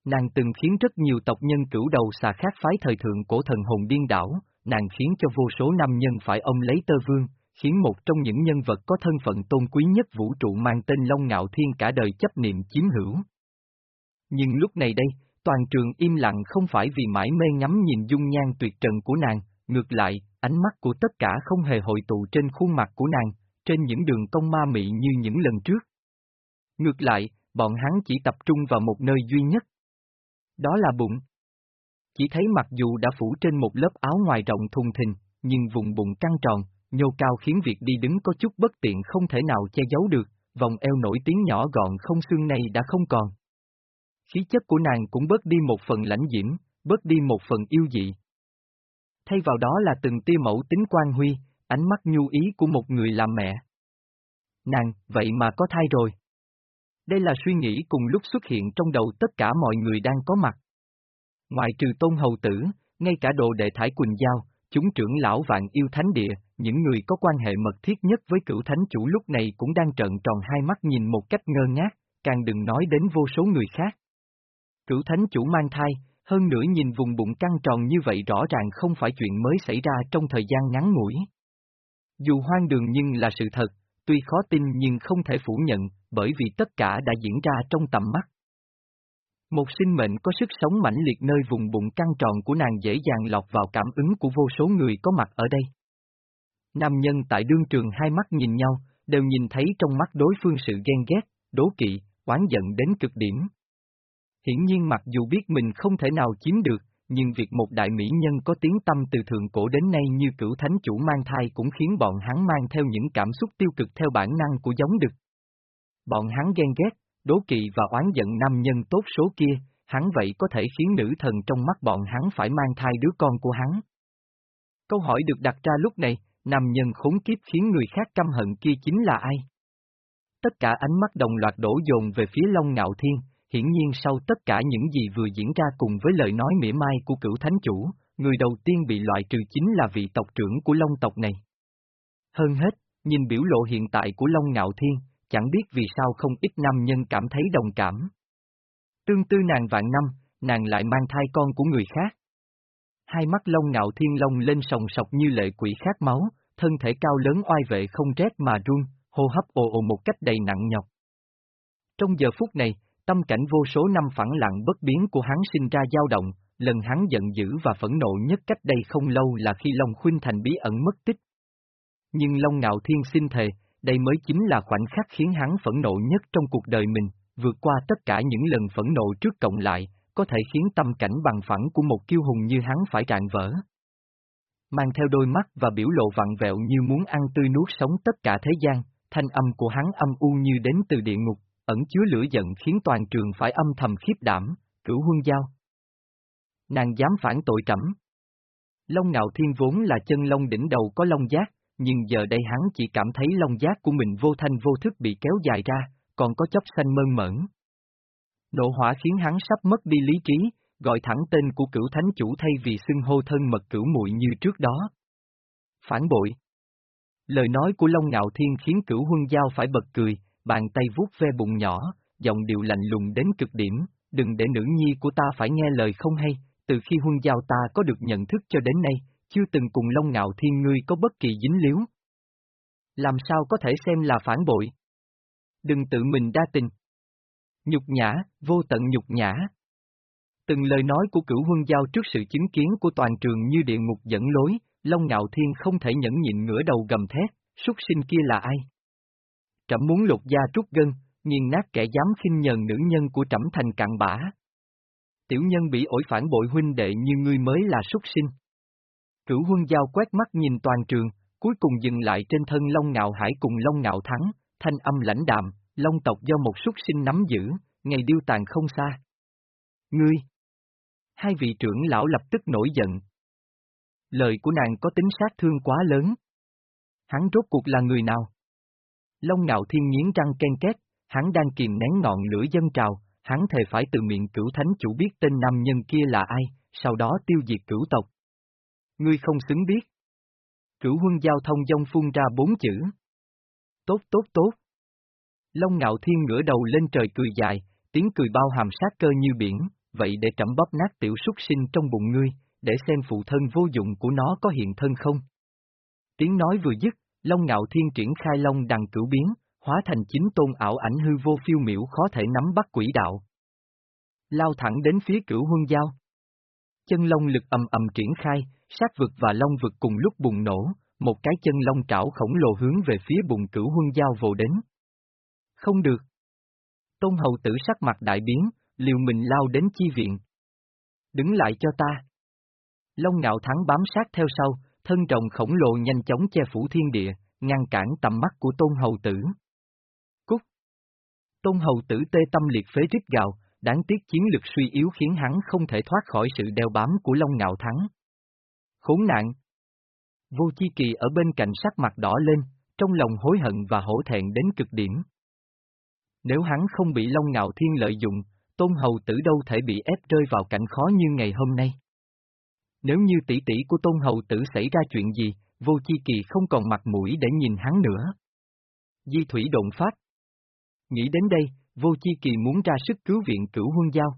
Nàng từng khiến rất nhiều tộc nhân cửu đầu xà khác phái thời thượng cổ thần hồn điên đảo, nàng khiến cho vô số nam nhân phải ông lấy tơ vương, khiến một trong những nhân vật có thân phận tôn quý nhất vũ trụ mang tên Long Ngạo Thiên cả đời chấp niệm chiếm hữu. Nhưng lúc này đây, toàn trường im lặng không phải vì mãi mê ngắm nhìn dung nhan tuyệt trần của nàng, ngược lại, ánh mắt của tất cả không hề hội tụ trên khuôn mặt của nàng, trên những đường cong ma mị như những lần trước. Ngược lại, bọn hắn chỉ tập trung vào một nơi duy nhất. Đó là bụng. Chỉ thấy mặc dù đã phủ trên một lớp áo ngoài rộng thùng thình, nhưng vùng bụng căng tròn, nhô cao khiến việc đi đứng có chút bất tiện không thể nào che giấu được, vòng eo nổi tiếng nhỏ gọn không xương này đã không còn. Khí chất của nàng cũng bớt đi một phần lãnh diễm, bớt đi một phần yêu dị. Thay vào đó là từng tia mẫu tính quan huy, ánh mắt nhu ý của một người làm mẹ. Nàng, vậy mà có thai rồi. Đây là suy nghĩ cùng lúc xuất hiện trong đầu tất cả mọi người đang có mặt. Ngoại trừ tôn hầu tử, ngay cả đồ đệ thái quỳnh giao, chúng trưởng lão vạn yêu thánh địa, những người có quan hệ mật thiết nhất với cửu thánh chủ lúc này cũng đang trợn tròn hai mắt nhìn một cách ngơ ngác, càng đừng nói đến vô số người khác. Cửu thánh chủ mang thai, hơn nữa nhìn vùng bụng căng tròn như vậy rõ ràng không phải chuyện mới xảy ra trong thời gian ngắn ngủi. Dù hoang đường nhưng là sự thật, tuy khó tin nhưng không thể phủ nhận, bởi vì tất cả đã diễn ra trong tầm mắt. Một sinh mệnh có sức sống mãnh liệt nơi vùng bụng căng tròn của nàng dễ dàng lọt vào cảm ứng của vô số người có mặt ở đây. Nam nhân tại đương trường hai mắt nhìn nhau, đều nhìn thấy trong mắt đối phương sự ghen ghét, đố kỵ, oán giận đến cực điểm. Hiển nhiên mặc dù biết mình không thể nào chiếm được, nhưng việc một đại mỹ nhân có tiếng tâm từ thượng cổ đến nay như cửu thánh chủ mang thai cũng khiến bọn hắn mang theo những cảm xúc tiêu cực theo bản năng của giống đực. Bọn hắn ghen ghét, đố kỵ và oán giận nam nhân tốt số kia, hắn vậy có thể khiến nữ thần trong mắt bọn hắn phải mang thai đứa con của hắn. Câu hỏi được đặt ra lúc này, nam nhân khốn kiếp khiến người khác căm hận kia chính là ai? Tất cả ánh mắt đồng loạt đổ dồn về phía Long Ngạo Thiên, hiển nhiên sau tất cả những gì vừa diễn ra cùng với lời nói mỉa mai của cửu thánh chủ, người đầu tiên bị loại trừ chính là vị tộc trưởng của Long tộc này. Hơn hết, nhìn biểu lộ hiện tại của Long Ngạo Thiên, chẳng biết vì sao không ít nam nhân cảm thấy đồng cảm. Tương tư nàng vạn năm, nàng lại mang thai con của người khác. Hai mắt Long Ngạo Thiên Long lên sòng sọc như lệ quỷ khát máu, thân thể cao lớn oai vệ không rét mà run, hô hấp ồ ồ một cách đầy nặng nhọc. Trong giờ phút này, Tâm cảnh vô số năm phẳng lặng bất biến của hắn sinh ra dao động, lần hắn giận dữ và phẫn nộ nhất cách đây không lâu là khi Long Khuynh Thành bí ẩn mất tích. Nhưng Long Ngạo Thiên xin thề, đây mới chính là khoảnh khắc khiến hắn phẫn nộ nhất trong cuộc đời mình, vượt qua tất cả những lần phẫn nộ trước cộng lại, có thể khiến tâm cảnh bằng phẳng của một kiêu hùng như hắn phải rạn vỡ. Mang theo đôi mắt và biểu lộ vặn vẹo như muốn ăn tươi nuốt sống tất cả thế gian, thanh âm của hắn âm u như đến từ địa ngục, ẩn chứa lửa giận khiến toàn trường phải âm thầm khiếp đảm, cửu huân giao. Nàng dám phản tội trẫm. Long ngạo thiên vốn là chân long đỉnh đầu có long giác, nhưng giờ đây hắn chỉ cảm thấy long giác của mình vô thanh vô thức bị kéo dài ra, còn có chốc xanh mơn mởn. Nộ hỏa khiến hắn sắp mất đi lý trí, gọi thẳng tên của cửu thánh chủ thay vì xưng hô thân mật cửu muội như trước đó. Phản bội Lời nói của Long Ngạo Thiên khiến cửu huân giao phải bật cười, bàn tay vuốt ve bụng nhỏ, giọng điệu lạnh lùng đến cực điểm, đừng để nữ nhi của ta phải nghe lời không hay, từ khi huân giao ta có được nhận thức cho đến nay, chưa từng cùng Long Ngạo Thiên ngươi có bất kỳ dính líu. Làm sao có thể xem là phản bội? Đừng tự mình đa tình. Nhục nhã, vô tận nhục nhã. Từng lời nói của cửu huân giao trước sự chứng kiến của toàn trường như địa ngục dẫn lối, Long Ngạo Thiên không thể nhẫn nhịn ngửa đầu gầm thét, súc sinh kia là ai? Trẫm muốn lột da trút gân, nghiền nát kẻ dám khinh nhờn nữ nhân của trẫm thành cạn bã. Tiểu nhân bị ổi phản bội huynh đệ như ngươi mới là súc sinh. Cửu huân giao quét mắt nhìn toàn trường, cuối cùng dừng lại trên thân Long Ngạo Hải cùng Long Ngạo Thắng, thanh âm lãnh đạm, Long tộc do một súc sinh nắm giữ, ngày điêu tàn không xa. Ngươi! Hai vị trưởng lão lập tức nổi giận. Lời của nàng có tính sát thương quá lớn. Hắn rốt cuộc là người nào? Long ngạo thiên nghiến răng ken két, hắn đang kìm nén ngọn lửa dân trào, hắn thề phải từ miệng cửu thánh chủ biết tên nam nhân kia là ai, sau đó tiêu diệt cửu tộc. Ngươi không xứng biết. Cửu huân giao thông dông phun ra bốn chữ. Tốt tốt tốt. Long ngạo thiên ngửa đầu lên trời cười dài, tiếng cười bao hàm sát cơ như biển, vậy để trẫm bóp nát tiểu súc sinh trong bụng ngươi, để xem phụ thân vô dụng của nó có hiện thân không. Tiếng nói vừa dứt, Long Ngạo Thiên triển khai Long đằng cửu biến, hóa thành chính tôn ảo ảnh hư vô phiêu miểu khó thể nắm bắt quỷ đạo. Lao thẳng đến phía cửu huân giao. Chân long lực ầm ầm triển khai, sát vực và long vực cùng lúc bùng nổ, một cái chân long trảo khổng lồ hướng về phía Bùng cửu huân giao vồ đến. Không được. Tôn hầu tử sắc mặt đại biến, liều mình lao đến chi viện. Đứng lại cho ta. Long ngạo thắng bám sát theo sau, thân rồng khổng lồ nhanh chóng che phủ thiên địa, ngăn cản tầm mắt của tôn hầu tử. Cúc. Tôn hầu tử tê tâm liệt phế rít gạo, đáng tiếc chiến lực suy yếu khiến hắn không thể thoát khỏi sự đeo bám của Long Ngạo Thắng. Khốn nạn! Vô Chi Kỳ ở bên cạnh sắc mặt đỏ lên, trong lòng hối hận và hổ thẹn đến cực điểm. Nếu hắn không bị Long Ngạo Thiên lợi dụng, Tôn Hầu Tử đâu thể bị ép rơi vào cảnh khó như ngày hôm nay. Nếu như tỷ tỷ của Tôn Hầu Tử xảy ra chuyện gì, Vô Chi Kỳ không còn mặt mũi để nhìn hắn nữa. Di thủy Động phát. Nghĩ đến đây, Vô Chi Kỳ muốn ra sức cứu viện cửu huân giao.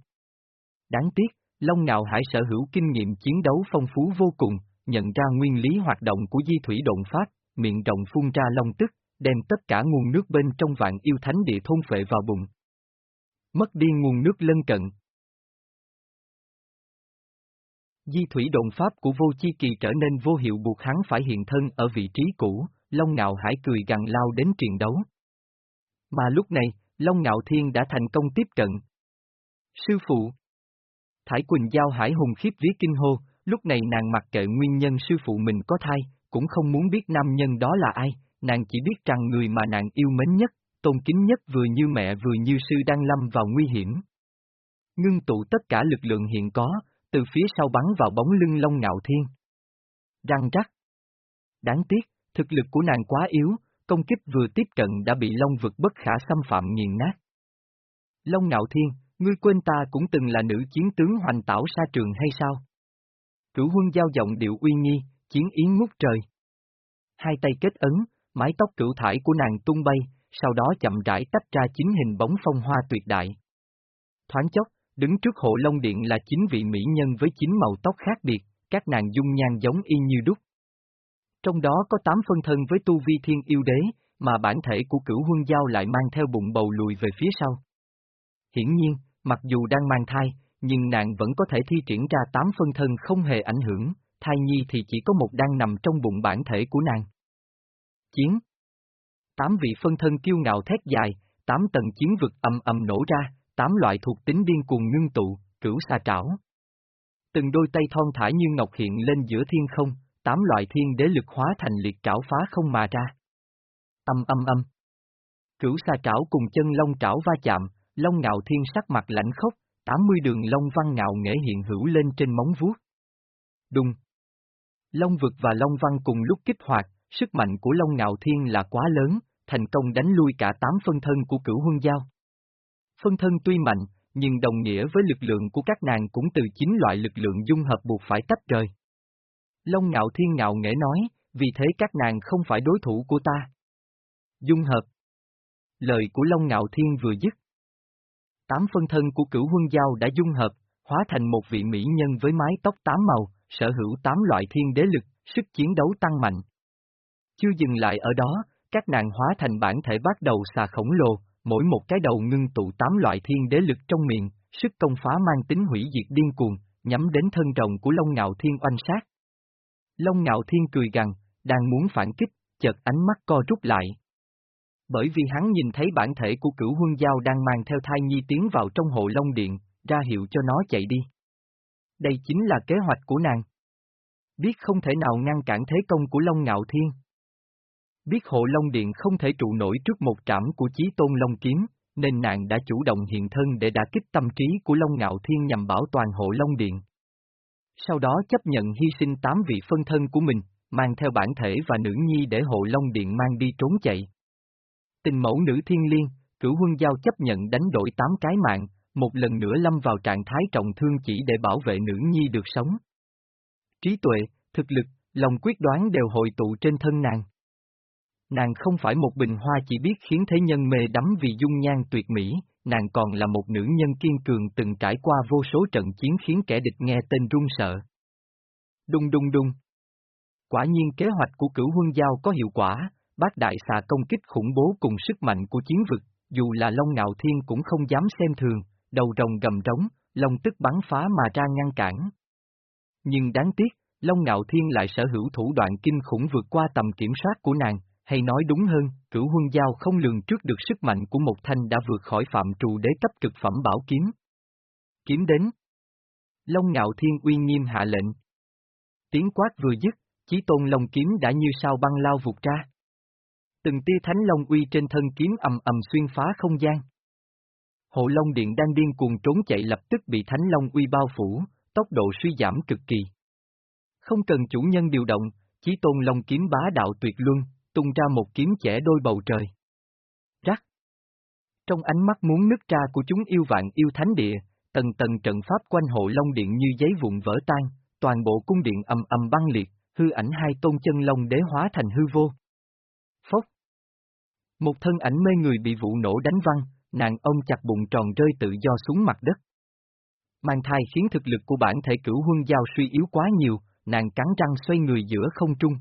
Đáng tiếc, Long Ngạo Hải sở hữu kinh nghiệm chiến đấu phong phú vô cùng, nhận ra nguyên lý hoạt động của di thủy động phát, miệng rộng phun ra long tức, đem tất cả nguồn nước bên trong vạn yêu thánh địa thôn phệ vào bụng. Mất đi nguồn nước lân cận. Di thủy động pháp của vô chi kỳ trở nên vô hiệu buộc hắn phải hiện thân ở vị trí cũ, Long Ngạo Hải cười gằn lao đến chiến đấu. Mà lúc này, Long Ngạo Thiên đã thành công tiếp cận. Sư phụ Thải Quỳnh Giao Hải hùng khiếp vía kinh hô, lúc này nàng mặc kệ nguyên nhân sư phụ mình có thai, cũng không muốn biết nam nhân đó là ai, nàng chỉ biết rằng người mà nàng yêu mến nhất, tôn kính nhất vừa như mẹ vừa như sư đang lâm vào nguy hiểm. Ngưng tụ tất cả lực lượng hiện có, từ phía sau bắn vào bóng lưng Long Ngạo Thiên. Răng rắc. Đáng tiếc, thực lực của nàng quá yếu, công kích vừa tiếp cận đã bị Long vực bất khả xâm phạm nghiền nát. Long Ngạo Thiên, ngươi quên ta cũng từng là nữ chiến tướng hoành tảo sa trường hay sao? Cửu huân giao giọng điệu uy nghi, chiến yến ngút trời. Hai tay kết ấn, mái tóc cửu thải của nàng tung bay, sau đó chậm rãi tách ra chính hình bóng phong hoa tuyệt đại. Thoáng chốc, đứng trước hộ Long Điện là chính vị mỹ nhân với chín màu tóc khác biệt, các nàng dung nhan giống y như đúc. Trong đó có tám phân thân với tu vi thiên yêu đế, mà bản thể của cửu huân giao lại mang theo bụng bầu lùi về phía sau. Hiển nhiên, mặc dù đang mang thai, nhưng nàng vẫn có thể thi triển ra tám phân thân không hề ảnh hưởng, thai nhi thì chỉ có một đang nằm trong bụng bản thể của nàng. Chiến Tám vị phân thân kiêu ngạo thét dài, tám tầng chiến vực ầm ầm nổ ra, tám loại thuộc tính điên cuồng ngưng tụ, cửu xa trảo. Từng đôi tay thon thả như ngọc hiện lên giữa thiên không, tám loại thiên đế lực hóa thành liệt trảo phá không mà ra. Âm âm âm. Cửu xa trảo cùng chân long trảo va chạm, long ngạo thiên sắc mặt lạnh khốc, 80 đường long văn ngạo nghệ hiện hữu lên trên móng vuốt. Đùng. Long vực và long văn cùng lúc kích hoạt, sức mạnh của long ngạo thiên là quá lớn, thành công đánh lui cả tám phân thân của cửu huân giao. Phân thân tuy mạnh, nhưng đồng nghĩa với lực lượng của các nàng cũng từ chính loại lực lượng dung hợp buộc phải tách rời. Long ngạo thiên ngạo nghệ nói, vì thế các nàng không phải đối thủ của ta. Dung hợp Lời của Long ngạo thiên vừa dứt. Tám phân thân của cửu huân giao đã dung hợp, hóa thành một vị mỹ nhân với mái tóc tám màu, sở hữu tám loại thiên đế lực, sức chiến đấu tăng mạnh. Chưa dừng lại ở đó, các nàng hóa thành bản thể bắt đầu xà khổng lồ, mỗi một cái đầu ngưng tụ tám loại thiên đế lực trong miệng, sức công phá mang tính hủy diệt điên cuồng, nhắm đến thân rồng của Long Ngạo Thiên oanh sát. Long Ngạo Thiên cười gằn, đang muốn phản kích, chợt ánh mắt co rút lại. Bởi vì hắn nhìn thấy bản thể của cửu huân giao đang mang theo thai nhi tiến vào trong hộ Long Điện, ra hiệu cho nó chạy đi. Đây chính là kế hoạch của nàng. Biết không thể nào ngăn cản thế công của Long Ngạo Thiên. Biết hộ Long Điện không thể trụ nổi trước một trảm của chí tôn Long Kiếm, nên nàng đã chủ động hiện thân để đả kích tâm trí của Long Ngạo Thiên nhằm bảo toàn hộ Long Điện. Sau đó chấp nhận hy sinh tám vị phân thân của mình, mang theo bản thể và nữ nhi để hộ Long Điện mang đi trốn chạy. Tình mẫu nữ thiên liên, cửu huân giao chấp nhận đánh đổi tám cái mạng, một lần nữa lâm vào trạng thái trọng thương chỉ để bảo vệ nữ nhi được sống. Trí tuệ, thực lực, lòng quyết đoán đều hội tụ trên thân nàng. Nàng không phải một bình hoa chỉ biết khiến thế nhân mê đắm vì dung nhan tuyệt mỹ, nàng còn là một nữ nhân kiên cường từng trải qua vô số trận chiến khiến kẻ địch nghe tên run sợ. Đung đung đung. Quả nhiên kế hoạch của cửu huân giao có hiệu quả, bác đại xà công kích khủng bố cùng sức mạnh của chiến vực, dù là Long Ngạo Thiên cũng không dám xem thường, đầu rồng gầm trống, Long tức bắn phá mà ra ngăn cản. Nhưng đáng tiếc, Long Ngạo Thiên lại sở hữu thủ đoạn kinh khủng vượt qua tầm kiểm soát của nàng, hay nói đúng hơn, cửu huân giao không lường trước được sức mạnh của một thanh đã vượt khỏi phạm trù đế cấp cực phẩm bảo kiếm. Kiếm đến. Long Ngạo Thiên uy nghiêm hạ lệnh. Tiếng quát vừa dứt, chí tôn Long kiếm đã như sao băng lao vụt ra. Từng tia thánh long uy trên thân kiếm ầm ầm xuyên phá không gian. Hộ Long Điện đang điên cuồng trốn chạy lập tức bị thánh long uy bao phủ, tốc độ suy giảm cực kỳ. Không cần chủ nhân điều động, chí tôn Long kiếm bá đạo tuyệt luân, tung ra một kiếm chẻ đôi bầu trời. Rắc. Trong ánh mắt muốn nứt ra của chúng yêu vạn yêu thánh địa, tầng tầng trận pháp quanh hộ Long Điện như giấy vụn vỡ tan, toàn bộ cung điện ầm ầm băng liệt, hư ảnh hai tôn chân long đế hóa thành hư vô. Một thân ảnh mê người bị vụ nổ đánh văng, nàng ông chặt bụng tròn rơi tự do xuống mặt đất. Mang thai khiến thực lực của bản thể cửu huân giao suy yếu quá nhiều, nàng cắn răng xoay người giữa không trung.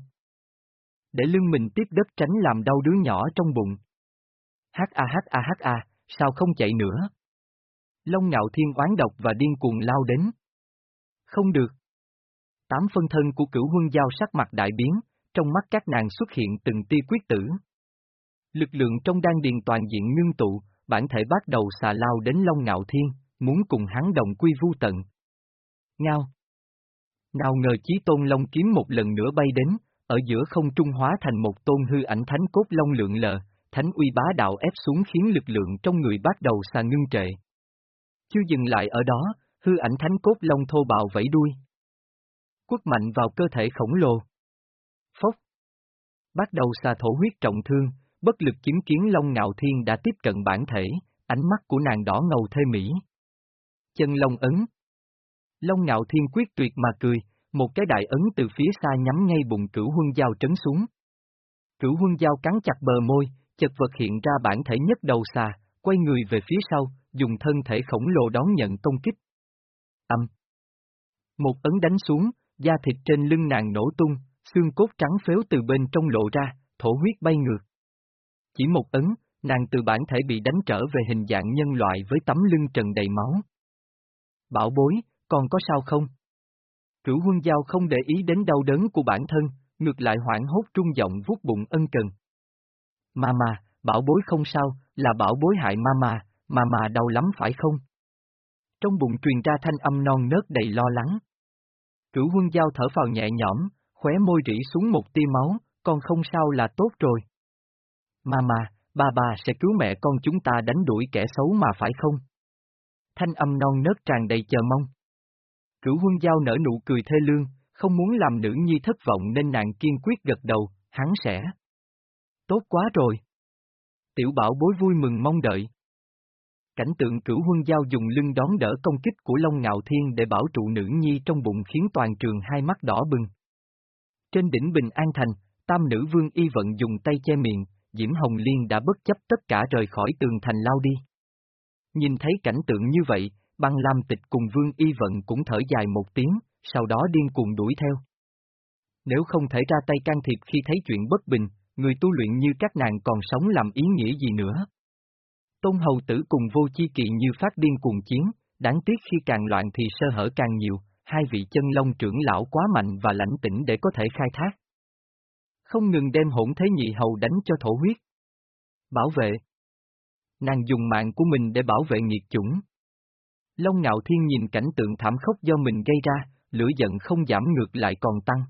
Để lưng mình tiếp đất tránh làm đau đứa nhỏ trong bụng. Hát a hát a hát a, sao không chạy nữa? Long ngạo thiên oán độc và điên cuồng lao đến. Không được. Tám phân thân của cửu huân giao sắc mặt đại biến, trong mắt các nàng xuất hiện từng tia quyết tử. Lực lượng trong đan điền toàn diện ngưng tụ, bản thể bắt đầu xà lao đến Long Ngạo Thiên, muốn cùng hắn đồng quy vu tận. Ngao. Nào ngờ chí tôn Long kiếm một lần nữa bay đến, ở giữa không trung hóa thành một tôn hư ảnh thánh cốt long lượng lờ, thánh uy bá đạo ép xuống khiến lực lượng trong người bắt đầu xà ngưng trệ. Chưa dừng lại ở đó, hư ảnh thánh cốt long thô bạo vẫy đuôi. Quất mạnh vào cơ thể khổng lồ. Phốc. Bắt đầu xà thổ huyết trọng thương, bất lực chứng kiến Long Ngạo Thiên đã tiếp cận bản thể, ánh mắt của nàng đỏ ngầu thê mỹ. Chân Long ấn. Long Ngạo Thiên quyết tuyệt mà cười, một cái đại ấn từ phía xa nhắm ngay bụng cửu huân giao trấn xuống. Cửu huân giao cắn chặt bờ môi, chật vật hiện ra bản thể nhất đầu xà, quay người về phía sau, dùng thân thể khổng lồ đón nhận công kích. Âm. Một ấn đánh xuống, da thịt trên lưng nàng nổ tung, xương cốt trắng phếu từ bên trong lộ ra, thổ huyết bay ngược. Chỉ một ấn, nàng từ bản thể bị đánh trở về hình dạng nhân loại với tấm lưng trần đầy máu. Bảo bối, còn có sao không? Cửu huân giao không để ý đến đau đớn của bản thân, ngược lại hoảng hốt trung giọng vuốt bụng ân cần. Mama, bảo bối không sao, là bảo bối hại mama, mama đau lắm phải không? Trong bụng truyền ra thanh âm non nớt đầy lo lắng. Cửu huân giao thở vào nhẹ nhõm, khóe môi rỉ xuống một tia máu, con không sao là tốt rồi. Mama, ba ba sẽ cứu mẹ con chúng ta đánh đuổi kẻ xấu mà phải không? Thanh âm non nớt tràn đầy chờ mong. Cửu huân giao nở nụ cười thê lương, không muốn làm nữ nhi thất vọng nên nàng kiên quyết gật đầu, hắn sẽ. Tốt quá rồi. Tiểu bảo bối vui mừng mong đợi. Cảnh tượng cửu huân giao dùng lưng đón đỡ công kích của Long Ngạo Thiên để bảo trụ nữ nhi trong bụng khiến toàn trường hai mắt đỏ bừng. Trên đỉnh Bình An Thành, tam nữ vương y vận dùng tay che miệng, Diễm Hồng Liên đã bất chấp tất cả rời khỏi tường thành lao đi. Nhìn thấy cảnh tượng như vậy, băng lam tịch cùng vương y vận cũng thở dài một tiếng, sau đó điên cuồng đuổi theo. Nếu không thể ra tay can thiệp khi thấy chuyện bất bình, người tu luyện như các nàng còn sống làm ý nghĩa gì nữa. Tôn hầu tử cùng vô chi kỵ như phát điên cuồng chiến, đáng tiếc khi càng loạn thì sơ hở càng nhiều, hai vị chân long trưởng lão quá mạnh và lãnh tĩnh để có thể khai thác. Không ngừng đem hỗn thế nhị hầu đánh cho thổ huyết. Bảo vệ. Nàng dùng mạng của mình để bảo vệ nghiệt chủng. Long ngạo thiên nhìn cảnh tượng thảm khốc do mình gây ra, lửa giận không giảm ngược lại còn tăng.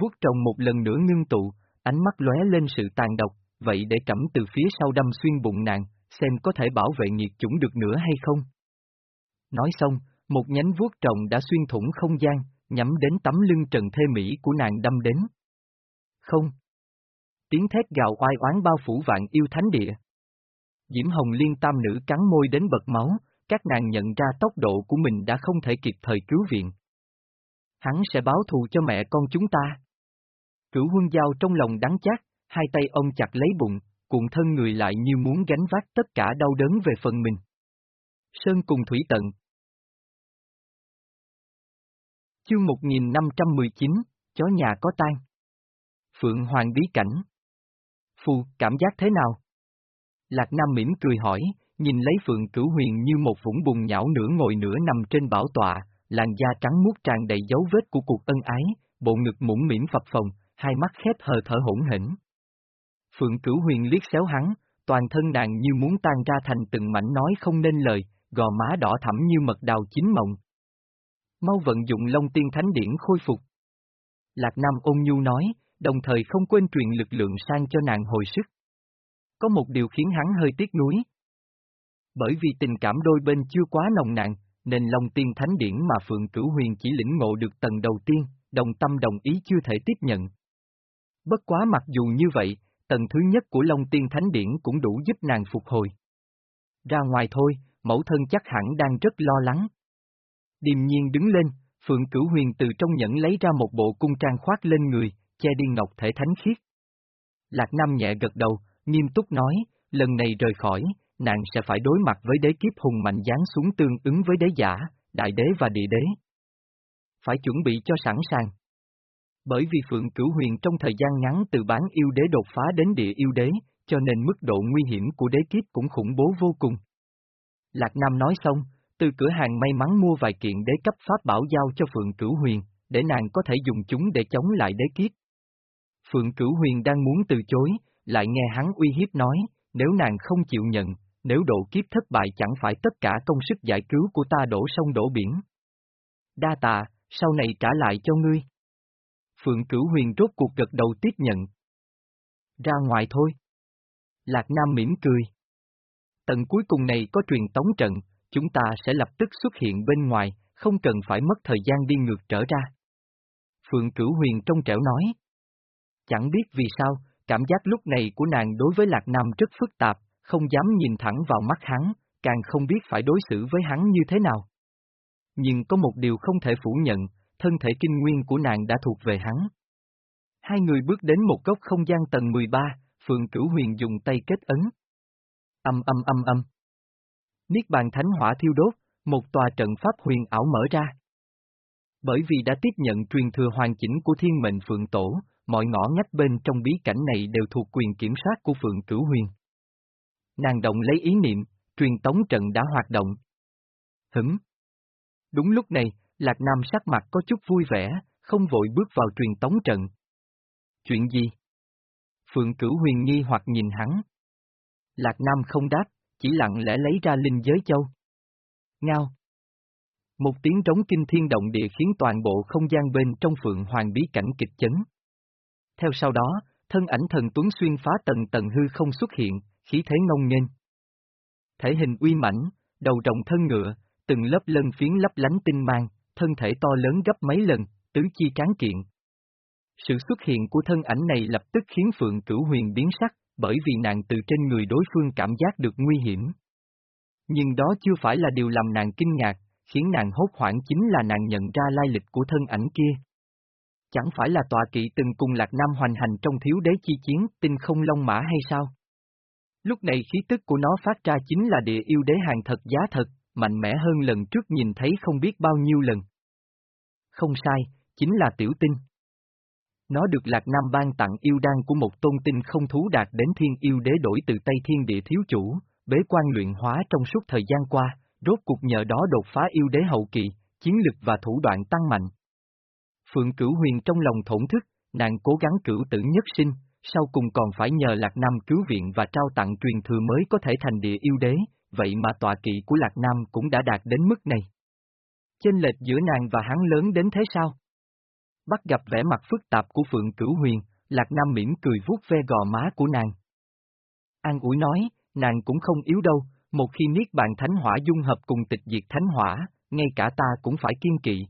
Vuốt trồng một lần nữa ngưng tụ, ánh mắt lóe lên sự tàn độc, vậy để cẩm từ phía sau đâm xuyên bụng nàng, xem có thể bảo vệ nghiệt chủng được nữa hay không. Nói xong, một nhánh vuốt trồng đã xuyên thủng không gian, nhắm đến tấm lưng trần thê mỹ của nàng đâm đến. Không. Tiếng thét gào oai oán bao phủ vạn yêu thánh địa. Diễm Hồng Liên tam nữ cắn môi đến bật máu, các nàng nhận ra tốc độ của mình đã không thể kịp thời cứu viện. Hắn sẽ báo thù cho mẹ con chúng ta. Cửu huân giao trong lòng đắng chát, hai tay ông chặt lấy bụng, cuộn thân người lại như muốn gánh vác tất cả đau đớn về phần mình. Sơn cùng thủy tận. Chương 1519, chó nhà có tan. Phượng Hoàng bí cảnh. Phù, cảm giác thế nào? Lạc Nam mỉm cười hỏi, nhìn lấy Phượng Cửu Huyền như một vũng bùn nhão nửa ngồi nửa nằm trên bảo tọa, làn da trắng muốt tràn đầy dấu vết của cuộc ân ái, bộ ngực mũm mỉm phập phồng, hai mắt khép hờ thở hỗn hỉnh. Phượng Cửu Huyền liếc xéo hắn, toàn thân nàng như muốn tan ra thành từng mảnh nói không nên lời, gò má đỏ thẳm như mật đào chín mộng. Mau vận dụng Long Tiên Thánh Điển khôi phục. Lạc Nam ôn nhu nói, đồng thời không quên truyền lực lượng sang cho nàng hồi sức. Có một điều khiến hắn hơi tiếc nuối. Bởi vì tình cảm đôi bên chưa quá nồng nàn, nên Long Tiên Thánh Điển mà Phượng Cửu Huyền chỉ lĩnh ngộ được tầng đầu tiên, đồng tâm đồng ý chưa thể tiếp nhận. Bất quá mặc dù như vậy, tầng thứ nhất của Long Tiên Thánh Điển cũng đủ giúp nàng phục hồi. Ra ngoài thôi, mẫu thân chắc hẳn đang rất lo lắng. Điềm nhiên đứng lên, Phượng Cửu Huyền từ trong nhẫn lấy ra một bộ cung trang khoác lên người, che đi ngọc thể thánh khiết. Lạc Nam nhẹ gật đầu, nghiêm túc nói, lần này rời khỏi, nàng sẽ phải đối mặt với đế kiếp hùng mạnh giáng xuống tương ứng với đế giả, đại đế và địa đế. Phải chuẩn bị cho sẵn sàng. Bởi vì Phượng Cửu Huyền trong thời gian ngắn từ bán yêu đế đột phá đến địa yêu đế, cho nên mức độ nguy hiểm của đế kiếp cũng khủng bố vô cùng. Lạc Nam nói xong, từ cửa hàng may mắn mua vài kiện đế cấp pháp bảo giao cho Phượng Cửu Huyền, để nàng có thể dùng chúng để chống lại đế kiếp. Phượng Cửu Huyền đang muốn từ chối, lại nghe hắn uy hiếp nói, nếu nàng không chịu nhận, nếu độ kiếp thất bại chẳng phải tất cả công sức giải cứu của ta đổ sông đổ biển. Đa tạ, sau này trả lại cho ngươi. Phượng Cửu Huyền rốt cuộc gật đầu tiếp nhận. Ra ngoài thôi. Lạc Nam mỉm cười. Tận cuối cùng này có truyền tống trận, chúng ta sẽ lập tức xuất hiện bên ngoài, không cần phải mất thời gian đi ngược trở ra. Phượng Cửu Huyền trong trẻo nói. Chẳng biết vì sao, cảm giác lúc này của nàng đối với Lạc Nam rất phức tạp, không dám nhìn thẳng vào mắt hắn, càng không biết phải đối xử với hắn như thế nào. Nhưng có một điều không thể phủ nhận, thân thể kinh nguyên của nàng đã thuộc về hắn. Hai người bước đến một góc không gian tầng 13, Phượng Cửu Huyền dùng tay kết ấn. Âm âm âm âm. Niết bàn thánh hỏa thiêu đốt, một tòa trận pháp huyền ảo mở ra. Bởi vì đã tiếp nhận truyền thừa hoàn chỉnh của thiên mệnh Phượng Tổ, mọi ngõ ngách bên trong bí cảnh này đều thuộc quyền kiểm soát của Phượng Cửu Huyền. Nàng động lấy ý niệm, truyền tống trận đã hoạt động. Hửm. Đúng lúc này, Lạc Nam sắc mặt có chút vui vẻ, không vội bước vào truyền tống trận. Chuyện gì? Phượng Cửu Huyền nghi hoặc nhìn hắn. Lạc Nam không đáp, chỉ lặng lẽ lấy ra linh giới châu. Ngao. Một tiếng trống kinh thiên động địa khiến toàn bộ không gian bên trong Phượng Hoàng bí cảnh kịch chấn. Theo sau đó, thân ảnh thần Tuấn xuyên phá tầng tầng hư không xuất hiện, khí thế ngông nghênh. Thể hình uy mãnh, đầu rộng thân ngựa, từng lớp lân phiến lấp lánh tinh mang, thân thể to lớn gấp mấy lần, tứ chi tráng kiện. Sự xuất hiện của thân ảnh này lập tức khiến Phượng Cửu Huyền biến sắc, bởi vì nàng từ trên người đối phương cảm giác được nguy hiểm. Nhưng đó chưa phải là điều làm nàng kinh ngạc, khiến nàng hốt hoảng chính là nàng nhận ra lai lịch của thân ảnh kia. Chẳng phải là tọa kỵ từng cùng Lạc Nam hoành hành trong thiếu đế chi chiến tinh không long mã hay sao? Lúc này khí tức của nó phát ra chính là địa yêu đế hàng thật giá thật, mạnh mẽ hơn lần trước nhìn thấy không biết bao nhiêu lần. Không sai, chính là tiểu tinh. Nó được Lạc Nam ban tặng yêu đan của một tôn tinh không thú đạt đến thiên yêu đế đổi từ Tây Thiên Địa Thiếu Chủ, bế quan luyện hóa trong suốt thời gian qua, rốt cuộc nhờ đó đột phá yêu đế hậu kỳ, chiến lực và thủ đoạn tăng mạnh. Phượng Cửu Huyền trong lòng thổn thức, nàng cố gắng cửu tử nhất sinh, sau cùng còn phải nhờ Lạc Nam cứu viện và trao tặng truyền thừa mới có thể thành địa yêu đế, vậy mà tọa kỵ của Lạc Nam cũng đã đạt đến mức này. Chênh lệch giữa nàng và hắn lớn đến thế sao? Bắt gặp vẻ mặt phức tạp của Phượng Cửu Huyền, Lạc Nam mỉm cười vuốt ve gò má của nàng. An ủi nói, nàng cũng không yếu đâu, một khi niết bàn thánh hỏa dung hợp cùng tịch diệt thánh hỏa, ngay cả ta cũng phải kiên kỵ.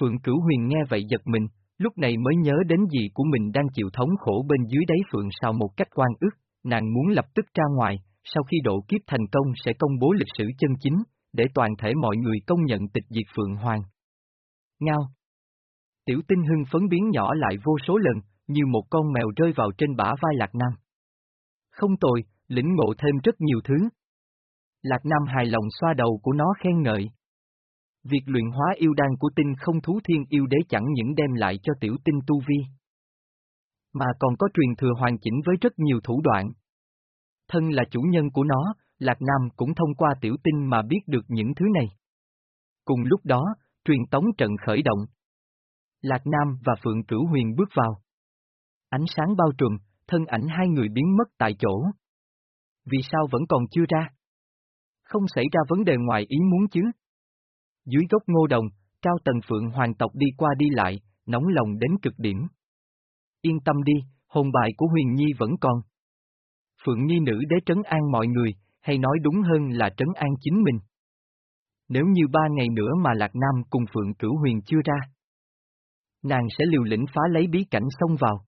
Phượng Cửu Huyền nghe vậy giật mình, lúc này mới nhớ đến gì của mình đang chịu thống khổ bên dưới đáy Phượng sau một cách quan ức, nàng muốn lập tức ra ngoài, sau khi độ kiếp thành công sẽ công bố lịch sử chân chính, để toàn thể mọi người công nhận tịch diệt Phượng Hoàng. Ngao Tiểu tinh hưng phấn biến nhỏ lại vô số lần, như một con mèo rơi vào trên bả vai Lạc Nam. Không tồi, lĩnh ngộ thêm rất nhiều thứ. Lạc Nam hài lòng xoa đầu của nó khen ngợi. Việc luyện hóa yêu đan của tinh không thú thiên yêu đế chẳng những đem lại cho tiểu tinh tu vi, mà còn có truyền thừa hoàn chỉnh với rất nhiều thủ đoạn. Thân là chủ nhân của nó, Lạc Nam cũng thông qua tiểu tinh mà biết được những thứ này. Cùng lúc đó, truyền tống trận khởi động. Lạc Nam và Phượng Cửu Huyền bước vào. Ánh sáng bao trùm, thân ảnh hai người biến mất tại chỗ. Vì sao vẫn còn chưa ra? Không xảy ra vấn đề ngoài ý muốn chứ? Dưới gốc ngô đồng, cao tầng Phượng Hoàng tộc đi qua đi lại, nóng lòng đến cực điểm. Yên tâm đi, hồn bài của Huyền Nhi vẫn còn. Phượng Nhi nữ đế trấn an mọi người, hay nói đúng hơn là trấn an chính mình. Nếu như ba ngày nữa mà Lạc Nam cùng Phượng Cửu Huyền chưa ra, nàng sẽ liều lĩnh phá lấy bí cảnh xông vào.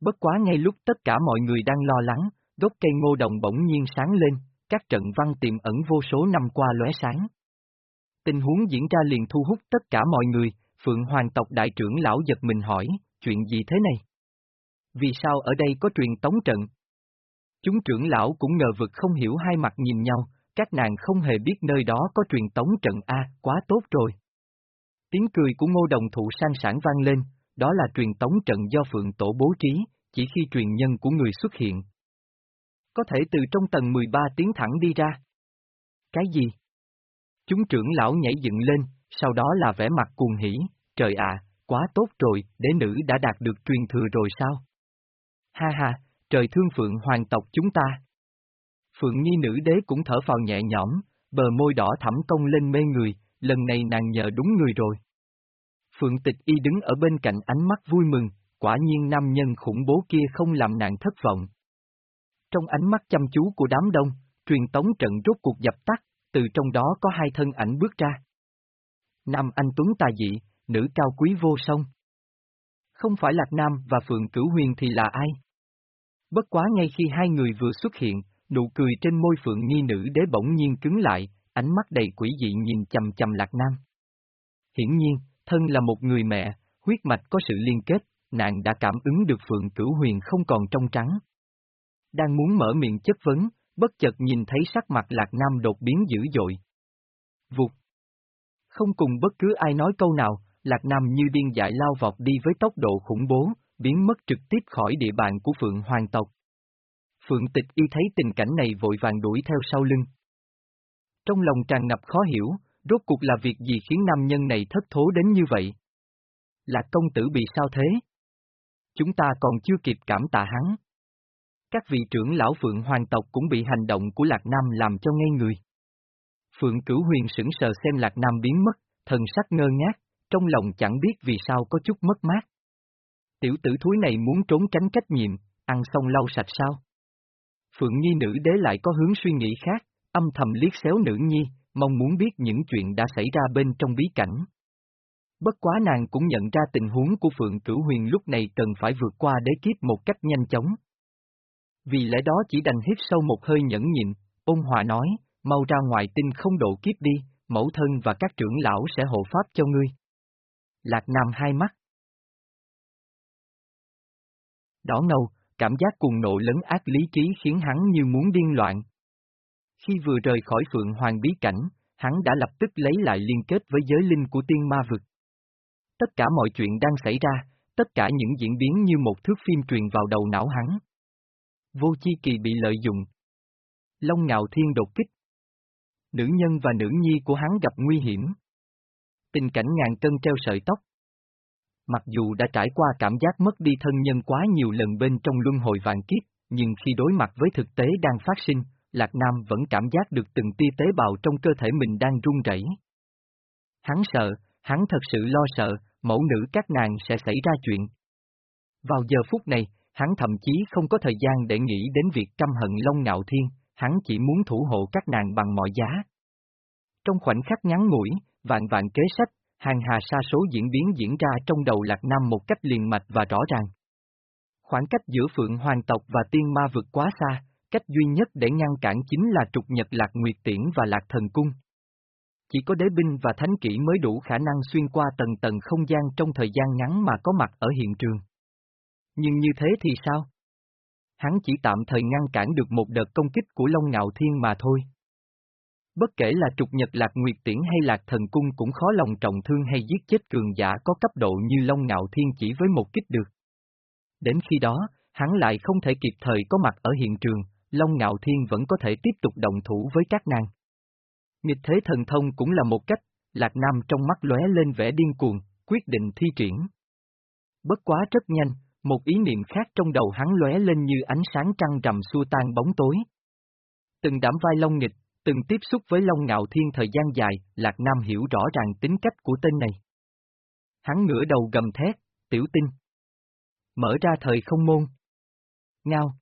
Bất quá ngay lúc tất cả mọi người đang lo lắng, gốc cây ngô đồng bỗng nhiên sáng lên, các trận văn tiềm ẩn vô số năm qua lóe sáng. Tình huống diễn ra liền thu hút tất cả mọi người, Phượng Hoàng tộc đại trưởng lão giật mình hỏi, chuyện gì thế này? Vì sao ở đây có truyền tống trận? Chúng trưởng lão cũng ngờ vực không hiểu hai mặt nhìn nhau, các nàng không hề biết nơi đó có truyền tống trận A, quá tốt rồi. Tiếng cười của ngô đồng thụ sang sản vang lên, đó là truyền tống trận do phượng tổ bố trí, chỉ khi truyền nhân của người xuất hiện. Có thể từ trong tầng 13 tiến thẳng đi ra. Cái gì? Chúng trưởng lão nhảy dựng lên, sau đó là vẻ mặt cuồng hỉ, trời ạ, quá tốt rồi, đế nữ đã đạt được truyền thừa rồi sao? Ha ha, trời thương phượng hoàng tộc chúng ta. Phượng nhi nữ đế cũng thở phào nhẹ nhõm, bờ môi đỏ thẳm công lên mê người, lần này nàng nhờ đúng người rồi. Phượng tịch y đứng ở bên cạnh ánh mắt vui mừng, quả nhiên nam nhân khủng bố kia không làm nàng thất vọng. Trong ánh mắt chăm chú của đám đông, truyền tống trận rốt cuộc dập tắt, từ trong đó có hai thân ảnh bước ra. Nam anh Tuấn tà dị, nữ cao quý vô song. Không phải Lạc Nam và Phượng Cửu Huyền thì là ai? Bất quá ngay khi hai người vừa xuất hiện, nụ cười trên môi Phượng Nhi nữ đế bỗng nhiên cứng lại, ánh mắt đầy quỷ dị nhìn chầm chầm Lạc Nam. Hiển nhiên, thân là một người mẹ, huyết mạch có sự liên kết, nàng đã cảm ứng được Phượng Cửu Huyền không còn trong trắng. Đang muốn mở miệng chất vấn, bất chợt nhìn thấy sắc mặt Lạc Nam đột biến dữ dội. Vụt. Không cùng bất cứ ai nói câu nào, Lạc Nam như điên dại lao vọt đi với tốc độ khủng bố, biến mất trực tiếp khỏi địa bàn của Phượng Hoàng tộc. Phượng Tịch Y thấy tình cảnh này vội vàng đuổi theo sau lưng. Trong lòng tràn ngập khó hiểu, rốt cuộc là việc gì khiến nam nhân này thất thố đến như vậy? Lạc công tử bị sao thế? Chúng ta còn chưa kịp cảm tạ hắn. Các vị trưởng lão Phượng Hoàng tộc cũng bị hành động của Lạc Nam làm cho ngây người. Phượng Cửu Huyền sững sờ xem Lạc Nam biến mất, thần sắc ngơ ngác, trong lòng chẳng biết vì sao có chút mất mát. Tiểu tử thúi này muốn trốn tránh trách nhiệm, ăn xong lau sạch sao? Phượng Nhi nữ đế lại có hướng suy nghĩ khác, âm thầm liếc xéo nữ nhi, mong muốn biết những chuyện đã xảy ra bên trong bí cảnh. Bất quá nàng cũng nhận ra tình huống của Phượng Cửu Huyền lúc này cần phải vượt qua đế kiếp một cách nhanh chóng. Vì lẽ đó chỉ đành hít sâu một hơi nhẫn nhịn, ôn hòa nói, mau ra ngoài tinh không độ kiếp đi, mẫu thân và các trưởng lão sẽ hộ pháp cho ngươi. Lạc Nam hai mắt. Đỏ ngầu, cảm giác cuồng nộ lấn ác lý trí khiến hắn như muốn điên loạn. Khi vừa rời khỏi Phượng Hoàng bí cảnh, hắn đã lập tức lấy lại liên kết với giới linh của tiên ma vực. Tất cả mọi chuyện đang xảy ra, tất cả những diễn biến như một thước phim truyền vào đầu não hắn. Vô chi kỳ bị lợi dụng. Long ngạo thiên đột kích. Nữ nhân và nữ nhi của hắn gặp nguy hiểm. Tình cảnh ngàn cân treo sợi tóc. Mặc dù đã trải qua cảm giác mất đi thân nhân quá nhiều lần bên trong luân hồi vạn kiếp, nhưng khi đối mặt với thực tế đang phát sinh, Lạc Nam vẫn cảm giác được từng tia tế bào trong cơ thể mình đang run rẩy. Hắn sợ, hắn thật sự lo sợ, mẫu nữ các nàng sẽ xảy ra chuyện. Vào giờ phút này, hắn thậm chí không có thời gian để nghĩ đến việc căm hận Long Ngạo Thiên, hắn chỉ muốn thủ hộ các nàng bằng mọi giá. Trong khoảnh khắc ngắn ngủi, vạn vạn kế sách, hàng hà sa số diễn biến diễn ra trong đầu Lạc Nam một cách liền mạch và rõ ràng. Khoảng cách giữa Phượng Hoàng tộc và Tiên Ma vượt quá xa, cách duy nhất để ngăn cản chính là trục nhật Lạc Nguyệt Tiễn và Lạc Thần Cung. Chỉ có đế binh và thánh kỹ mới đủ khả năng xuyên qua tầng tầng không gian trong thời gian ngắn mà có mặt ở hiện trường. Nhưng như thế thì sao? Hắn chỉ tạm thời ngăn cản được một đợt công kích của Long Ngạo Thiên mà thôi. Bất kể là trục nhật lạc nguyệt tiễn hay lạc thần cung cũng khó lòng trọng thương hay giết chết cường giả có cấp độ như Long Ngạo Thiên chỉ với một kích được. Đến khi đó, hắn lại không thể kịp thời có mặt ở hiện trường, Long Ngạo Thiên vẫn có thể tiếp tục động thủ với các nàng. Nghịch thế thần thông cũng là một cách, Lạc Nam trong mắt lóe lên vẻ điên cuồng, quyết định thi triển. Bất quá rất nhanh, một ý niệm khác trong đầu hắn lóe lên như ánh sáng trăng rằm xua tan bóng tối. Từng đảm vai Long Nghịch, từng tiếp xúc với Long Ngạo Thiên thời gian dài, Lạc Nam hiểu rõ ràng tính cách của tên này. Hắn ngửa đầu gầm thét, tiểu tinh. Mở ra thời không môn. Ngao.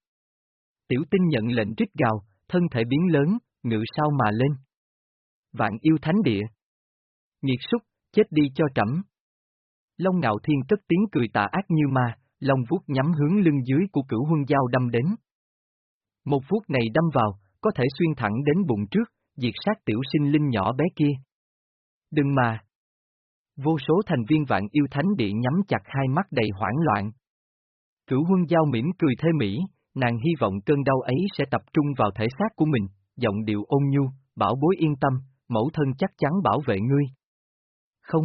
Tiểu tinh nhận lệnh rít gào, thân thể biến lớn, ngự sao mà lên. Vạn yêu thánh địa. Nghiệt súc, chết đi cho trẫm. Long ngạo thiên cất tiếng cười tà ác như ma, long vuốt nhắm hướng lưng dưới của cửu huân dao đâm đến. Một vuốt này đâm vào, có thể xuyên thẳng đến bụng trước, diệt sát tiểu sinh linh nhỏ bé kia. Đừng mà! Vô số thành viên vạn yêu thánh địa nhắm chặt hai mắt đầy hoảng loạn. Cửu huân giao mỉm cười thê mỹ, nàng hy vọng cơn đau ấy sẽ tập trung vào thể xác của mình, giọng điệu ôn nhu, bảo bối yên tâm, mẫu thân chắc chắn bảo vệ ngươi. Không.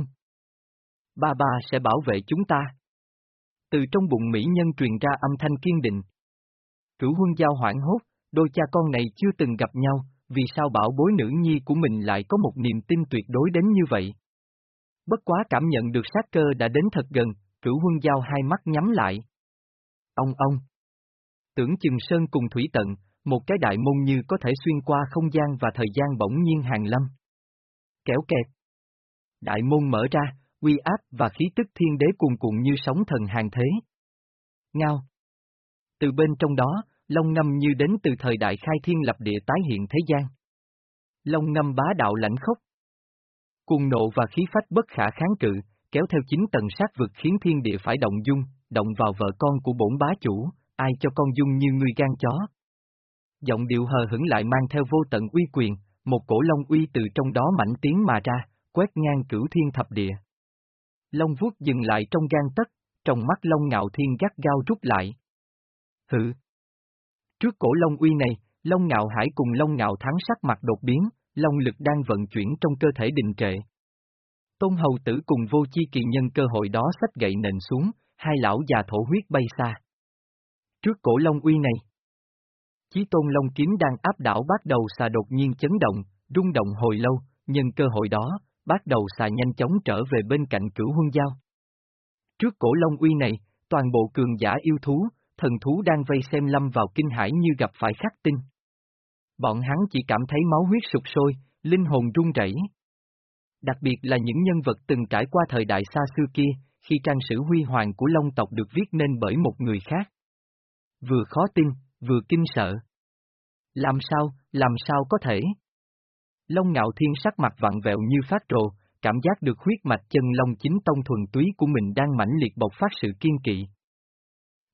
Ba ba sẽ bảo vệ chúng ta. Từ trong bụng mỹ nhân truyền ra âm thanh kiên định. Cửu huân giao hoảng hốt, đôi cha con này chưa từng gặp nhau, vì sao bảo bối nữ nhi của mình lại có một niềm tin tuyệt đối đến như vậy? Bất quá cảm nhận được sát cơ đã đến thật gần, cửu huân giao hai mắt nhắm lại. Ông ông! Tưởng chừng sơn cùng thủy tận, một cái đại môn như có thể xuyên qua không gian và thời gian bỗng nhiên hàng lâm. Kéo kẹt. Đại môn mở ra, uy áp và khí tức thiên đế cuồn cuộn như sóng thần hàng thế. Ngao. Từ bên trong đó, Long ngâm như đến từ thời đại khai thiên lập địa tái hiện thế gian. Long ngâm bá đạo lãnh khốc. Cuồng nộ và khí phách bất khả kháng cự, kéo theo chính tầng sát vực khiến thiên địa phải động dung, động vào vợ con của bổn bá chủ, ai cho con dung như người gan chó. Giọng điệu hờ hững lại mang theo vô tận uy quyền, một cổ long uy từ trong đó mảnh tiếng mà ra, quét ngang cửu thiên thập địa. Long vuốt dừng lại trong gan tất, trong mắt long ngạo thiên gắt gao rút lại. Hự! Trước cổ long uy này, long ngạo hải cùng long ngạo thắng sắc mặt đột biến, long lực đang vận chuyển trong cơ thể đình trệ. Tôn hầu tử cùng vô chi kỳ nhân cơ hội đó sách gậy nền xuống, hai lão già thổ huyết bay xa. Trước cổ long uy này, Chí tôn long kiếm đang áp đảo bắt đầu xà đột nhiên chấn động, rung động hồi lâu, nhân cơ hội đó, bắt đầu xà nhanh chóng trở về bên cạnh cửu huân giao. Trước cổ long uy này, toàn bộ cường giả yêu thú, thần thú đang vây xem lâm vào kinh hải như gặp phải khắc tinh. Bọn hắn chỉ cảm thấy máu huyết sụp sôi, linh hồn run rẩy. Đặc biệt là những nhân vật từng trải qua thời đại xa xưa kia, khi trang sử huy hoàng của Long tộc được viết nên bởi một người khác. Vừa khó tin, vừa kinh sợ. Làm sao, làm sao có thể? Long ngạo thiên sắc mặt vặn vẹo như phát rồ, cảm giác được huyết mạch chân long chính tông thuần túy của mình đang mãnh liệt bộc phát sự kiên kỵ.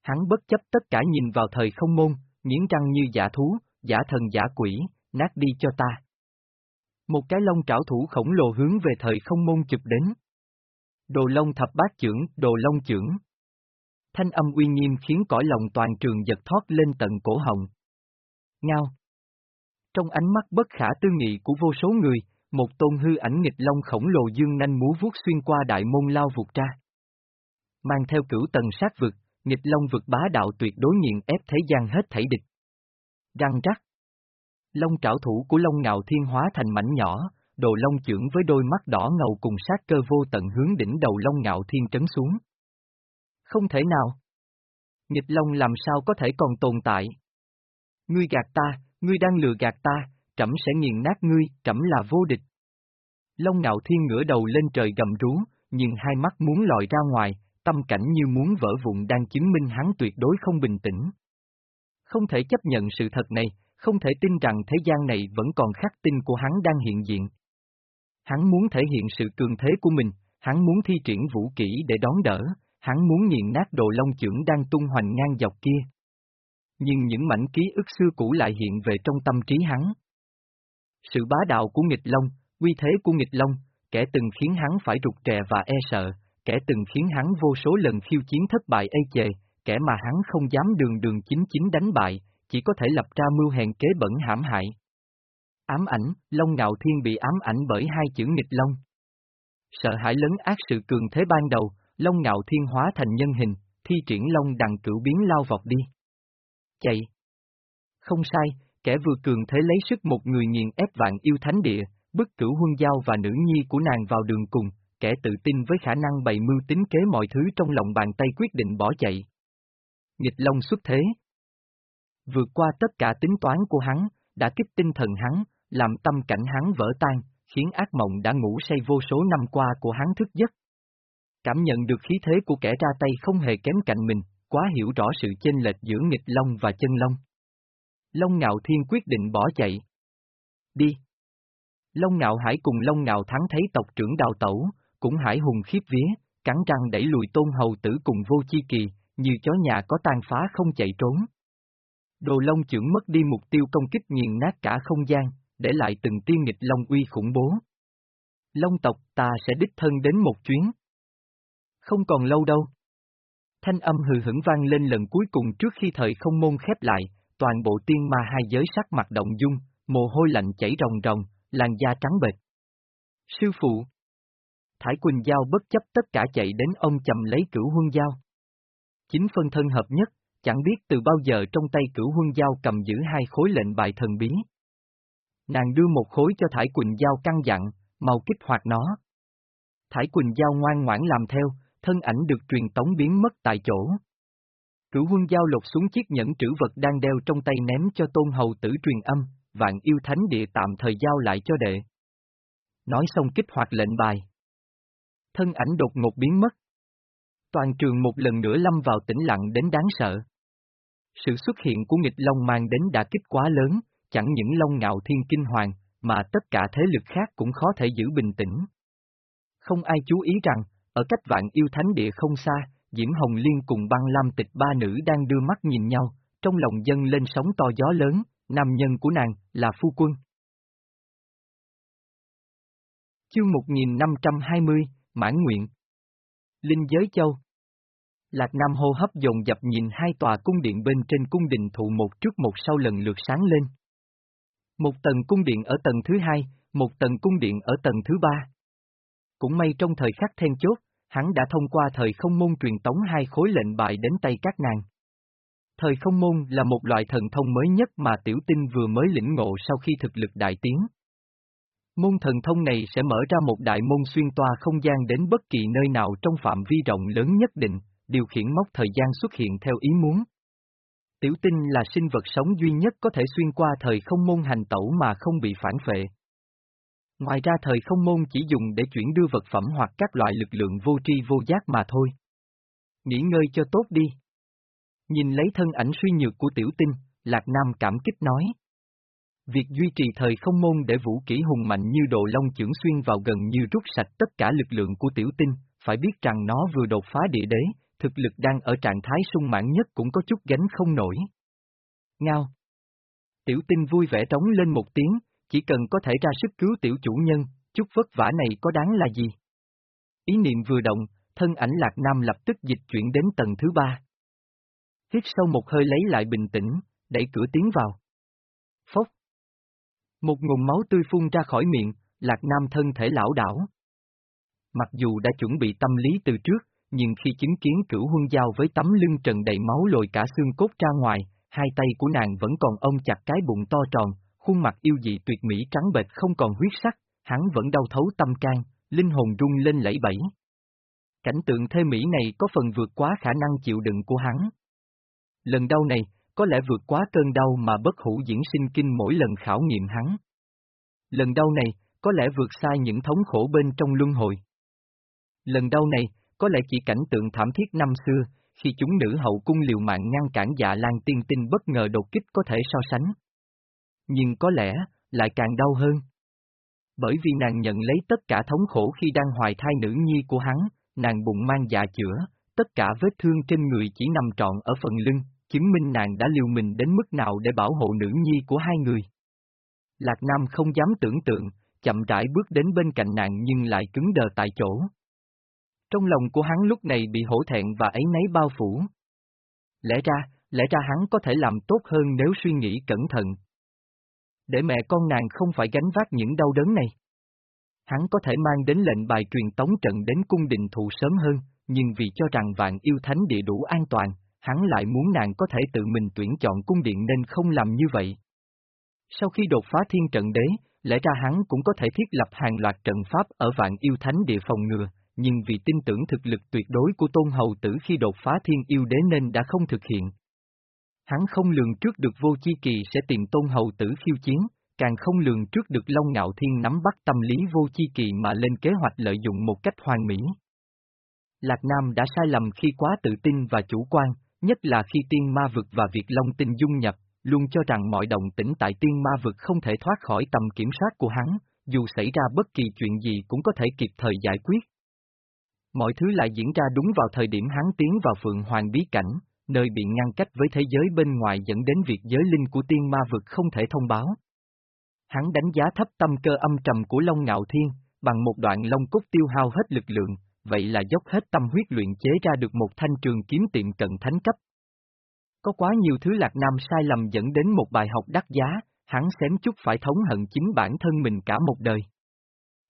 Hắn bất chấp tất cả nhìn vào thời không môn, nghiến răng như giả thú, giả thần giả quỷ, nát đi cho ta. Một cái lông trảo thủ khổng lồ hướng về thời không môn chụp đến. Đồ lông thập bát trưởng, đồ lông trưởng. Thanh âm uy nghiêm khiến cõi lòng toàn trường giật thoát lên tận cổ họng. Ngao. Trong ánh mắt bất khả tư nghị của vô số người, một tôn hư ảnh nghịch long khổng lồ dương nanh múa vuốt xuyên qua đại môn lao vụt ra. Mang theo cửu tầng sát vực, nghịch long vực bá đạo tuyệt đối nghiền ép thế gian hết thảy địch. Răng rắc. Long trảo thủ của Long Ngạo Thiên hóa thành mảnh nhỏ, đồ long trưởng với đôi mắt đỏ ngầu cùng sát cơ vô tận hướng đỉnh đầu Long Ngạo Thiên trấn xuống. Không thể nào. Nghịch Long làm sao có thể còn tồn tại? Ngươi gạt ta, ngươi đang lừa gạt ta, trẫm sẽ nghiền nát ngươi, trẫm là vô địch. Long Ngạo Thiên ngửa đầu lên trời gầm rú, nhưng hai mắt muốn lòi ra ngoài, tâm cảnh như muốn vỡ vụn đang chứng minh hắn tuyệt đối không bình tĩnh. Không thể chấp nhận sự thật này, không thể tin rằng thế gian này vẫn còn khắc tinh của hắn đang hiện diện. Hắn muốn thể hiện sự cường thế của mình, hắn muốn thi triển vũ kỹ để đón đỡ, hắn muốn nghiền nát đồ long trưởng đang tung hoành ngang dọc kia. Nhưng những mảnh ký ức xưa cũ lại hiện về trong tâm trí hắn. Sự bá đạo của nghịch long, uy thế của nghịch long, kẻ từng khiến hắn phải rụt rè và e sợ, kẻ từng khiến hắn vô số lần khiêu chiến thất bại ê chề, kẻ mà hắn không dám đường đường chính chính đánh bại, chỉ có thể lập ra mưu hèn kế bẩn hãm hại. Ám ảnh, Long Ngạo Thiên bị ám ảnh bởi hai chữ nghịch Long. Sợ hãi lớn ác sự cường thế ban đầu, Long Ngạo Thiên hóa thành nhân hình, thi triển Long đằng cửu biến lao vọt đi. Chạy! Không sai, kẻ vừa cường thế lấy sức một người nghiền ép vạn yêu thánh địa, bức cửu huân giao và nữ nhi của nàng vào đường cùng, kẻ tự tin với khả năng bày mưu tính kế mọi thứ trong lòng bàn tay quyết định bỏ chạy. Nghịch Long xuất thế. Vượt qua tất cả tính toán của hắn, đã kích tinh thần hắn, làm tâm cảnh hắn vỡ tan, khiến ác mộng đã ngủ say vô số năm qua của hắn thức giấc. Cảm nhận được khí thế của kẻ ra tay không hề kém cạnh mình, quá hiểu rõ sự chênh lệch giữa nghịch long và chân long. Long Ngạo Thiên quyết định bỏ chạy. Đi! Long Ngạo Hải cùng Long Ngạo Thắng thấy tộc trưởng đào tẩu, cũng hải hùng khiếp vía, cắn răng đẩy lùi tôn hầu tử cùng vô chi kỳ, như chó nhà có tan phá không chạy trốn. Đồ Long trưởng mất đi mục tiêu công kích nghiền nát cả không gian, để lại từng tiên nghịch Long uy khủng bố. Long tộc ta sẽ đích thân đến một chuyến. Không còn lâu đâu. Thanh âm hừ hững vang lên lần cuối cùng trước khi thời không môn khép lại, toàn bộ tiên ma hai giới sắc mặt động dung, mồ hôi lạnh chảy ròng ròng, làn da trắng bệch. Sư phụ. Thải Quỳnh Giao bất chấp tất cả chạy đến ông chầm lấy cửu huân giao. Chính phân thân hợp nhất, chẳng biết từ bao giờ trong tay cửu huân giao cầm giữ hai khối lệnh bài thần bí. Nàng đưa một khối cho Thải Quỳnh Giao căng dặn, mau kích hoạt nó. Thải Quỳnh Giao ngoan ngoãn làm theo, thân ảnh được truyền tống biến mất tại chỗ. Cửu huân giao lột xuống chiếc nhẫn trữ vật đang đeo trong tay ném cho tôn hầu tử truyền âm, vạn yêu thánh địa tạm thời giao lại cho đệ. Nói xong kích hoạt lệnh bài. Thân ảnh đột ngột biến mất. Toàn trường một lần nữa lâm vào tĩnh lặng đến đáng sợ. Sự xuất hiện của nghịch long mang đến đã kích quá lớn, chẳng những long ngạo thiên kinh hoàng, mà tất cả thế lực khác cũng khó thể giữ bình tĩnh. Không ai chú ý rằng, ở cách vạn yêu thánh địa không xa, Diễm Hồng Liên cùng băng lam tịch ba nữ đang đưa mắt nhìn nhau, trong lòng dân lên sóng to gió lớn, nam nhân của nàng, là phu quân. Chương 1520, Mãn Nguyện Linh Giới Châu Lạc Nam hô hấp dồn dập nhìn hai tòa cung điện bên trên cung đình thụ một trước một sau lần lượt sáng lên. Một tầng cung điện ở tầng thứ hai, một tầng cung điện ở tầng thứ ba. Cũng may trong thời khắc then chốt, hắn đã thông qua thời không môn truyền tống hai khối lệnh bài đến tay các nàng. Thời không môn là một loại thần thông mới nhất mà tiểu tinh vừa mới lĩnh ngộ sau khi thực lực đại tiến. Môn thần thông này sẽ mở ra một đại môn xuyên toa không gian đến bất kỳ nơi nào trong phạm vi rộng lớn nhất định, điều khiển mốc thời gian xuất hiện theo ý muốn. Tiểu tinh là sinh vật sống duy nhất có thể xuyên qua thời không môn hành tẩu mà không bị phản phệ. Ngoài ra thời không môn chỉ dùng để chuyển đưa vật phẩm hoặc các loại lực lượng vô tri vô giác mà thôi. Nghỉ ngơi cho tốt đi. Nhìn lấy thân ảnh suy nhược của tiểu tinh, Lạc Nam cảm kích nói. Việc duy trì thời không môn để vũ kỹ hùng mạnh như độ long trưởng xuyên vào gần như rút sạch tất cả lực lượng của tiểu tinh, phải biết rằng nó vừa đột phá địa đế, thực lực đang ở trạng thái sung mãn nhất cũng có chút gánh không nổi. Ngao. Tiểu tinh vui vẻ trống lên một tiếng, chỉ cần có thể ra sức cứu tiểu chủ nhân, chút vất vả này có đáng là gì? Ý niệm vừa động, thân ảnh Lạc Nam lập tức dịch chuyển đến tầng thứ ba. Hít sâu một hơi lấy lại bình tĩnh, đẩy cửa tiến vào. Phốc. Một nguồn máu tươi phun ra khỏi miệng, Lạc Nam thân thể lão đảo. Mặc dù đã chuẩn bị tâm lý từ trước, nhưng khi chứng kiến cửu huân giao với tấm lưng trần đầy máu lồi cả xương cốt ra ngoài, hai tay của nàng vẫn còn ôm chặt cái bụng to tròn, khuôn mặt yêu dị tuyệt mỹ trắng bệch không còn huyết sắc, hắn vẫn đau thấu tâm can, linh hồn rung lên lẫy bẫy. Cảnh tượng thê mỹ này có phần vượt quá khả năng chịu đựng của hắn. Lần đau này, có lẽ vượt quá cơn đau mà bất hủ diễn sinh kinh mỗi lần khảo nghiệm hắn. Lần đau này, có lẽ vượt xa những thống khổ bên trong luân hồi. Lần đau này, có lẽ chỉ cảnh tượng thảm thiết năm xưa, khi chúng nữ hậu cung liều mạng ngăn cản dạ lan tiên tinh bất ngờ đột kích có thể so sánh. Nhưng có lẽ, lại càng đau hơn. Bởi vì nàng nhận lấy tất cả thống khổ khi đang hoài thai nữ nhi của hắn, nàng bụng mang dạ chữa, tất cả vết thương trên người chỉ nằm trọn ở phần lưng, chứng minh nàng đã liều mình đến mức nào để bảo hộ nữ nhi của hai người. Lạc Nam không dám tưởng tượng, chậm rãi bước đến bên cạnh nàng nhưng lại cứng đờ tại chỗ. Trong lòng của hắn lúc này bị hổ thẹn và ấy nấy bao phủ. Lẽ ra, lẽ ra hắn có thể làm tốt hơn nếu suy nghĩ cẩn thận. Để mẹ con nàng không phải gánh vác những đau đớn này. Hắn có thể mang đến lệnh bài truyền tống trận đến cung đình thụ sớm hơn, nhưng vì cho rằng vạn yêu thánh địa đủ an toàn, hắn lại muốn nàng có thể tự mình tuyển chọn cung điện nên không làm như vậy. Sau khi đột phá thiên trận đế, lẽ ra hắn cũng có thể thiết lập hàng loạt trận pháp ở vạn yêu thánh địa phòng ngừa, nhưng vì tin tưởng thực lực tuyệt đối của tôn hầu tử khi đột phá thiên yêu đế nên đã không thực hiện. Hắn không lường trước được vô chi kỳ sẽ tìm tôn hầu tử khiêu chiến, càng không lường trước được Long Ngạo Thiên nắm bắt tâm lý vô chi kỳ mà lên kế hoạch lợi dụng một cách hoàn mỹ. Lạc Nam đã sai lầm khi quá tự tin và chủ quan, nhất là khi tiên ma vực và việc Long tinh dung nhập, luôn cho rằng mọi động tĩnh tại tiên ma vực không thể thoát khỏi tầm kiểm soát của hắn, dù xảy ra bất kỳ chuyện gì cũng có thể kịp thời giải quyết. Mọi thứ lại diễn ra đúng vào thời điểm hắn tiến vào Phượng Hoàng bí cảnh, nơi bị ngăn cách với thế giới bên ngoài dẫn đến việc giới linh của tiên ma vực không thể thông báo. Hắn đánh giá thấp tâm cơ âm trầm của Long Ngạo Thiên, bằng một đoạn long cốt tiêu hao hết lực lượng, vậy là dốc hết tâm huyết luyện chế ra được một thanh trường kiếm tiệm cận thánh cấp. Có quá nhiều thứ Lạc Nam sai lầm dẫn đến một bài học đắt giá, hắn xém chút phải thống hận chính bản thân mình cả một đời.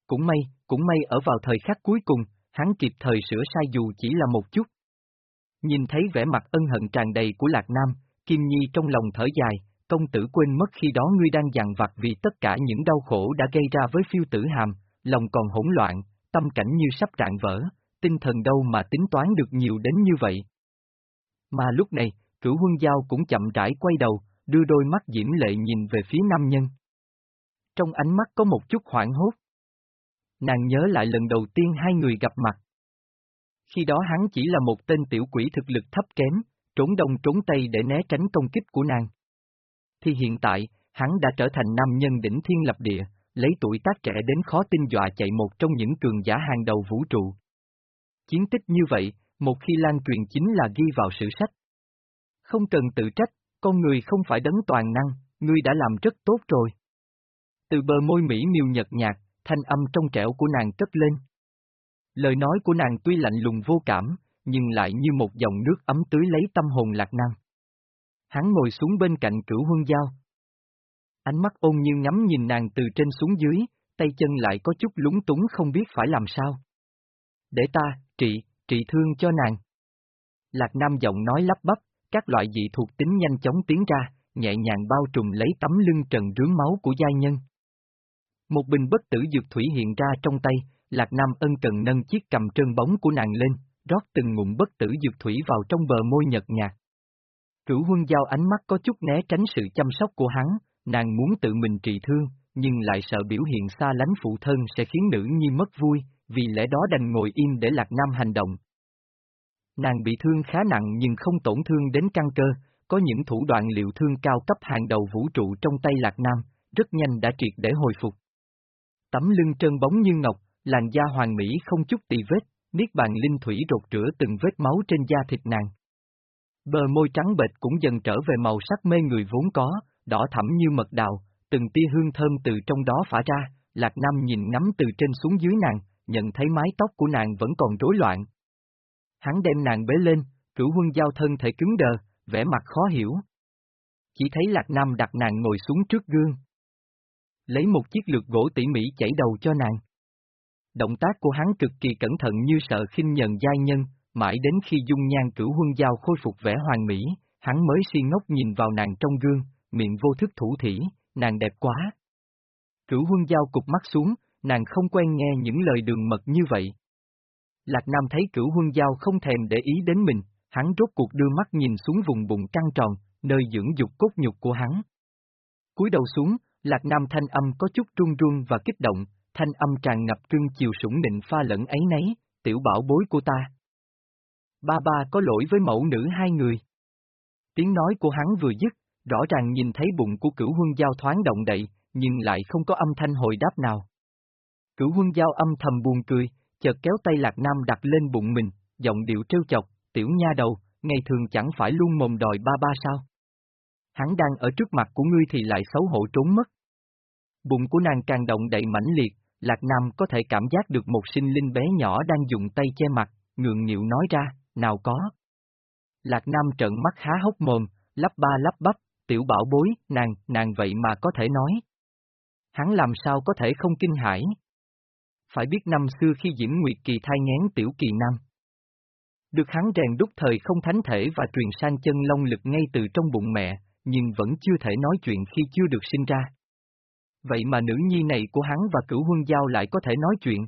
Cũng may, cũng may ở vào thời khắc cuối cùng, hắn kịp thời sửa sai dù chỉ là một chút. Nhìn thấy vẻ mặt ân hận tràn đầy của Lạc Nam, Kim Nhi trong lòng thở dài, công tử quên mất khi đó ngươi đang dằn vặt vì tất cả những đau khổ đã gây ra với phiêu tử hàm, lòng còn hỗn loạn, tâm cảnh như sắp rạn vỡ, tinh thần đâu mà tính toán được nhiều đến như vậy. Mà lúc này, cửu huân giao cũng chậm rãi quay đầu, đưa đôi mắt diễm lệ nhìn về phía nam nhân. Trong ánh mắt có một chút hoảng hốt. Nàng nhớ lại lần đầu tiên hai người gặp mặt. Khi đó hắn chỉ là một tên tiểu quỷ thực lực thấp kém, trốn đông trốn tây để né tránh công kích của nàng. Thì hiện tại, hắn đã trở thành nam nhân đỉnh thiên lập địa, lấy tuổi tác trẻ đến khó tin dọa chạy một trong những cường giả hàng đầu vũ trụ. Chiến tích như vậy, một khi lan truyền chính là ghi vào sử sách. Không cần tự trách, con người không phải đấng toàn năng, ngươi đã làm rất tốt rồi. Từ bờ môi mỹ miều nhật nhạt, thanh âm trong trẻo của nàng cất lên. Lời nói của nàng tuy lạnh lùng vô cảm, nhưng lại như một dòng nước ấm tưới lấy tâm hồn lạc năng. Hắn ngồi xuống bên cạnh cửu huân giao. Ánh mắt ôn như ngắm nhìn nàng từ trên xuống dưới, tay chân lại có chút lúng túng không biết phải làm sao. Để ta, trị, trị thương cho nàng. Lạc Nam giọng nói lắp bắp, các loại dị thuộc tính nhanh chóng tiến ra, nhẹ nhàng bao trùm lấy tấm lưng trần rướng máu của giai nhân. Một bình bất tử dược thủy hiện ra trong tay, Lạc Nam ân cần nâng chiếc cầm trơn bóng của nàng lên, rót từng ngụm bất tử dược thủy vào trong bờ môi nhợt nhạt. Cửu huân giao ánh mắt có chút né tránh sự chăm sóc của hắn, nàng muốn tự mình trị thương, nhưng lại sợ biểu hiện xa lánh phụ thân sẽ khiến nữ nhi mất vui, vì lẽ đó đành ngồi im để Lạc Nam hành động. Nàng bị thương khá nặng nhưng không tổn thương đến căn cơ, có những thủ đoạn liệu thương cao cấp hàng đầu vũ trụ trong tay Lạc Nam, rất nhanh đã triệt để hồi phục. Tấm lưng trơn bóng như ngọc, làn da hoàng mỹ không chút tì vết, niết bàn linh thủy rột rửa từng vết máu trên da thịt nàng. Bờ môi trắng bệch cũng dần trở về màu sắc mê người vốn có, đỏ thẫm như mật đào, từng tia hương thơm từ trong đó phả ra, Lạc Nam nhìn ngắm từ trên xuống dưới nàng, nhận thấy mái tóc của nàng vẫn còn rối loạn. Hắn đem nàng bế lên, cửu huân giao thân thể cứng đờ, vẻ mặt khó hiểu. Chỉ thấy Lạc Nam đặt nàng ngồi xuống trước gương. Lấy một chiếc lược gỗ tỉ mỉ chảy đầu cho nàng. Động tác của hắn cực kỳ cẩn thận như sợ khinh nhận giai nhân, mãi đến khi dung nhan cửu huân giao khôi phục vẻ hoàn mỹ, hắn mới si ngốc nhìn vào nàng trong gương, miệng vô thức thủ thỉ, nàng đẹp quá. Cửu huân giao cục mắt xuống, nàng không quen nghe những lời đường mật như vậy. Lạc Nam thấy cửu huân giao không thèm để ý đến mình, hắn rốt cuộc đưa mắt nhìn xuống vùng bụng căng tròn, nơi dưỡng dục cốt nhục của hắn. cúi đầu xuống, Lạc Nam thanh âm có chút run run và kích động, thanh âm tràn ngập cưng chiều sủng nịnh pha lẫn ấy nấy, tiểu bảo bối của ta. Ba ba có lỗi với mẫu nữ hai người. Tiếng nói của hắn vừa dứt, rõ ràng nhìn thấy bụng của cửu huân giao thoáng động đậy, nhưng lại không có âm thanh hồi đáp nào. Cửu huân giao âm thầm buồn cười, chợt kéo tay Lạc Nam đặt lên bụng mình, giọng điệu trêu chọc, tiểu nha đầu, ngày thường chẳng phải luôn mồm đòi ba ba sao? Hắn đang ở trước mặt của ngươi thì lại xấu hổ trốn mất. Bụng của nàng càng động đậy mãnh liệt, Lạc Nam có thể cảm giác được một sinh linh bé nhỏ đang dùng tay che mặt, ngượng nghịu nói ra, nào có. Lạc Nam trợn mắt há hốc mồm, lắp ba lắp bắp, tiểu bảo bối, nàng, nàng vậy mà có thể nói. Hắn làm sao có thể không kinh hãi? Phải biết năm xưa khi Diễm Nguyệt Kỳ thai ngén tiểu kỳ nam. Được hắn rèn đúc thời không thánh thể và truyền sang chân long lực ngay từ trong bụng mẹ, nhưng vẫn chưa thể nói chuyện khi chưa được sinh ra. Vậy mà nữ nhi này của hắn và cửu huân giao lại có thể nói chuyện.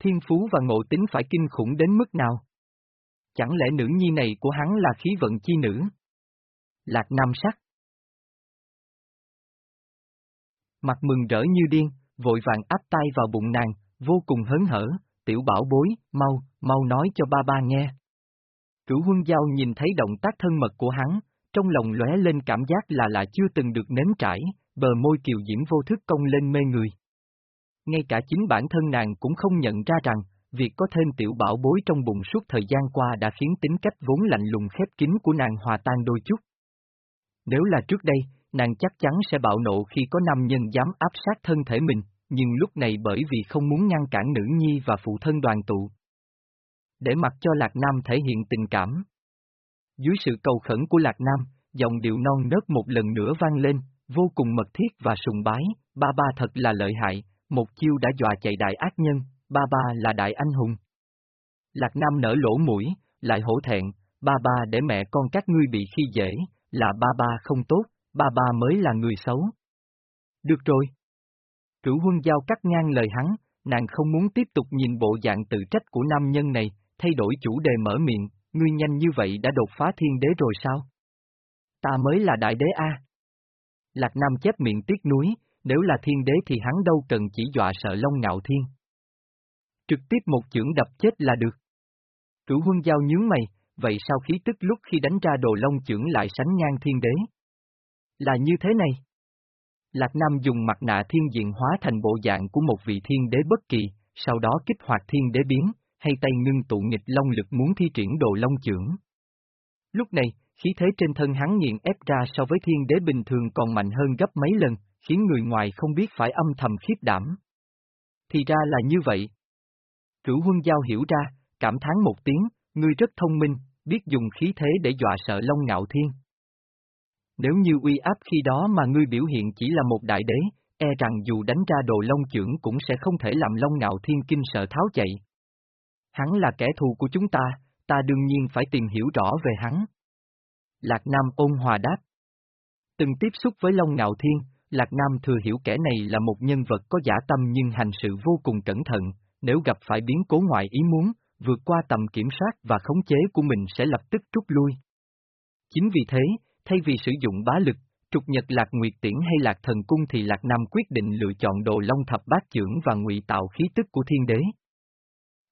Thiên phú và ngộ tính phải kinh khủng đến mức nào? Chẳng lẽ nữ nhi này của hắn là khí vận chi nữ? Lạc Nam sắc. Mặt mừng rỡ như điên, vội vàng áp tay vào bụng nàng, vô cùng hớn hở, tiểu bảo bối, mau, mau nói cho ba ba nghe. Cửu huân giao nhìn thấy động tác thân mật của hắn, trong lòng lóe lên cảm giác là là chưa từng được nếm trải, bờ môi kiều diễm vô thức cong lên mê người. Ngay cả chính bản thân nàng cũng không nhận ra rằng, việc có thêm tiểu bảo bối trong bụng suốt thời gian qua đã khiến tính cách vốn lạnh lùng khép kín của nàng hòa tan đôi chút. Nếu là trước đây, nàng chắc chắn sẽ bạo nộ khi có nam nhân dám áp sát thân thể mình, nhưng lúc này bởi vì không muốn ngăn cản nữ nhi và phụ thân đoàn tụ. Để mặc cho Lạc Nam thể hiện tình cảm. Dưới sự cầu khẩn của Lạc Nam, dòng điệu non nớt một lần nữa vang lên, vô cùng mật thiết và sùng bái, ba ba thật là lợi hại, một chiêu đã dọa chạy đại ác nhân, ba ba là đại anh hùng. Lạc Nam nở lỗ mũi, lại hổ thẹn, ba ba để mẹ con các ngươi bị khi dễ, là ba ba không tốt, ba ba mới là người xấu. Được rồi. Cửu huân giao cắt ngang lời hắn, nàng không muốn tiếp tục nhìn bộ dạng tự trách của nam nhân này, thay đổi chủ đề mở miệng, ngươi nhanh như vậy đã đột phá thiên đế rồi sao? Ta mới là đại đế A. Lạc Nam chép miệng tiếc núi, nếu là thiên đế thì hắn đâu cần chỉ dọa sợ Long Ngạo Thiên. Trực tiếp một chưởng đập chết là được. Cửu huân giao nhướng mày, vậy sao khí tức lúc khi đánh ra đồ long chưởng lại sánh ngang thiên đế? Là như thế này. Lạc Nam dùng mặt nạ thiên diện hóa thành bộ dạng của một vị thiên đế bất kỳ, sau đó kích hoạt thiên đế biến, hay tay ngưng tụ nghịch long lực muốn thi triển đồ long chưởng. Lúc này, khí thế trên thân hắn nghiện ép ra so với thiên đế bình thường còn mạnh hơn gấp mấy lần, khiến người ngoài không biết phải âm thầm khiếp đảm. Thì ra là như vậy. Cửu huân giao hiểu ra, cảm thán một tiếng, ngươi rất thông minh, biết dùng khí thế để dọa sợ Long Ngạo Thiên. Nếu như uy áp khi đó mà ngươi biểu hiện chỉ là một đại đế, e rằng dù đánh ra đồ Long trưởng cũng sẽ không thể làm Long Ngạo Thiên kinh sợ tháo chạy. Hắn là kẻ thù của chúng ta, ta đương nhiên phải tìm hiểu rõ về hắn. Lạc Nam ôn hòa đáp. Từng tiếp xúc với Long Ngạo Thiên, Lạc Nam thừa hiểu kẻ này là một nhân vật có giả tâm nhưng hành sự vô cùng cẩn thận, nếu gặp phải biến cố ngoại ý muốn, vượt qua tầm kiểm soát và khống chế của mình sẽ lập tức rút lui. Chính vì thế, thay vì sử dụng bá lực, trục nhật lạc nguyệt tiễn hay lạc thần cung thì lạc nam quyết định lựa chọn đồ long thập bát trưởng và ngụy tạo khí tức của thiên đế.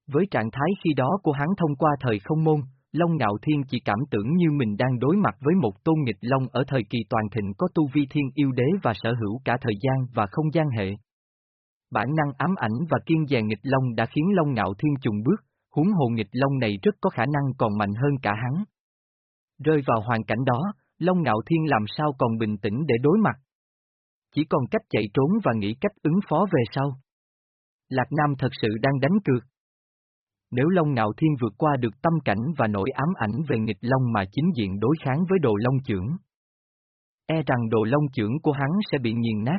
Với trạng thái khi đó của hắn thông qua thời không môn, Long Ngạo Thiên chỉ cảm tưởng như mình đang đối mặt với một tôn nghịch Long ở thời kỳ toàn thịnh có tu vi thiên yêu đế và sở hữu cả thời gian và không gian hệ. Bản năng ám ảnh và kiên dè nghịch Long đã khiến Long Ngạo Thiên trùng bước, huống hồ nghịch Long này rất có khả năng còn mạnh hơn cả hắn. Rơi vào hoàn cảnh đó, Long Ngạo Thiên làm sao còn bình tĩnh để đối mặt. Chỉ còn cách chạy trốn và nghĩ cách ứng phó về sau. Lạc Nam thật sự đang đánh cược. Nếu Long Ngạo Thiên vượt qua được tâm cảnh và nỗi ám ảnh về nghịch Long mà chính diện đối kháng với đồ Long trưởng, e rằng đồ Long trưởng của hắn sẽ bị nghiền nát.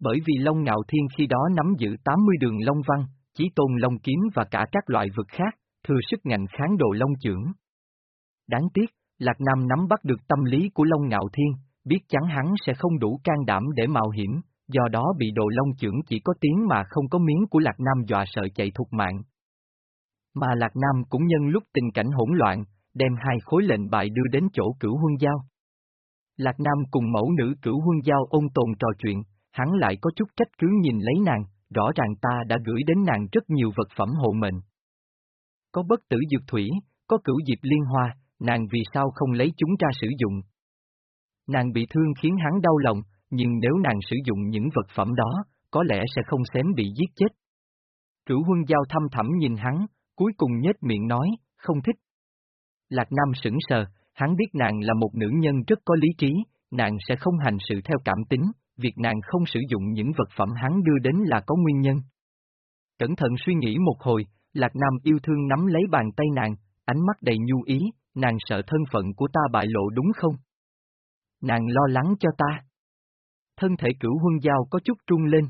Bởi vì Long Ngạo Thiên khi đó nắm giữ 80 đường Long Văn, chí tôn Long Kiếm và cả các loại vực khác, thừa sức ngạnh kháng đồ Long trưởng. Đáng tiếc, Lạc Nam nắm bắt được tâm lý của Long Ngạo Thiên, biết chắn hắn sẽ không đủ can đảm để mạo hiểm, do đó bị đồ Long trưởng chỉ có tiếng mà không có miếng của Lạc Nam dọa sợ chạy thục mạng. Mà Lạc Nam cũng nhân lúc tình cảnh hỗn loạn, đem hai khối lệnh bại đưa đến chỗ cửu huân giao. Lạc Nam cùng mẫu nữ cửu huân giao ôn tồn trò chuyện, hắn lại có chút trách cứ nhìn lấy nàng, rõ ràng ta đã gửi đến nàng rất nhiều vật phẩm hộ mệnh. Có bất tử dược thủy, có cửu diệp liên hoa, nàng vì sao không lấy chúng ra sử dụng? Nàng bị thương khiến hắn đau lòng, nhưng nếu nàng sử dụng những vật phẩm đó, có lẽ sẽ không xém bị giết chết. Cửu huân giao thăm thẳm nhìn hắn, cuối cùng nhếch miệng nói, không thích. Lạc Nam sững sờ, hắn biết nàng là một nữ nhân rất có lý trí, nàng sẽ không hành sự theo cảm tính, việc nàng không sử dụng những vật phẩm hắn đưa đến là có nguyên nhân. Cẩn thận suy nghĩ một hồi, Lạc Nam yêu thương nắm lấy bàn tay nàng, ánh mắt đầy nhu ý, nàng sợ thân phận của ta bại lộ đúng không? Nàng lo lắng cho ta. Thân thể cửu huân giao có chút trung lên.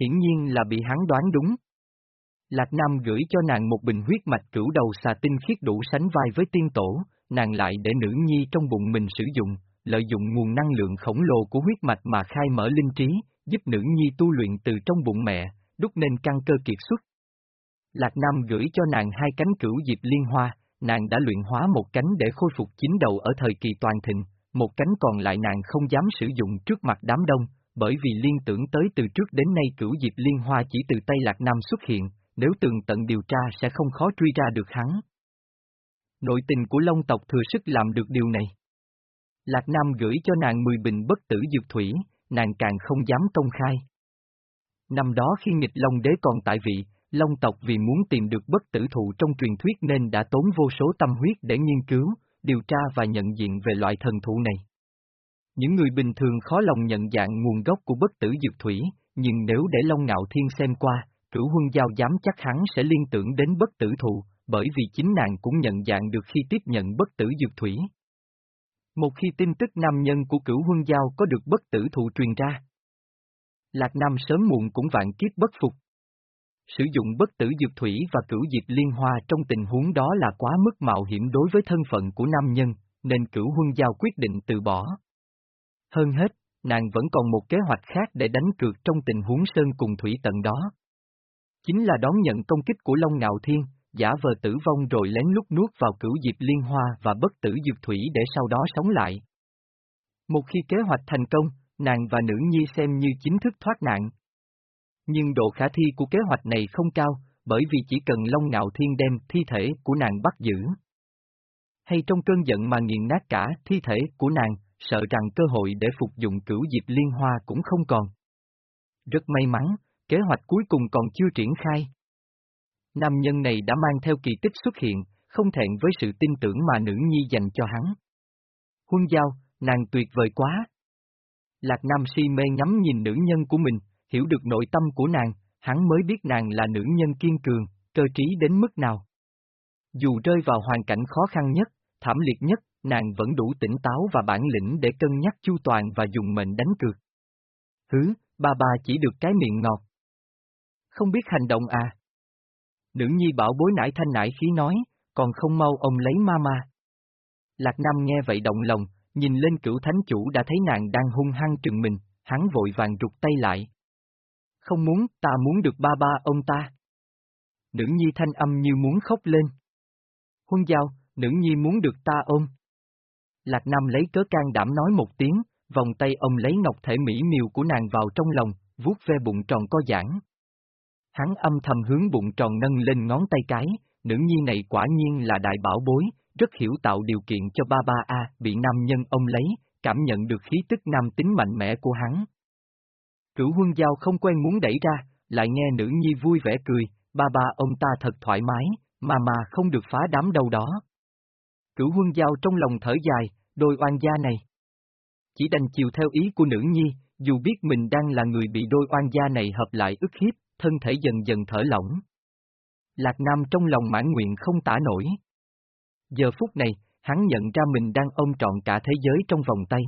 Hiển nhiên là bị hắn đoán đúng. Lạc Nam gửi cho nàng một bình huyết mạch cửu đầu xà tinh khiết đủ sánh vai với tiên tổ, nàng lại để nữ nhi trong bụng mình sử dụng, lợi dụng nguồn năng lượng khổng lồ của huyết mạch mà khai mở linh trí, giúp nữ nhi tu luyện từ trong bụng mẹ, đúc nên căn cơ kiệt xuất. Lạc Nam gửi cho nàng hai cánh cửu diệp liên hoa, nàng đã luyện hóa một cánh để khôi phục chín đầu ở thời kỳ toàn thịnh, một cánh còn lại nàng không dám sử dụng trước mặt đám đông, bởi vì liên tưởng tới từ trước đến nay cửu diệp liên hoa chỉ từ tay Lạc Nam xuất hiện, nếu tường tận điều tra sẽ không khó truy ra được hắn. Nội tình của Long tộc thừa sức làm được điều này. Lạc Nam gửi cho nàng 10 bình bất tử dược thủy, nàng càng không dám công khai. Năm đó khi nghịch Long đế còn tại vị, Long tộc vì muốn tìm được bất tử thụ trong truyền thuyết nên đã tốn vô số tâm huyết để nghiên cứu, điều tra và nhận diện về loại thần thụ này. Những người bình thường khó lòng nhận dạng nguồn gốc của bất tử dược thủy, nhưng nếu để Long Ngạo Thiên xem qua, cửu huân giao dám chắc hắn sẽ liên tưởng đến bất tử thụ, bởi vì chính nàng cũng nhận dạng được khi tiếp nhận bất tử dược thủy. Một khi tin tức nam nhân của cửu huân giao có được bất tử thụ truyền ra, Lạc Nam sớm muộn cũng vạn kiếp bất phục. Sử dụng bất tử dược thủy và cửu diệp liên hoa trong tình huống đó là quá mức mạo hiểm đối với thân phận của nam nhân, nên cửu huân giao quyết định từ bỏ. Hơn hết, nàng vẫn còn một kế hoạch khác để đánh cược trong tình huống sơn cùng thủy tận đó. Chính là đón nhận công kích của Long Ngạo Thiên, giả vờ tử vong rồi lén lút nuốt vào cửu diệp liên hoa và bất tử dược thủy để sau đó sống lại. Một khi kế hoạch thành công, nàng và nữ nhi xem như chính thức thoát nạn. Nhưng độ khả thi của kế hoạch này không cao, bởi vì chỉ cần Long Ngạo Thiên đem thi thể của nàng bắt giữ. Hay trong cơn giận mà nghiền nát cả thi thể của nàng, sợ rằng cơ hội để phục dụng cửu diệp liên hoa cũng không còn. Rất may mắn, kế hoạch cuối cùng còn chưa triển khai. Nam nhân này đã mang theo kỳ tích xuất hiện, không thẹn với sự tin tưởng mà nữ nhi dành cho hắn. Huân giao, nàng tuyệt vời quá. Lạc Nam si mê ngắm nhìn nữ nhân của mình, hiểu được nội tâm của nàng, hắn mới biết nàng là nữ nhân kiên cường, cơ trí đến mức nào. Dù rơi vào hoàn cảnh khó khăn nhất, thảm liệt nhất, nàng vẫn đủ tỉnh táo và bản lĩnh để cân nhắc chu toàn và dùng mệnh đánh cược. Hứ, ba ba chỉ được cái miệng ngọt. Không biết hành động à? Nữ nhi bảo bối nải thanh nải khí nói, còn không mau ông lấy mama. Lạc Nam nghe vậy động lòng, nhìn lên cửu thánh chủ đã thấy nàng đang hung hăng trừng mình, hắn vội vàng rụt tay lại. Không muốn, ta muốn được ba ba ông ta. Nữ nhi thanh âm như muốn khóc lên. Huân giao, nữ nhi muốn được ta ôm. Lạc Nam lấy cớ can đảm nói một tiếng, vòng tay ông lấy ngọc thể mỹ miều của nàng vào trong lòng, vuốt ve bụng tròn co giãn. Hắn âm thầm hướng bụng tròn nâng lên ngón tay cái, nữ nhi này quả nhiên là đại bảo bối, rất hiểu tạo điều kiện cho ba ba A bị nam nhân ông lấy, cảm nhận được khí tức nam tính mạnh mẽ của hắn. Cửu huân giao không quen muốn đẩy ra, lại nghe nữ nhi vui vẻ cười, ba ba ông ta thật thoải mái, mà mà không được phá đám đâu đó. Cửu huân giao trong lòng thở dài, đôi oan gia này. Chỉ đành chiều theo ý của nữ nhi, dù biết mình đang là người bị đôi oan gia này hợp lại ức hiếp, thân thể dần dần thở lỏng. Lạc Nam trong lòng mãn nguyện không tả nổi. Giờ phút này, hắn nhận ra mình đang ôm trọn cả thế giới trong vòng tay.